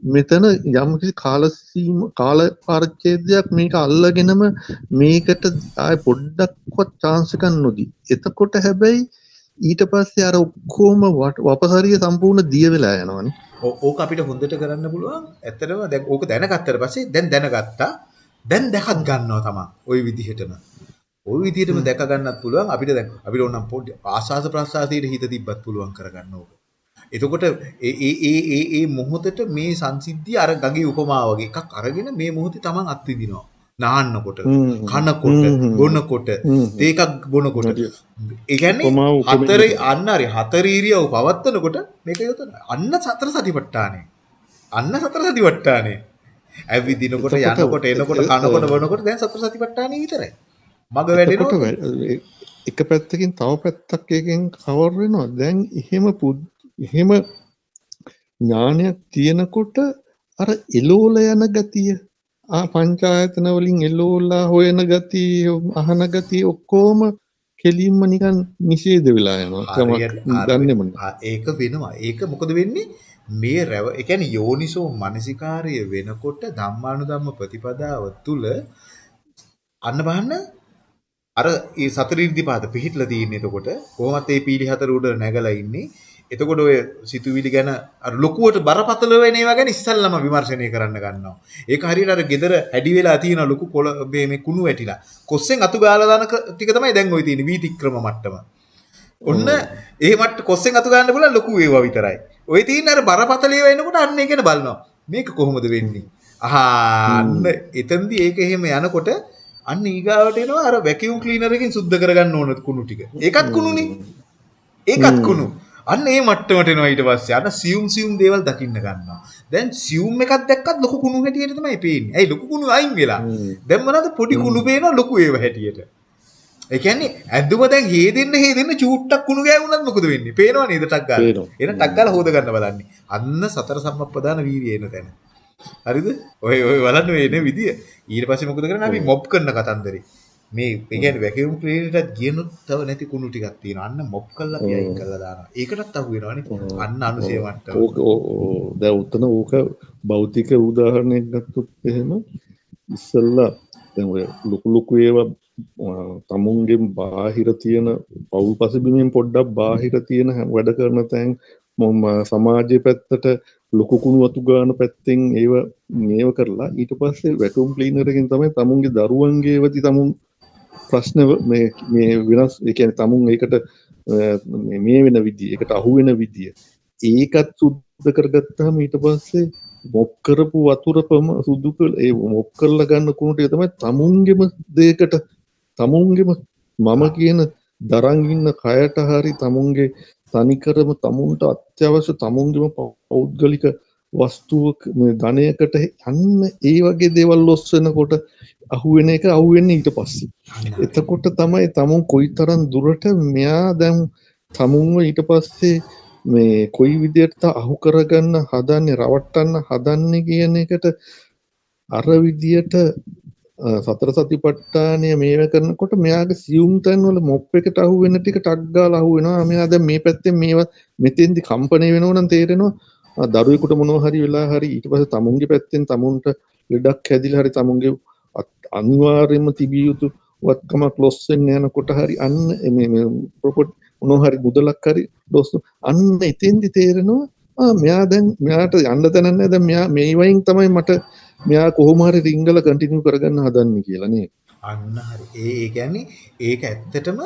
Speaker 1: මෙතන යම්කිසි කාල සීම කාල පරිච්ඡේදයක් මේක අල්ලගෙනම මේකට ආය පොඩ්ඩක්වත් chance එකක් නොදී. එතකොට හැබැයි ඊට පස්සේ අර ඔක්කොම වපසරිය සම්පූර්ණ දිය වෙලා යනවනේ.
Speaker 2: ඕක අපිට හොඳට කරන්න පුළුවන්. ඇත්තටම දැන් ඕක දැනගත්තට පස්සේ දැන් දැනගත්තා. දැන් දැකත් ගන්නවා තමයි. ওই විදිහටම. ওই විදිහටම දැක ගන්නත් පුළුවන්. අපිට දැන් අපිට ඕනම් පොඩි ආස්වාස ප්‍රසආසීට හිත තිබ්බත් පුළුවන් කරගන්න ඕක. එතකොට ඒ ඒ ඒ ඒ ඒ මොහොතට මේ සංසිද්ධිය අර ගගේ උපමා වගේ එකක් අරගෙන මේ මොහොතේ Taman අත්විඳිනවා. නාන්නකොට, කනකොට, බොනකොට, තේකක් බොනකොට. ඒ කියන්නේ හතර අන්න හරි හතර ඉරියව් පවත්වනකොට මේක යොතන. අන්න සතර සතිපට්ඨානේ. අන්න සතර සතිපට්ඨානේ. ඇවිදිනකොට යනකොට එනකොට කනකොට බොනකොට දැන් සතර සතිපට්ඨානේ විතරයි. මග වැඩෙනවා.
Speaker 1: එක පැත්තකින් තව පැත්තක් එකෙන් කවර් වෙනවා. දැන් එහෙම එහෙම ඥානයක් තියෙනකොට අර එලෝල යන ගතිය ආ පංචායතන වලින් එල්ලෝලා හොයන ගති අහන ගති ඔක්කොම කෙලින්ම නිකන් නිෂේධ වෙලා යනවා. දන්නේම
Speaker 2: ඒක වෙනවා. ඒක මොකද වෙන්නේ? මේ රැව ඒ කියන්නේ යෝනිසෝ මනසිකාර්ය වෙනකොට ධම්මානුධම්ම ප්‍රතිපදාව තුල අන්න බලන්න. අර ඒ සතර ඉර්ධිපාත පිහිట్లా තියෙන්නේ එතකොට. කොහොමත් ඒ පීලි හතර උඩ නැගලා ඉන්නේ එතකොට ඔය සිතුවිලි ගැන අර ලොකුවට බරපතල වෙන ඒවා ගැන ඉස්සල්ලාම විමර්ශනය කරන්න ගන්නවා. ඒක හරියට අර gedara හැඩි වෙලා තියෙන ලොකු කොළ මේ කුණු වැටිලා. කොස්සෙන් අතු ගාලා දාන ටික තමයි දැන් ওই තියෙන්නේ වීතික්‍රම මට්ටම. ඔන්න ඒ මට්ට කොස්සෙන් අතු ගන්න පුළුවන් ලොකු ඒවා විතරයි. ওই තියෙන අර බරපතල ඒවා එනකොට අන්න ඒක ගැන බලනවා. මේක කොහොමද වෙන්නේ? ආහා අන්න එතෙන්දී ඒක එහෙම යනකොට අන්න ඊගාවට එනවා අර වැකියුම් ක්ලීනර් එකෙන් සුද්ධ කරගන්න ඕන කුණු ටික. ඒකත් කුණුනේ. ඒකත් කුණු. අන්න ඒ මට්ටමට එනවා ඊට පස්සේ අන්න සියුම් සියුම් දේවල් දකින්න ගන්නවා. දැන් සියුම් එකක් දැක්කත් ලොකු කුණු හැටියට තමයි පේන්නේ. ඇයි ලොකු කුණු අයින් වෙලා. දැන් මොනවද පොඩි කුණු පේනවා ලොකු ඒව හැටියට. ඒ කියන්නේ ඇද්දුම දැන් හේදෙන්න හේදෙන්න චූට්ටක් කුණු ගෑවුනත් මොකද වෙන්නේ? පේනව නේද ටක් ගාලා. එන ටක් ගාලා හොද ගන්න බලන්නේ. අන්න සතර සම්ප්‍රදාන වීර්යය එන තැන. හරිද? ඔය ඔය බලන්න මේ එන විදිය. ඊට පස්සේ මොකද කරන්නේ? අපි මොබ් කරන කතන්දරේ. මේ ඒ කියන්නේ වැකියුම් ක්ලීනරටත් ගියනොත් තව නැති කුණු ටිකක් තියෙනවා. අන්න මොප් කරලා අයින් කරලා දානවා. ඒකටත් අහු වෙනවනේ. අන්න අනුසය මට්ටම.
Speaker 1: ඕක දැන් උතන ඕක භෞතික උදාහරණයක් ගත්තොත් එහෙම ඉස්සල්ලා දැන් ඔය ලොකු ලොකු ඒවා තමුන්ගේ බාහිර තියෙන පවුල් පසුබිමෙන් පොඩ්ඩක් බාහිර තියෙන වැඩ කරන තැන් සමාජය පැත්තට ලොකුකුණු වතු ගාන පැත්තෙන් ඒව මේව කරලා ඊට පස්සේ වැටුම් ප්ලීනරකින් තමයි තමුන්ගේ දරුවන්ගේ වති තමුන් ප්‍රශ්න මේ වෙනස් එකන තමුන් ඒකට මේ වෙන විදිිය එකට අහු වෙන විදිිය. ඒකත් සුද්ධ කරගත්තාම ඊට පස්සේ මොක් කරපු වතුරපම සුදු කළ ඒ මොක් කරල ගන්න කුණට තමයි තමුන්ගෙම දේකට තමුන්ගෙම මම කියන දරංගින්න කයට හරි තමුන්ගේ තනිකරම තමුන්ට අත්‍යවශ්‍ය තමුන්ගෙම පෞද්ගලික වස්තුවක් ධනයකට යන්න ඒ වගේ දේවල් ලොස්සෙනකොට අහුවෙන එක අහුවෙන්න ඊට පස්සේ. එතකොට තමයි තමුන් කොයි තරම් දුරට මෙයා දැන් තමුන්ව ඊට පස්සේ මේ කොයි විදියට අහු කරගන්න හදන්නේ රවට්ටන්න හදන්නේ කියන එකට අර විදියට සතර සතිපට්ඨානය මේව කරනකොට මෙයාගේ සියුම් තැන්වල මොප් එකට අහු වෙන ටික ටක් ගාලා අහු වෙනවා මෙයා දැන් මේ පැත්තෙන් මේවා මෙතෙන්දි කම්පණය වෙනවා නම් තේරෙනවා. දරුවෙකුට මොනවා හරි වෙලා හරි ඊට පස්සේ තමුන්ගේ පැත්තෙන් තමුන්ට ලෙඩක් හැදිලා හරි තමුන්ගේ අනිවාර්යයෙන්ම තිබිය යුතු වත්කමක් ලොස් වෙන්න යනකොට හරි අන්න මේ ප්‍රොපර්ටි මොනවා හරි මුදලක් හරි ලොස් අන්න එතෙන්දි තේරෙනවා මෙයා දැන් මෙයාට යන්න තැනක් නැහැ දැන් මෙයා මේ වයින් තමයි මට මෙයා කොහොම හරි රිංගල කන්ටිනියු කරගන්න හදන්නේ කියලා නේ.
Speaker 2: අන්න හරි. ඒ ඒ කියන්නේ ඒක ඇත්තටම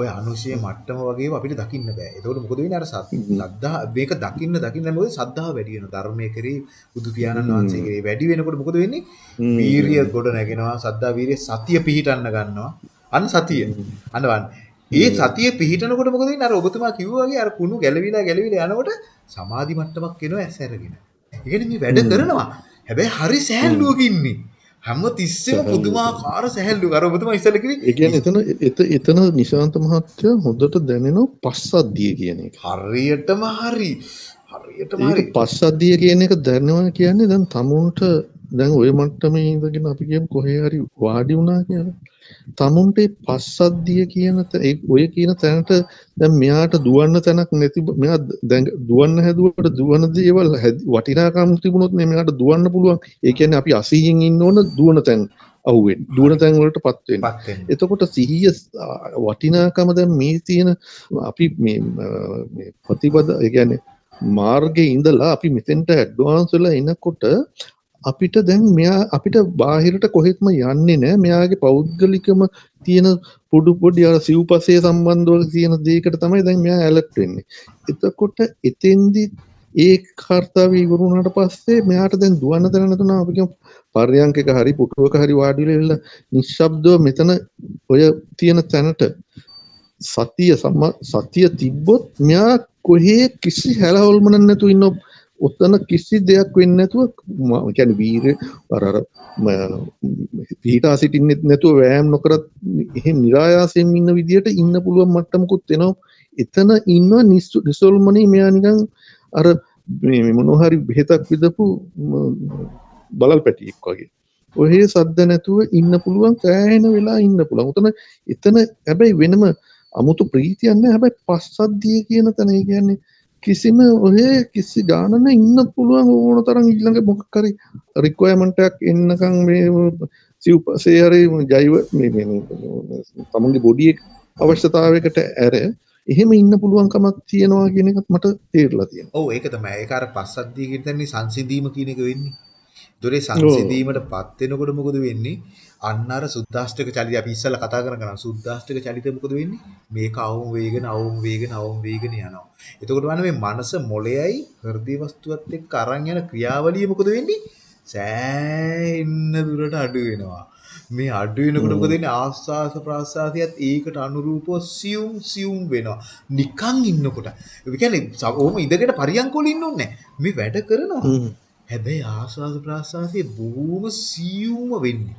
Speaker 2: ඔය අනුශය මට්ටම වගේව අපිට දකින්න බෑ. ඒතකොට මොකද වෙන්නේ අර සද්දා මේක දකින්න දකින්න මොකද සද්දාව වැඩි වෙනවා. ධර්මයේ කරේ බුදු පියාණන් වහන්සේ කරේ වැඩි වෙනකොට මොකද වෙන්නේ? වීරිය ගොඩ නැගෙනවා. සද්දා වීරිය සතිය පිහිටන්න ගන්නවා. අන්න සතිය. අන්න වань ඒ සතිය පිහිටනකොට මොකද වෙන්නේ අර ඔබතුමා කිව්වා වගේ අර කුණු ගැලවිලා ගැලවිලා යනකොට සමාධි මට්ටමක් එනවා ඇස් ඇරගෙන. ඒ කියන්නේ මේ වැඩ කරනවා. හැබැයි හරි සෑහලුවක ඉන්නේ. හැම තිස්සෙම පුදුමාකාර සැහැල්ලුව. අර ඔබතුමා ඉස්සෙල්ලා කිව්වේ.
Speaker 1: ඒ කියන්නේ එතන එතන නිශාන්ත මහත්තයා හොඳට දැනෙනවා පස්සද්ධිය කියන එක.
Speaker 2: හරියටම හරි. හරියටම හරි.
Speaker 1: පස්සද්ධිය කියන එක දැනනවා කියන්නේ දැන් තමුන්ට දැන් ওই මට්ටමේ ඉඳගෙන අපි කියමු කොහේ හරි වාඩි වුණා කියලා. තමුන්ට පස්සද්ධිය කියන ඔය කියන තැනට දැන් මෙයාට දුවන්න තැනක් නැති මෙයා දැන් දුවන්න හැදුවට දුවන දේවල් වටිනාකම් තිබුණොත් නේ මෙයාට දුවන්න පුළුවන්. ඒ කියන්නේ අපි 80න් ඉන්න ඕන දුවන තැන් අහුවෙන් දුවන තැන් වලට පත් වෙන්න. එතකොට සිහිය වටිනාකම දැන් මේ තියෙන අපි මේ ප්‍රතිපද ඒ කියන්නේ මාර්ගයේ ඉඳලා අපි මෙතෙන්ට ඇඩ්වාන්ස් වෙලා එනකොට අපිට දැන් මෙයා අපිට බාහිරට කොහෙත්ම යන්නේ නෑ මෙයාගේ පෞද්ගලිකම තියෙන පොඩු පොඩි අර සිව්පසය සම්බන්ධව තියෙන දේකට තමයි දැන් මෙයා ඇලර්ට් වෙන්නේ. එතකොට එතෙන්දි ඒ කාර්තාවය ඉවර වුණාට පස්සේ මෙයාට දැන් දුවන්න තැන නැතුණා අපි කියමු පර්යංකක හරි පුටුවක හරි වාඩි වෙලා ඉන්න නිශ්ශබ්දව මෙතන ඔය තියෙන තැනට සතිය සතිය තිබ්බොත් මෙයා කොහේ කිසි හැලහොල්මනක් නැතුව ඉන්න ඔතන කිසි දෙයක් වෙන්නේ නැතුව කියන්නේ වීර අර අර පිහිටා සිටින්නෙත් නැතුව වෑයම් නොකරත් එහෙම નિરાයාසයෙන් ඉන්න විදියට ඉන්න පුළුවන් මට්ටමකුත් එනවා. එතන ඉන්න නිසොල්මනේ මෙයා නිකන් අර මේ මොනවා හරි බෙහෙතක් විදපු බලල් පැටියෙක් වගේ. ඔහේ සද්ද නැතුව ඉන්න පුළුවන් සෑහෙන වෙලා ඉන්න පුළුවන්. උතන එතන හැබැයි වෙනම අමුතු ප්‍රීතියක් නැහැ හැබැයි පස්සද්ධිය කියන තැන ඒ කියන්නේ කිසිම ඔහේ කිසි ගානන ඉන්න පුළුවන් ඕන තරම් ඊළඟ මොකක් හරි රික්වයර්මන්ට් එකක් එන්නකම් මේ සිව්පසේ හරි ජෛව මේ තමන්ගේ බොඩි අවශ්‍යතාවයකට ඇර එහෙම ඉන්න පුළුවන්කමක් තියෙනවා කියන එකත් මට තේරලා තියෙනවා.
Speaker 2: ඔව් ඒක තමයි. ඒක අර පස්සද්ධිය කියන තැනදී සංසිඳීම කියන එක වෙන්නේ. දොරේ සංසිඳීමටපත් වෙනකොට මොකද වෙන්නේ? අන්න අර සුද්දාෂ්ටක චලිත අපි ඉස්සලා කතා කරන කරා සුද්දාෂ්ටක චලිතය මොකද වෙන්නේ? මේක අවුම් වේගන අවුම් වේගන අවුම් වේගන යනවා. එතකොට බලන්න මේ මනස මොළයයි හෘදේ වස්තුවත් එක්ක අරන් යන ක්‍රියාවලිය මොකද වෙන්නේ? සෑහෙන්න දුරට අඩු වෙනවා. මේ අඩු වෙනකොට මොකද වෙන්නේ? ආස්වාස ප්‍රාස්වාසියත් ඒකට අනුරූපව සියුම් සියුම් වෙනවා. නිකන් ඉන්නකොට. ඒ කියන්නේ ඕම ඉඳගෙන පරියන්ක වල ඉන්න ඕනේ මේ වැඩ කරනවා. හැබැයි ආස්වාද ප්‍රාස්වාසයේ බොහොම සියුම්ම වෙන්නේ.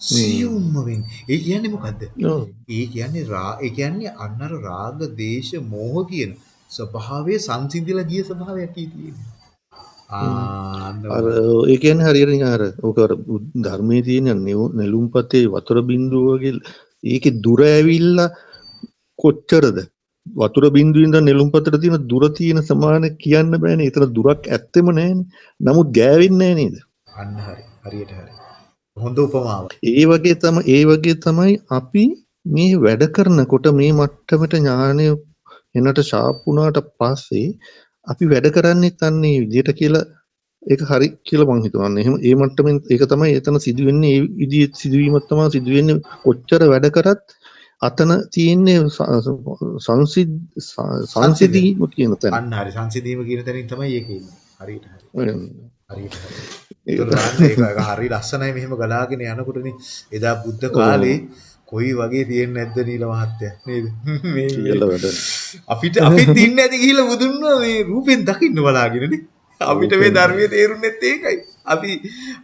Speaker 2: සියුම්ම වෙන්නේ. ඒ කියන්නේ මොකද්ද? ඒ කියන්නේ රා ඒ කියන්නේ අන්නර රාග, දේශ, මෝහ කියන ස්වභාවයේ සංසිඳිලා ගිය ස්වභාවයක් තියෙන්නේ.
Speaker 1: අර ඒ කියන්නේ හරියට නිකන් අර ඕක අර ධර්මයේ තියෙන නෙළුම්පතේ වතුර බින්දුව වගේ ඒකේ දුර ඇවිල්ලා කොච්චරද වතුර බින්දුවෙන් ඉඳන් නෙළුම්පතට තියෙන දුර තියෙන සමාන කියන්න බෑනේ. ඒතර දුරක් ඇත්තෙම නෑනේ. නමුත් ගෑවෙන්නේ නෑ නේද?
Speaker 2: අන්න හරි. හරියට හරි. හොඳ උපමාවක්.
Speaker 1: ඒ වගේ තමයි ඒ වගේ තමයි අපි මේ වැඩ කරනකොට මේ මට්ටමට ඥානය එනට ෂාප් වුණාට පස්සේ අපි වැඩ කරන්නේත් අන්නේ විදිහට කියලා ඒක හරි කියලා මං හිතන්නේ. එහෙම ඒ මට්ටමින් ඒක තමයි එතන සිදුවෙන්නේ ඒ විදිහේ සිදුවීමක් තමයි සිදුවෙන්නේ. කොච්චර වැඩ කරත් අතන තියෙන්නේ සංසිද් සංසිදීම කියන තැන.
Speaker 2: අන්න හරි සංසිදීම කියන තැනින් තමයි ඒක ඉන්නේ. හරියට හරි. හරියට හරි. ඒක හරි ලස්සනයි මෙහෙම ගලාගෙන යනකොටනේ. එදා බුද්ධ කාලේ කොයි වගේ තියෙන්නේ නැද්ද නීල මහත්තයා? නේද?
Speaker 1: මේ
Speaker 2: අපිට අපිත් ඉන්නේ නැති ගිහිල්ලා බුදුන්ව මේ රූපෙන් දකින්න බලාගෙනනේ. අපිට මේ ධර්මයේ තේරුන්නේත් ඒකයි. අපි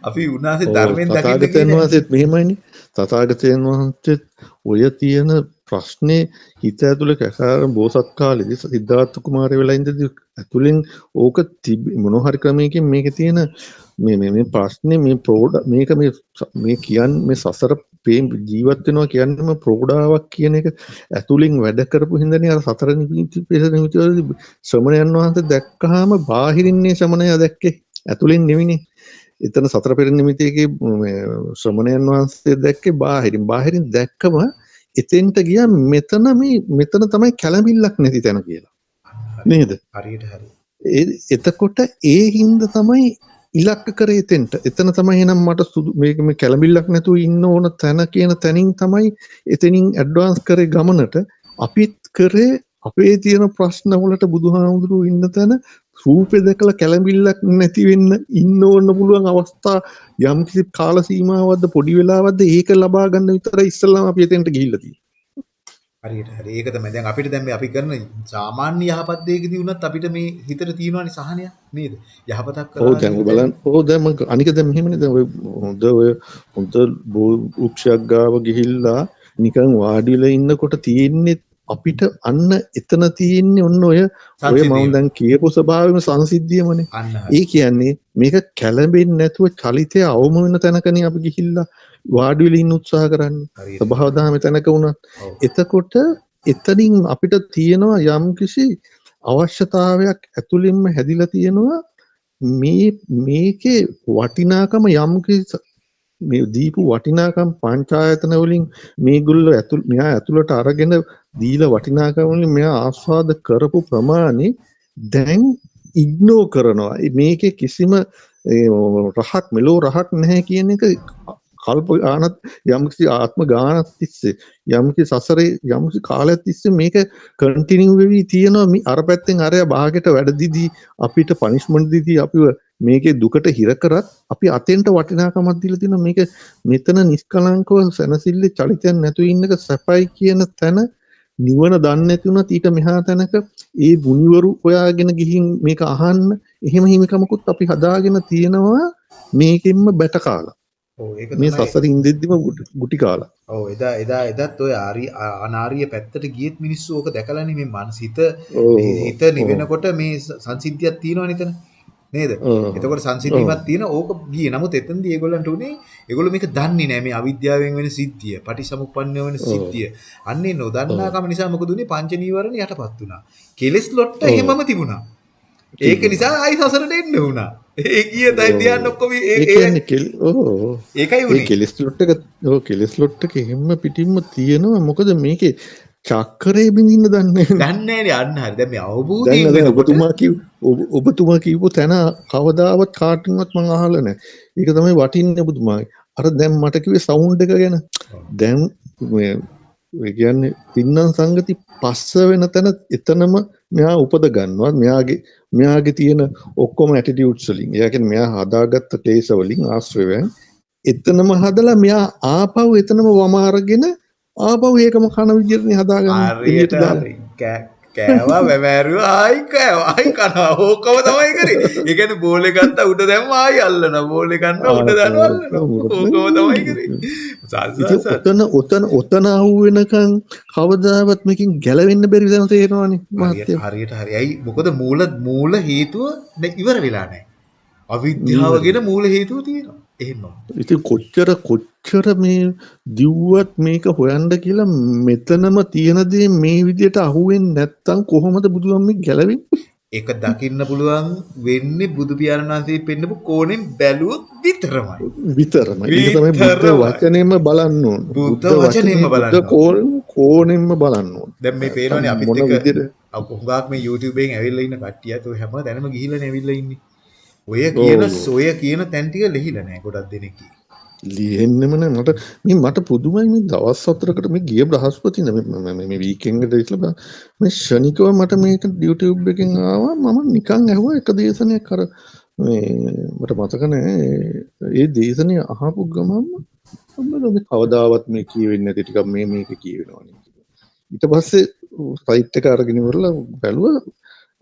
Speaker 2: අපි උනාසේ ධර්මයෙන් දකින්න
Speaker 1: තථාගතයන් වහන්සේත් මෙහෙමයිනේ. තථාගතයන් වහන්සේත් ඔය තියෙන ප්‍රශ්නේ හිත ඇතුලේ කැකාර බෝසත් කාලෙදි සිද්ධාර්ථ කුමාරය වෙලා ඉඳදී ඇතුලෙන් ඕක මොන හරි ක්‍රමයකින් මේකේ තියෙන මේ මේ මේ ප්‍රශ්නේ මේ ප්‍රෝඩ මේක මේ මේ කියන්නේ මේ සසර ජීවත් වෙනවා කියන්නේම ප්‍රෝඩාවක් කියන එක ඇතුලින් වැඩ කරපු හින්දානේ අර සතර නිමිති නිමිති ශ්‍රමණයන් වහන්සේ දැක්කහම බාහිරින්නේ ශ්‍රමණයා දැක්කේ ඇතුලින් නෙවෙයිනේ. එතන සතර පෙර නිමිතියගේ ශ්‍රමණයන් වහන්සේ දැක්කේ බාහිරින්. බාහිරින් දැක්කම එතෙන්ට ගියා මෙතන මේ මෙතන තමයි කැළඹිල්ලක් නැති තැන කියලා. නේද?
Speaker 2: හරියට හරි.
Speaker 1: එතකොට ඒ හින්දා තමයි ඉලක්ක කරේ එතෙන්ට එතන තමයි එහෙනම් මට සුදු මේක මේ කැළඹිල්ලක් නැතුව ඉන්න ඕන තැන කියන තැනින් තමයි එතනින් ඇඩ්වාන්ස් කරේ ගමනට අපිත් කරේ අපේ තියෙන ප්‍රශ්න වලට බුදුහාමුදුරුවෝ ඉන්න තැන රූපෙ දැකලා කැළඹිල්ලක් නැති වෙන්න ඉන්න ඕන පුළුවන් අවස්ථා යම් කිසි කාල සීමාවක්ද පොඩි වෙලාවක්ද ඒක ලබා ගන්න විතරයි ඉස්සල්ලාම අපි එතෙන්ට ගිහිල්ලා තියෙන්නේ.
Speaker 2: හරියට හරි. ඒක තමයි. දැන් අපිට දැන් මේ අපි කරන සාමාන්‍ය යහපත් දෙයකදී වුණත් අපිට මේ හිතට තියෙනවානේ සහනයක් නේද? යහපතක් කරලා
Speaker 1: ඔව් දැන් බලන්න. ඔව් දැන් මම අනික දැන් මෙහෙමනේ දැන් ඔය හොඳ ඔය හොඳ වෘක්ෂයක් ගාව ගිහිල්ලා නිකන් වාඩිලා ඉන්නකොට තියෙන්නේ අපිට අන්න එතන තියෙන්නේ ඔන්න ඔය ඔය මම දැන් කියපු ස්වභාවෙම සංසිද්ධියමනේ. ඒ කියන්නේ මේක කැළඹෙන්නේ නැතුව චලිතය අවම වෙන තැනකනේ අපි ගිහිල්ලා වාඩි වෙලා ඉන්න උත්සාහ කරන්නේ. ස්වභාව දහම තැනක වුණත්. එතකොට එතනින් අපිට තියෙනවා යම්කිසි අවශ්‍යතාවයක් ඇතුළින්ම හැදිලා තියෙනවා මේ මේකේ වටිනාකම යම්කිසි මේ දීපු වටිනාකම් පංචායතන වලින් මේගොල්ලෝ ඇතුළ මෙයා ඇතුළට අරගෙන දීලා වටිනාකම් වලින් මෙයා ආස්වාද කරපු ප්‍රමාණය දැන් ඉග්නෝ කරනවා මේකේ කිසිම රහක් මෙලෝ රහක් නැහැ කියන එක කල්ප ගානත් යම්කිසි ආත්ම ගානත් තිස්සේ යම්කි සසරේ යම්කි කාලයක් තිස්සේ මේක කන්ටිනියු වෙවි තියෙනවා මේ අර පැත්තෙන් අරයා භාගයට වැඩදිදී අපිට පනිෂ්මන්ට් දීදී අපිව මේකේ දුකට හිර කරත් අපි අතෙන්ට වටිනාකමක් දීලා තියෙනවා. මේක මෙතන නිෂ්කලංකව සැනසille චලිතයක් නැතුව ඉන්නක සැපයි කියන තැන නිවන දන්නේ නැති වුණත් ඊට මෙහා තැනක ඒ මුනිවරු හොයාගෙන ගිහින් මේක අහන්න එහෙම හිමිකමකුත් අපි හදාගෙන තියෙනවා මේකෙන්ම බැට කාලා.
Speaker 2: ඔව් ඒක
Speaker 1: මේ සසර ඉඳෙද්දිම ගුටි- කාලා.
Speaker 2: ඔව් එදා එදා එදත් ඔය ආරි අනාරිය පැත්තට ගියත් මිනිස්සු ඕක දැකලානේ මේ මනස. හිත නිවෙනකොට මේ සංසිද්ධියක් තියෙනවා නිතන නේද. එතකොට සංසිද්ධියක් තියෙන ඕක ගියේ. නමුත් එතනදී ඒගොල්ලන්ට උනේ ඒගොල්ලෝ මේක දන්නේ නැහැ මේ අවිද්‍යාවෙන් වෙන සිද්ධිය පටිසමුප්පන්න වෙන සිද්ධිය. අන්නේ නොදන්නාකම නිසා මොකද උනේ? පංච නීවරණ යටපත් වුණා. කෙලස් ලොට්ට
Speaker 1: ඔව්.
Speaker 2: එහෙමම තිබුණා. ඒක නිසා ආයි සසරට එන්න වුණා ඒ
Speaker 1: කියන්නේ කෙල් ඕ
Speaker 2: ඒකයි
Speaker 1: කෙලස් ලොට් එක ඔව් කෙලස් ලොට් එක එහෙම පිටින්ම තියෙනවා මොකද මේකේ චක්කරේ බින්දින්න දන්නේ නැහැ.
Speaker 2: දන්නේ නැහැ අන්න හරි දැන් මේ
Speaker 1: දැන්
Speaker 2: අවබෝධයෙන්
Speaker 1: දැන්
Speaker 2: වෙනකොට
Speaker 1: ඔබතුමා කිව් ඔබ- ඔබතුමා කියපු තැන කවදාවත් කාටවත් මම අහලා නැහැ. ඒක තමයි වටින්නේ ඔබතුමාගේ. අර දැන් මට කිව්වේ සවුන්ඩ් එක ගැන. දැන් මේ ඒ කියන්නේ පින්නම් සංගති පස්ස වෙන තැන එතනම මෙයා උපද ගන්නවා. මෙයාගේ මෙයාගේ තියෙන ඔක්කොම ඇටිටියුඩ්ස් වලින්. ඒ කියන්නේ මෙයා හදාගත්ත ක්ලේශ වලින් ආශ්‍රවයන් එතනම හදලා මෙයා ආපහු එතනම වම අරගෙන ආපහු ඒකම කන විදිහටනේ හදාගන්නේ.
Speaker 2: කෑ- කෑවා වැවෑරුවා ආයි කෑවා. ආයි කනවා. ඕකම තමයි කරේ. කියන්නේ බෝලේ ගත්තා උඩ දැම්මා ආයි අල්ලනවා. බෝලේ කරේ.
Speaker 1: ඉතින්
Speaker 2: සල්සල්සල්
Speaker 1: ඔතන ඔතන ඔතන අහු වෙනකන් කවදාවත් මේකෙන් ගැලවෙන්න බැරි දැන තේරෙනවානේ
Speaker 2: හරියට
Speaker 1: මහත්තයා.
Speaker 2: හරියට හරි ඇයි? මොකද මූල මූල හේතුව ඉවර වෙලා නැහැ. අවිද්‍යාව කියන මූල හේතුව තියෙනවා එහෙම
Speaker 1: ඉතින් කොච්චර කොච්චර මේ දිව්වත් මේක හොයන්න කියලා මෙතනම තියෙන දේ මේ විදියට අහුවෙන්නේ නැත්තම් කොහොමද බුදුන් මේ ගැලවෙන්නේ?
Speaker 2: ඒක දකින්න පුළුවන් වෙන්නේ බුදු පියාණන් වහන්සේ පෙන්නපු කෝණයෙන් බැලුවොත් විතරමයි
Speaker 1: විතරම. ඒක තමයි බුද්ධ
Speaker 2: විතරමයි.
Speaker 1: වචනයෙන්ම බලන්න ඕන.
Speaker 2: බුද්ධ වචනයෙන්ම බලන්න
Speaker 1: බුද්ධ කෝණ- කෝණයෙන්ම බලන්න ඕන.
Speaker 2: දැන් මේ පේනවනේ අපිත් එක්ක හුඟක් මේ YouTube එකෙන් ඇවිල්ලා ඉන්න කට්ටියත් ඔය හැම තැනම ගිහිල්ලානේ ඇවිල්ලා ඉන්නේ. ඔය කියන. ඔය කියන තැන් ටික ලිහිලා නැහැ ගොඩක් දෙනෙක්.
Speaker 1: ලියෙන්නෙම නෑ. මට මේ මට පුදුමයි මේ දවස් හතරකට මේ ගිය බ්‍රහස්පතින්ද මේ- මේ මේ- මේ ෂණිකව මට මේක YouTube එකෙන් ආවා. මම නිකන් ඇහුවා එක දේශනයක් අර මේ මට මතක නෑ. ඒ දේශනය අහපු ගමන්ම අම්මලා මේ කවදාවත් මේ කියවෙන්නේ නැති ටිකක් මේ මේක කියවෙනවා ඊට පස්සේ සයිට් එක අරගෙන ඉවරලා බැලුවා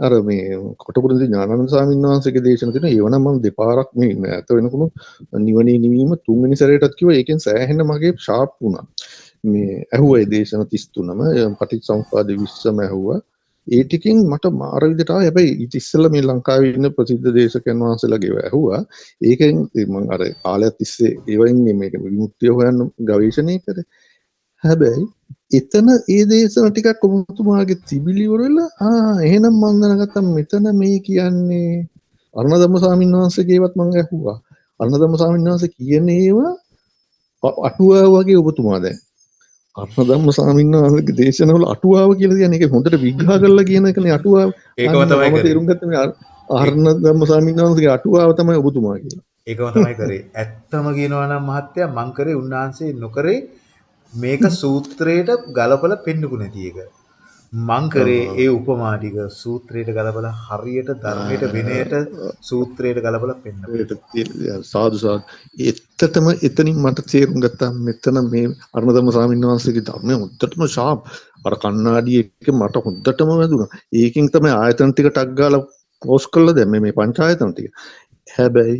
Speaker 1: අර මේ කොටපුරදි ඥානන්ද ස්වාමීන් වහන්සේගේ දේශන තියෙන ඒව නම් මම දෙපාරක් මේ ඇත වෙනකොට නිවනේ නිවීම තුන්වෙනි සැරේටත් කිව්වා. ඒකෙන් සෑහෙන මගේ ෂාප් වුණා. මේ ඇහුවා ඒ දේශන 33ම පටිච්චසමුප්පාද 20ම ඇහුවා. ඒ ටිකෙන් මට මාර විදිහට ආවා. හැබැයි ඊට ඉස්සෙල්ලා මේ ලංකාවේ ඉන්න ප්‍රසිද්ධ දේශකයන් වහන්සේලාගේ ඇහුවා. ඒකෙන් මම අර කාලයක් තිස්සේ ඒවෙන් මේ විමුක්තිය හොයන්න ගවේෂණය කරේ. හැබැයි එතන ඒ දේශන ටිකක් ඔබතුමාගේ තිබිලි ඉවරලා ආ එහෙනම් මම දැනගත්තා මෙතන මේ කියන්නේ අරුණධම්ම ස්වාමීන් වහන්සේගේවත් මම ඇහුවා අරුණධම්ම ස්වාමීන් වහන්සේ කියන ඒවා අටුවාව වගේ ඔබතුමා දැන් අරුණධම්ම ස්වාමීන් වහන්සේගේ දේශනවල අටුවාව කියලා කියන්නේ ඒක හොඳට විග්‍රහ කරලා කියන එකනේ අටුවාව
Speaker 2: ඒකම තමයි.
Speaker 1: තේරුම් ගත්තා මේ අර- අරුණධම්ම ස්වාමීන් වහන්සේගේ අටුවාව තමයි ඔබතුමා කියලා
Speaker 2: ඒකම තමයි කරේ. ඇත්තම කියනවා නම් මහත්තයා මං කරේ උන්වහන්සේ නොකරේ මේක සූත්‍රයට ගලපලා පෙන්නපු නැති එක. මං කරේ ඒ උපමා ටික සූත්‍රයට ගලපලා හරියට ධර්මයට විනයට සූත්‍රයට ගලපලා
Speaker 1: තියෙන සාදු සාදු. එත්තටම එතනින් මට තේරුම් ගත්තා මෙතන මේ අරුණධම්ම ස්වාමීන් වහන්සේගේ ධර්මය හොද්දටම ෂාප් අර කණ්ණාඩි එක මට හොද්දටම වැදුනා. ඒකෙන් තමයි ආයතන ටික ටක් ගාලා පෝස්ට් කළා දැන් මේ මේ පංචායතන ටික. හැබැයි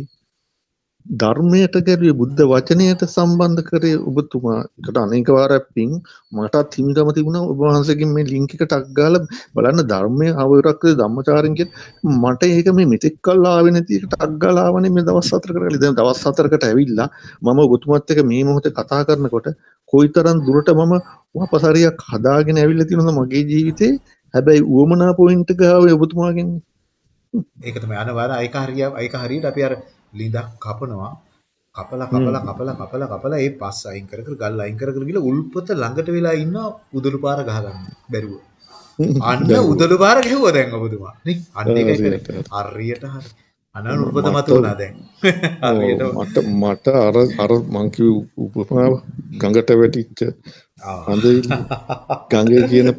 Speaker 1: ධර්මයට ගැරුවේ බුද්ධ වචනයට සම්බන්ධ කරේ ඔබතුමා. එකට අනේක වාරයක් පින් මටත් හිමිකම තිබුණා. ඔබ වහන්සේගෙන් මේ ලින්ක් එක ටක් ගාලා බලන්න ධර්මයේ අවරක්ද ධම්මචාරින් කියන මට ඒක මේ මෙතෙක් කල් ආවේ නැති එක ටක් ගාලා ආවනේ මේ දවස් හතරකට කලින් දැන් දවස් හතරකට ඇවිල්ලා මම ඔබතුමාත් එක්ක මේ මොහොතේ කතා කරනකොට කොයිතරම් දුරට මම වපසරියක් හදාගෙන ඇවිල්ලා තියෙනවද මගේ ජීවිතේ? හැබැයි උවමනා පොයින්ට් එක ආවේ ඔබතුමාගෙන්.
Speaker 2: ඒක තමයි අනවර ඒක හරිය ඒක හරියට අපි අර ලිඳක් කපනවා කපලා කපලා කපලා කපලා කපලා ඒ පස් අයින් කර කර ගල් අයින් කර කර ගිහලා උල්පත ළඟට වෙලා ඉන්න උදළු පාර ගහ ගන්න බැරුව. අන්න උදළු පාර ගැහුවා දැන් ඔබතුමා. නේ අන්න ඒකයි කරේ. හරියට හරි. අනන උපත මත වුණා දැන්. හරියට
Speaker 1: මට මට අර අර මං කිව් උපමාව ගඟට වැටිච්ච හඳ ගඟේ කියන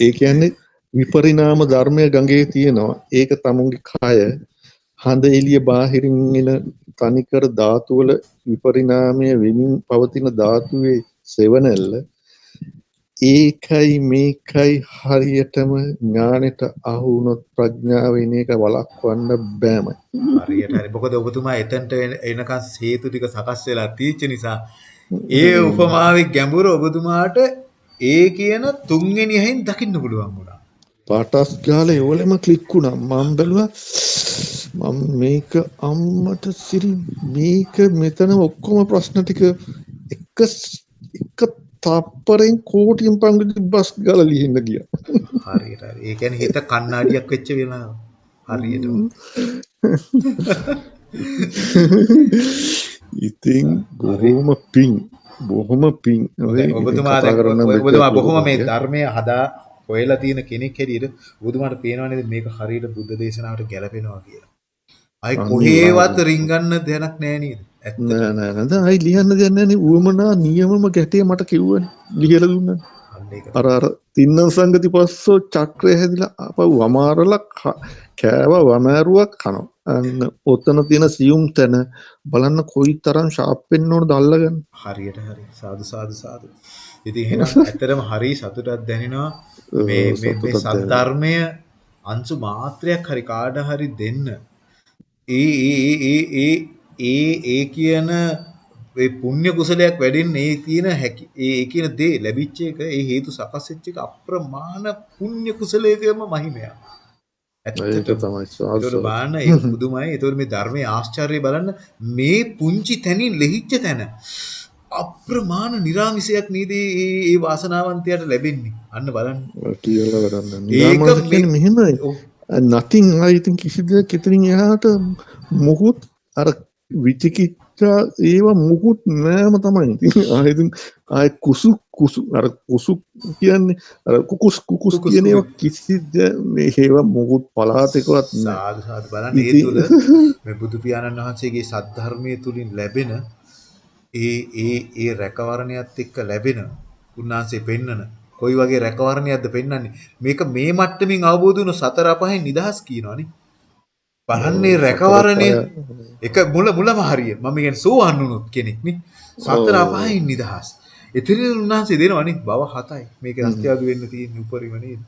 Speaker 1: ඒ කියන්නේ විපරිණාම ධර්මය ගඟේ තියෙනවා. ඒක තමුන්ගේ කය හඳ එළිය බාහිරින් එන තනිකර ධාතු වල විපරිණාමය වෙමින් පවතින ධාතුවේ සෙවණැල්ල ඒකයි මේකයි හරියටම ඥානෙට අහු වුණොත් ප්‍රඥාව එන එක වළක්වන්න බෑමයි.
Speaker 2: හරියට හරි. මොකද ඔබතුමා එතනට එනකන් හේතු ටික සකස් වෙලා තියෙච්ච නිසා ඒ උපමාවේ ගැඹුර ඔබතුමාට ඒ කියන තුන්වෙනි හැයින් දකින්න පුළුවන් වුණා.
Speaker 1: පාටස් ගාලා ඒවලම ක්ලික් වුණා. මම බැලුවා මම මේක අම්මට සිරි මේක මෙතන ඔක්කොම ප්‍රශ්න ටික එක එක තප්පරෙන් කෝටියෙන් පංගුදි බස් ගාලා ලියන්න ගියා.
Speaker 2: හරියට හරි. ඒ කියන්නේ හිත කණ්ණාඩියක් වෙච්ච වෙලාව. හරියටම.
Speaker 1: ඉතින් බොහොම පිං බොහොම පිං
Speaker 2: ඔබතුමා ඔබතුමා බොහොම මේ ධර්මය හදා හොයලා තියෙන කෙනෙක් හැටියට ඔබතුමාට පේනවා නේද මේක හරියට බුද්ධ දේශනාවට ගැලපෙනවා කියලා. අයි කොහේවත් රින්ගන්න දෙයක් නෑ නේද?
Speaker 1: නෑ නෑ නේද? අයි ලියන්න දෙයක් නෑනේ. ඌමනා නියමම ගැටේ මට කිව්වනේ. ලියලා දුන්නා. අර අර තින්න සංගති පස්සෝ චක්‍රය හැදිලා අපව වමාරලා කෑව වමෑරුවක් කනවා. අන්න ඔතන තියෙන සියුම් තැන බලන්න කොයි තරම් ශාප් වෙන්න ඕනද අල්ලගන්න.
Speaker 2: හරියට හරි. සාදු සාදු සාදු. ඉතින් එහෙනම් ඇත්තටම හරි සතුටක් දැනෙනවා. මේ මේ සද්ධර්මය අංශු මාත්‍රයක් හරි කාට හරි දෙන්න. ඒ ඒ ඒ ඒ ඒ ඒ කියන ඒ පුණ්‍ය කුසලයක් වැඩෙන්නේ ඒ තියෙන හැකි ඒ කියන දේ ලැබිච්ච එක ඒ හේතු සකස් වෙච්ච එක අප්‍රමාණ පුණ්‍ය කුසලයකම මහිමයක්.
Speaker 1: ඒක තමයි
Speaker 2: ඒතකොට බලන්න ඒක පුදුමයි. ඒතකොට මේ ධර්මයේ ආශ්චර්යය බලන්න මේ පුංචි තැනින් ලෙහිච්ච තැන අප්‍රමාණ නිර්ාමිසයක් නේද මේ වාසනාවන්තයාට ලැබෙන්නේ. අන්න බලන්න.
Speaker 1: කියලා කරන්න. කියන්නේ මෙහෙමයි. I think කිසි දෙයක් එතනින් එහාට මොකුත් අර විචිකිච්ඡා ඒවා මුකුත් නෑම තමයි ඉතින් ආයෙත් ආයෙ කුසු කුසු අර කුසු කියන්නේ අර කුකුස් කුකුස් කියන ඒවා කිසි මේ හේවා මුකුත් පලාතකවත්
Speaker 2: සාදු සාදු බලන්න ඒ තුල මේ බුදු පියාණන් වහන්සේගේ සද්ධර්මයේ තුලින් ලැබෙන ඒ ඒ ඒ රැකවරණයත් එක්ක ලැබෙන උන්වහන්සේ පෙන්නන කොයි වගේ රැකවරණයක්ද පෙන්වන්නේ මේක මේ මට්ටමින් අවබෝධ වුණු සතර අපහෙන් නිදහස් කියනවනේ. බලන්නේ රැකවරණය එක මුල මුලම හරිය. මම කියන්නේ සෝවන් වුණොත් කෙනෙක් නේ. සතර අපායින් නිදහස්. එතනින් උන්වහන්සේ දෙනවනේ. බව හතයි. මේක රස්තියාදු වෙන්න තියෙන උපරිම නේද?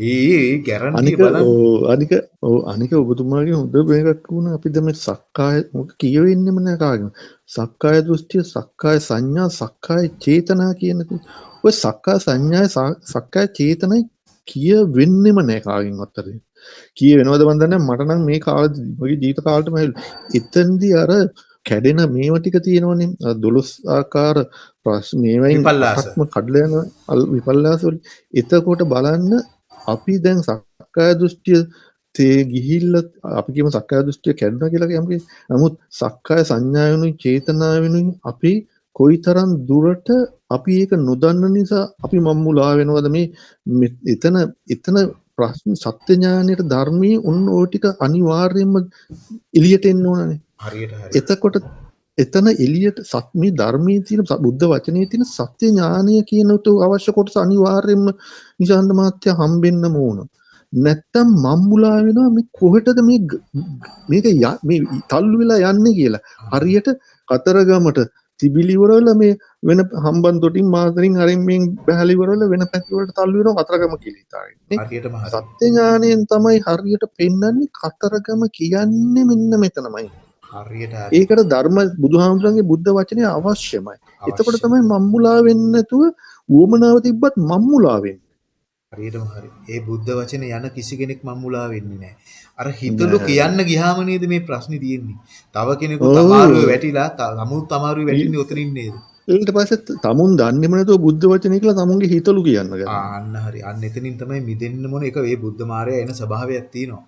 Speaker 2: ඒ ඒ ගැරන්ටි බලන්න.
Speaker 1: අනික ඔව් අනික ඔබතුමාගේ හොඳ මේකක් වුණා. අපි දැන් මේ සක්කාය මොක කියවෙන්නෙම නෑ කාගෙම සක්කාය දෘෂ්ටිය සක්කාය සංඥා සක්කාය චේතනා කියන ඔය සක්කාය සංඥාය සක්කාය චේතනයි කිය වෙන්නෙම නෑ කාගෙන්වත් අතරින් කිය වෙනවද මන් දන්නේ මට නම් මේ කාලේ මගේ ජීවිත කාලෙටම ඇවිල්ලා. එතෙන්දී අර කැඩෙන මේවා ටික තියෙනවනේ. 12 ආකාර ප්‍රශ්න මේවයින්
Speaker 2: විපල්ලාසම
Speaker 1: කඩලා යන විපල්ලාස වලින්. එතකොට බලන්න අපි දැන් සක්කාය දෘෂ්ටිය තේ ගිහිල්ල අපි කියමු සක්කාය දෘෂ්ටිය කැඩුණා කියලා කියමු. නමුත් සක්කාය සංඥාවෙනුයි චේතනාවෙනුයි අපි කොයිතරම් දුරට අපි ඒක නොදන්න නිසා අපි මම්මුලා වෙනවද මේ එතන එතන ප්‍රශ්න සත්‍ය ඥානයට ධර්මයේ උන් ওই ටික අනිවාර්යයෙන්ම එළියට එන්න ඕනනේ.
Speaker 2: හරියට හරියට.
Speaker 1: එතකොට එතන එළියට සත් මේ ධර්මයේ තියෙන බුද්ධ වචනේ තියෙන සත්‍ය ඥානය කියන උට අවශ්‍ය කොටස අනිවාර්යයෙන්ම නිශාන්ත මහත්තය හම්බෙන්න ඕන. නැත්තම් මම්මුලා වෙනවා මේ කොහෙටද මේ මේක මේ තල්ලු වෙලා යන්නේ කියලා. හරියට කතරගමට තිබිලිවරල මේ වෙන හම්බන් තොටින් මාතරින් හරින්ෙන් බැහලිවරල වෙන පැතිවලට තල්ලු වෙන කතරගම
Speaker 2: හරියටම
Speaker 1: සත්‍ය ඥානයෙන් තමයි හරියට පෙන්වන්නේ කතරගම කියන්නේ මෙන්න මෙතනමයි. ඒකට ධර්ම බුදුහාමුදුරන්ගේ බුද්ධ වචනය අවශ්‍යමයි. එතකොට තමයි මම්මුලා වෙන්නේ නැතුව උවමනාව තිබ්බත් මම්මුලා වෙන්නේ.
Speaker 2: හරියටම හරි. ඒ බුද්ධ වචනේ යන කිසි කෙනෙක් මම්මුලා වෙන්නේ නැහැ. අර හිතලු කියන්න ගියාම නේද මේ ප්‍රශ්නේ තියෙන්නේ. තව කෙනෙකුට අමාරුවේ වැටිලා තමුත් අමාරුවේ වැටින්නේ උතරින් නේද?
Speaker 1: ඊට පස්සේ තමුන් දන්නේම නැතුව බුද්ධ වචනේ කියලා තමුන්ගේ හිතලු කියන්න ගන්නවා.
Speaker 2: අන්න හරි. අන්න එතනින් තමයි මිදෙන්න මොන එක මේ බුද්ධ මාර්ගය එන ස්වභාවයක් තියෙනවා.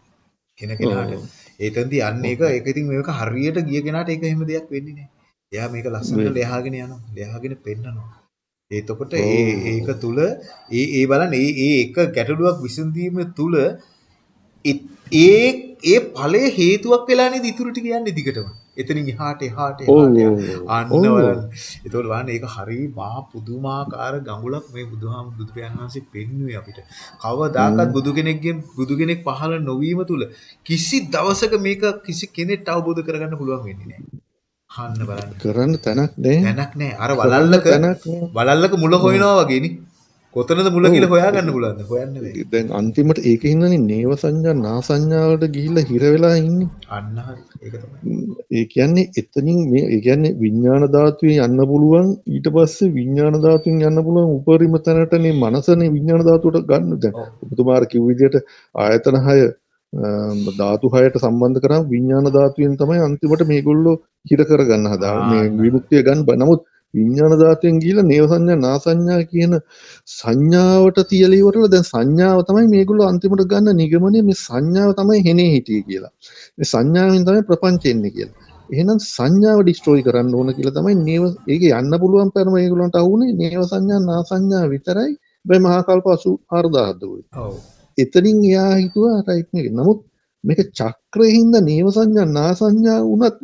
Speaker 2: කෙන කෙනාට. ඒතෙන්දී අන්න ඒක ඒක ඉතින් මේක හරියට ගිය කෙනාට ඒක එහෙම දෙයක් වෙන්නේ නැහැ. එයා මේක ලස්සනට ලෙහාගෙන යනවා. ලෙහාගෙන පෙන්නනවා. එතකොට ඒ ඒක තුල ඒ ඒ බලන්න ඒ ඒ එක ගැටලුවක් විසඳීම තුල ඒ ඒ ඵලයේ හේතුවක් වෙලා නේද ඉතුරු ටික යන්නේ දිගටම. එතනින් එහාට එහාට එහාට අන්න බලන්න. ඒතකොට බලන්න ඒක හරි මහා පුදුමාකාර ගඟුලක් මේ බුදුහාම බුදු පියාණන් වහන්සේ පෙන්වුවේ අපිට. කවදාකවත් බුදු කෙනෙක්ගෙන් බුදු කෙනෙක් පහළ නොවීම තුල කිසි දවසක මේක කිසි කෙනෙක්ට අවබෝධ කරගන්න පුළුවන් වෙන්නේ නැහැ. අහන්න බලන්න.
Speaker 1: කරන්න තැනක් නැහැ.
Speaker 2: තැනක් නැහැ. අර වලල්ලක වලල්ලක මුල හොයනවා වගේ නේ. කොතනද මුල කියලා හොයාගන්න පුළුවන්ද? හොයන්න බැහැ.
Speaker 1: දැන් අන්තිමට ඒකින්දනේ නේව සංඥා නා සංඥාවලට ගිහිල්ලා හිර වෙලා ඉන්නේ.
Speaker 2: අන්න හරි. ඒක තමයි.
Speaker 1: ඒ කියන්නේ එතනින් මේ ඒ කියන්නේ විඥාන ධාතුවේ යන්න පුළුවන් ඊට පස්සේ විඥාන ධාතුවෙන් යන්න පුළුවන් උපරිම තැනටනේ මනසනේ විඥාන ධාතුවට ගන්න දැන් ඔබතුමාර කිව් විදිහට ආයතන 6 ධාතු 6ට සම්බන්ධ කරාම විඥාන ධාතුවෙන් තමයි අන්තිමට මේගොල්ලෝ හිර කරගන්න හදා විමුක්තිය ගන්න නමුත් විඤ්ඥාන ධාතයෙන් ගීල නේව සංඥා නා සංඥා කියන සංඥාවට තියලීවරල දැන් සංඥාව තමයි මේගුල අන්තිමට ගන්න නිගමනය. මේ සංඥාව තමයි හෙනේ හිටිය කියලා. මේ සංඥාවෙන් තමයි ප්‍රපංචෙන්නේ කියලා. එහෙනම් සංඥාව ඩිස්ට්‍රෝයි කරන්න ඕන කියලා තමයි නේව ඒක යන්න පුළුවන් පරම ඒගුලන්ට අවුනේ නේව සංඥා නා සංඥා විතරයි. බැයි මහාකල්ප අසු ආර්ධාර්දවයි එතනින් එයා හිතුවා රයිට්න නමුත් මේක චක්‍රහින්ද නේව සංඥා නා සංඥා වනත්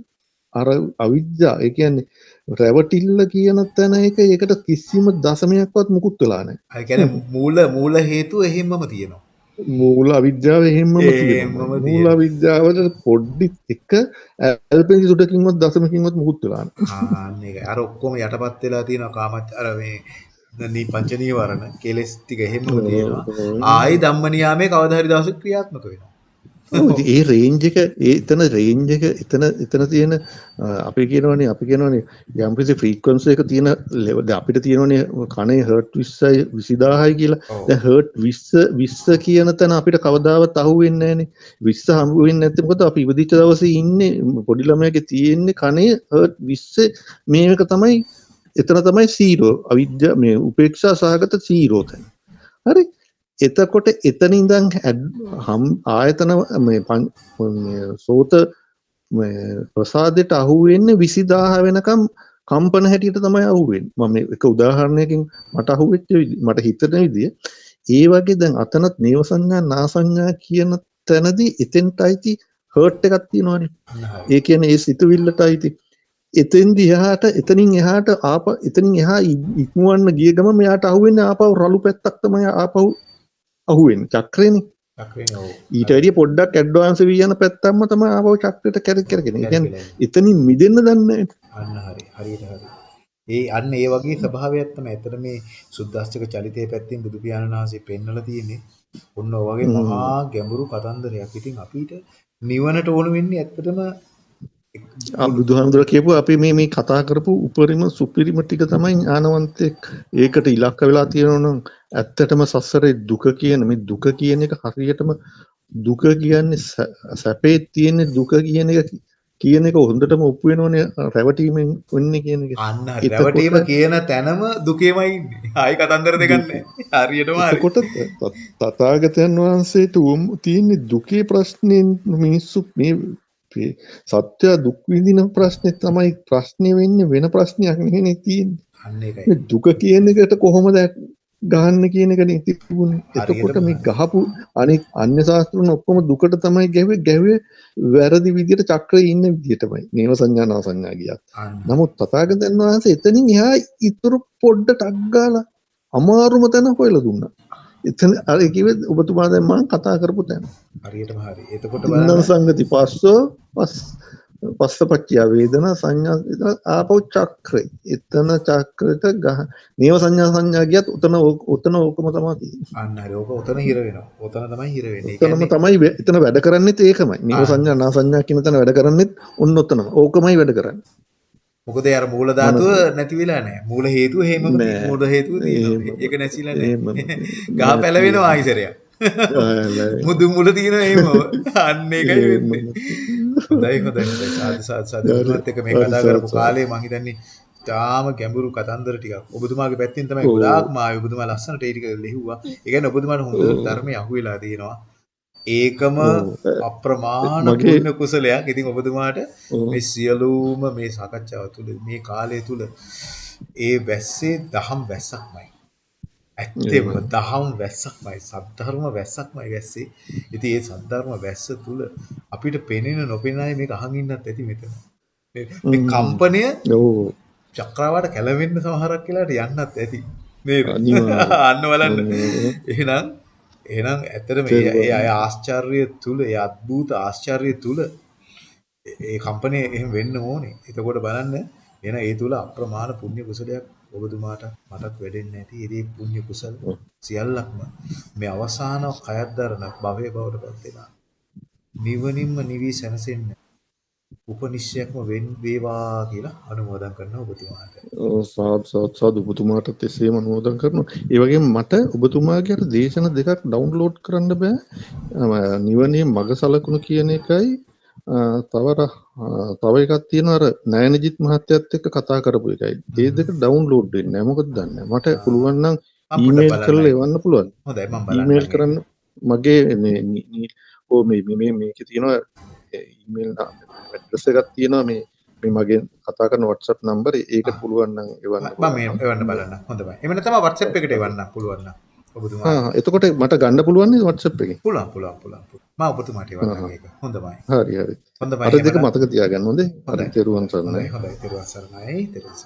Speaker 1: අර අවිද්‍යා එකන්නේ රැවටිල්ල කියන තැන එක ඒකට කිසිම දශමයක්වත් මුකුත් වෙලා නැහැ.
Speaker 2: ඒ කියන්නේ මූල මූල හේතුව එහෙම්මම තියෙනවා.
Speaker 1: මූල අවිද්‍යාව එහෙම්මම තියෙනවා. මූල අවිද්‍යාවට පොඩ්ඩි එක ඇල්පෙන්සි සුටකින්වත් දශමකින්වත් මුකුත් වෙලා
Speaker 2: නැහැ. අර ඔක්කොම යටපත් වෙලා තියෙනවා කාමච්ච අර මේ නී පංච නීවරණ කෙලස් ටික එහෙම්මම තියෙනවා. ආයි ධම්ම නියාමයේ කවදා හරි දවසක ක්‍රියාත්මක වෙනවා.
Speaker 1: ඒ රේන්ජ් එක ඒ එතන රේන්ජ් එක එතන එතන තියෙන අපි කියනවනේ අපි කියනවනේ යම්කිසි ෆ්‍රීකවන්සි එක තියෙන ලෙවල් අපිට තියෙනවනේ කනේ හර්ට් 20යි 20000යි කියලා. දැන් හර්ට් 20 20 කියන තැන අපිට කවදාවත් අහු වෙන්නේ නැහනේ. 20 හම්බ වෙන්නේ නැත්නම් මොකද අපි ඉපදිච්ච දවසේ ඉන්නේ පොඩි ළමයාගේ තියෙන්නේ කනේ හර්ට් 20 මේක තමයි එතන තමයි 0 අවිද්‍යාව මේ උපේක්ෂා සහගත 0 තැන. හරි? එතකොට එතනින්දන් හම් ආයතන සෝත ප්‍රසාදයට අහුවෙන්න විසිදාහ වෙනකම් කම්පන හැටියට තමයි අහුවෙන් මම එක උදාහරණයකින් මට අහුවෙච්ච මට හිතන විදිය. ඒ වගේ දැන් අතනත් නේව සංඥා නා සංඥා කියන තැනදී එතෙන්ට අයිති හර්ට් එකක් තියෙනවානේ. ඒ කියන්නේ ඒ සිතුවිල්ලට අයිති එතෙන්දි එහාට එතනින් එහාට ආප එතනින් එහා ඉක්මවන්න ගිය ගම මෙයාට අහුවෙන්නේ ආපහු රළු පැත්තක් තමයි ආපහු අහුවෙන් චක්‍රයන ඊට වැඩිය පොඩ්ඩක් ඇඩ්වාන්ස වී යන පැත්තම්ම තම ආව චක්‍රයට කැර කරගෙන ගැන එතනින් මිදන්න දන්න
Speaker 2: අන්න හරි හරියට හරි. ඒ අන්න ඒ වගේ ස්වභාවයක් තමයි. එතන මේ සුද්දාස්තික චලිතය පැත්තෙන් බුදු පියාණන් වහන්සේ පෙන්වලා තියෙන්නේ. ඔන්න ඔය වගේ මහා ගැඹුරු කතන්දරයක්. ඉතින් අපිට නිවනට ඕන වෙන්නේ ඇත්තටම
Speaker 1: බුදුහාමුදුර කියපු අපි මේ මේ කතා කරපු උපරිම සුපිරිම ටික තමයි ඥානවන්තයෙක් ඒකට ඉලක්ක වෙලා තියෙනවා ඇත්තටම සසරේ දුක කියන මේ දුක කියන එක හරියටම දුක කියන්නේ සැපේ තියෙන දුක කියන එක කියන එක හොඳටම ඔප්පු වෙනවනේ රැවටීමෙන් වෙන්නේ කියන එක.
Speaker 2: අන්න රැවටීම කියන තැනම දුකේමයි ඉන්නේ. ආයි කතන්දර දෙකක් නැහැ. හරියටම හරි.
Speaker 1: එතකොට තථාගතයන් වහන්සේට තියෙන දුකේ ප්‍රශ්නේ මිනිස්සු මේ සත්‍යය දුක් විඳින ප්‍රශ්නේ තමයි ප්‍රශ්නේ වෙන්නේ වෙන ප්‍රශ්නයක් නෙවෙයි තියෙන්නේ. දුක කියන එකට කොහොමද ගහන්න කියන එකනේ තිබුණේ. එතකොට මේ ගහපු අනෙක් අන්‍ය ශාස්ත්‍රණ ඔක්කොම දුකට තමයි ගැහුවේ ගැහුවේ වැරදි විදියට චක්‍රයේ ඉන්න විදියටමයි. නේව සංඥා නා සංඥා ගියත්. නමුත් තථාගතයන් වහන්සේ එතනින් එහා ඉතුරු පොඩ්ඩක් අග්ගාලා අමාරුම තැන හොයලා දුන්නා. එතන අර කිව්වේ ඔබතුමා දැන් මම කතා කරපු තැන.
Speaker 2: හරියටම හරි. එතකොට
Speaker 1: බලන්න සංගති පස්සෝ පස් පස්සපච්චය වේදනා සංඥා ආපෞ චක්‍රය. එතන චක්‍රයට ගහ නේව සංඥා සංඥා ගියත් උතන උතන ඕකම තමයි තියෙන්නේ.
Speaker 2: අන්න හරි. ඕක උතන හිර වෙනවා. උතන තමයි හිර වෙන්නේ.
Speaker 1: උතනම තමයි එතන වැඩ කරන්නේත් ඒකමයි. නේව සංඥා නා සංඥා කියන තැන වැඩ කරන්නේත් ඔන්න ඔතනම. ඕකමයි වැඩ කරන්නේ.
Speaker 2: මොකද අර මූල ධාතුව නැති වෙලා නැහැ. මූල හේතුව හේම මූල හේතුව තියෙනවා. ඒක නැසිලා නැහැ. ගහ පැලවෙනවා ආයිසරයක්. මුදු මුල තියෙන එහෙම අන්න ඒකයි වෙන්නේ. හොඳයි හොඳයි හොඳයි. සාදු සාදු සාදු. එක මේ කතා කරපු කාලේ මං හිතන්නේ තාම ගැඹුරු කතන්දර ටිකක්. ඔබතුමාගේ පැත්තෙන් තමයි ගොඩාක් මායි ඔබතුමා ලස්සනට ඒ ටික ලිහුවා. ඒ කියන්නේ ඔබතුමාට හොඳ ධර්මයේ අහුවෙලා තියෙනවා. ඒකම අප්‍රමාණ පුණ්‍ය කුසලයක්. ඉතින් ඔබතුමාට මේ සියලුම මේ සාකච්ඡාව තුළ මේ කාලය තුළ ඒ වැස්සේ දහම් වැස්සක්මයි. ඇත්තෙම දහම් වැස්සක්මයි සද්ධර්ම වැස්සක්මයි වැස්සේ. ඉතින් ඒ සද්ධර්ම වැස්ස තුල අපිට පෙනෙන නොපෙනෙන අය මේක අහන් ඉන්නත් ඇති මෙතන. මේ
Speaker 1: ඔව්
Speaker 2: චක්‍රාවාට කැළවෙන්න සමහරක් වෙලාට යන්නත් ඇති. නේද? අන්න බලන්න. එහෙනම් එහෙනම් ඇත්තටම ඒ ඒ අය ආශ්චර්ය තුල ඒ අద్భుත ආශ්චර්ය තුල ඒ කම්පැනි එහෙම වෙන්න ඕනේ. එතකොට බලන්න එන ඒ තුල අප්‍රමාණ පුණ්‍ය කුසලයක් ඔබතුමාට මටත් වැඩෙන්නේ නැති. ඒ පුණ්‍ය කුසල. සියල්ලක්ම මේ අවසාන කයත් දරන භවයේ බවට පත් වෙනවා. නිවනින්ම නිවි සැනසෙන්න උපනිශ්‍රයක්ම වෙන් වේවා කියලා අනුමෝදන් කරනවා ඔබතුමාට.
Speaker 1: ඔව්, සාදු සාදු සාදු ඔබතුමාටත් එසේම අනුමෝදන් කරනවා. ඒ වගේම මට ඔබතුමාගේ අර දේශන දෙකක් ඩවුන්ලෝඩ් කරන්න බෑ. නිවනේ මග සලකුණු කියන එකයි අ, තව එකක් තියෙනවා අර නයනජිත් මහත්තයත් එක්ක කතා කරපු එකයි. ඒ දෙක ඩවුන්ලෝඩ් වෙන්නේ නැහැ. මොකද දන්නේ. මට පුළුවන් නම් ඊමේල් කරලා. එවන්න පුළුවන්.
Speaker 2: හොඳයි මම.
Speaker 1: කරන්න මගේ මේ- මේ මේකේ තියෙනවා ඇඩ්‍රස් එකක් තියෙනවා මේ මේ මගේ කතා කරන WhatsApp නම්බර් ඒකට පුළුවන් නම් එවන්න
Speaker 2: එවන්න බලන්න. හොඳයි. එමෙන්න තමයි WhatsApp එකට එවන්න පුළුවන් නම්. ඔබතුමා
Speaker 1: එතකොට මට ගන්න පුළුවන් නේද WhatsApp එකෙන්
Speaker 2: පුළුවන් පුළුවන් පුළුවන්. මම ඔබතුමාට එවන්නම් ඒක. හොඳයි.
Speaker 1: හරි හරි
Speaker 2: හොඳයි.
Speaker 1: අර දෙක මතක තියාගන්න හොඳේ. හරි තෙරුවන් සරණයි
Speaker 2: හොඳයි. තෙරුවන් සරණයි. තෙරුවන්.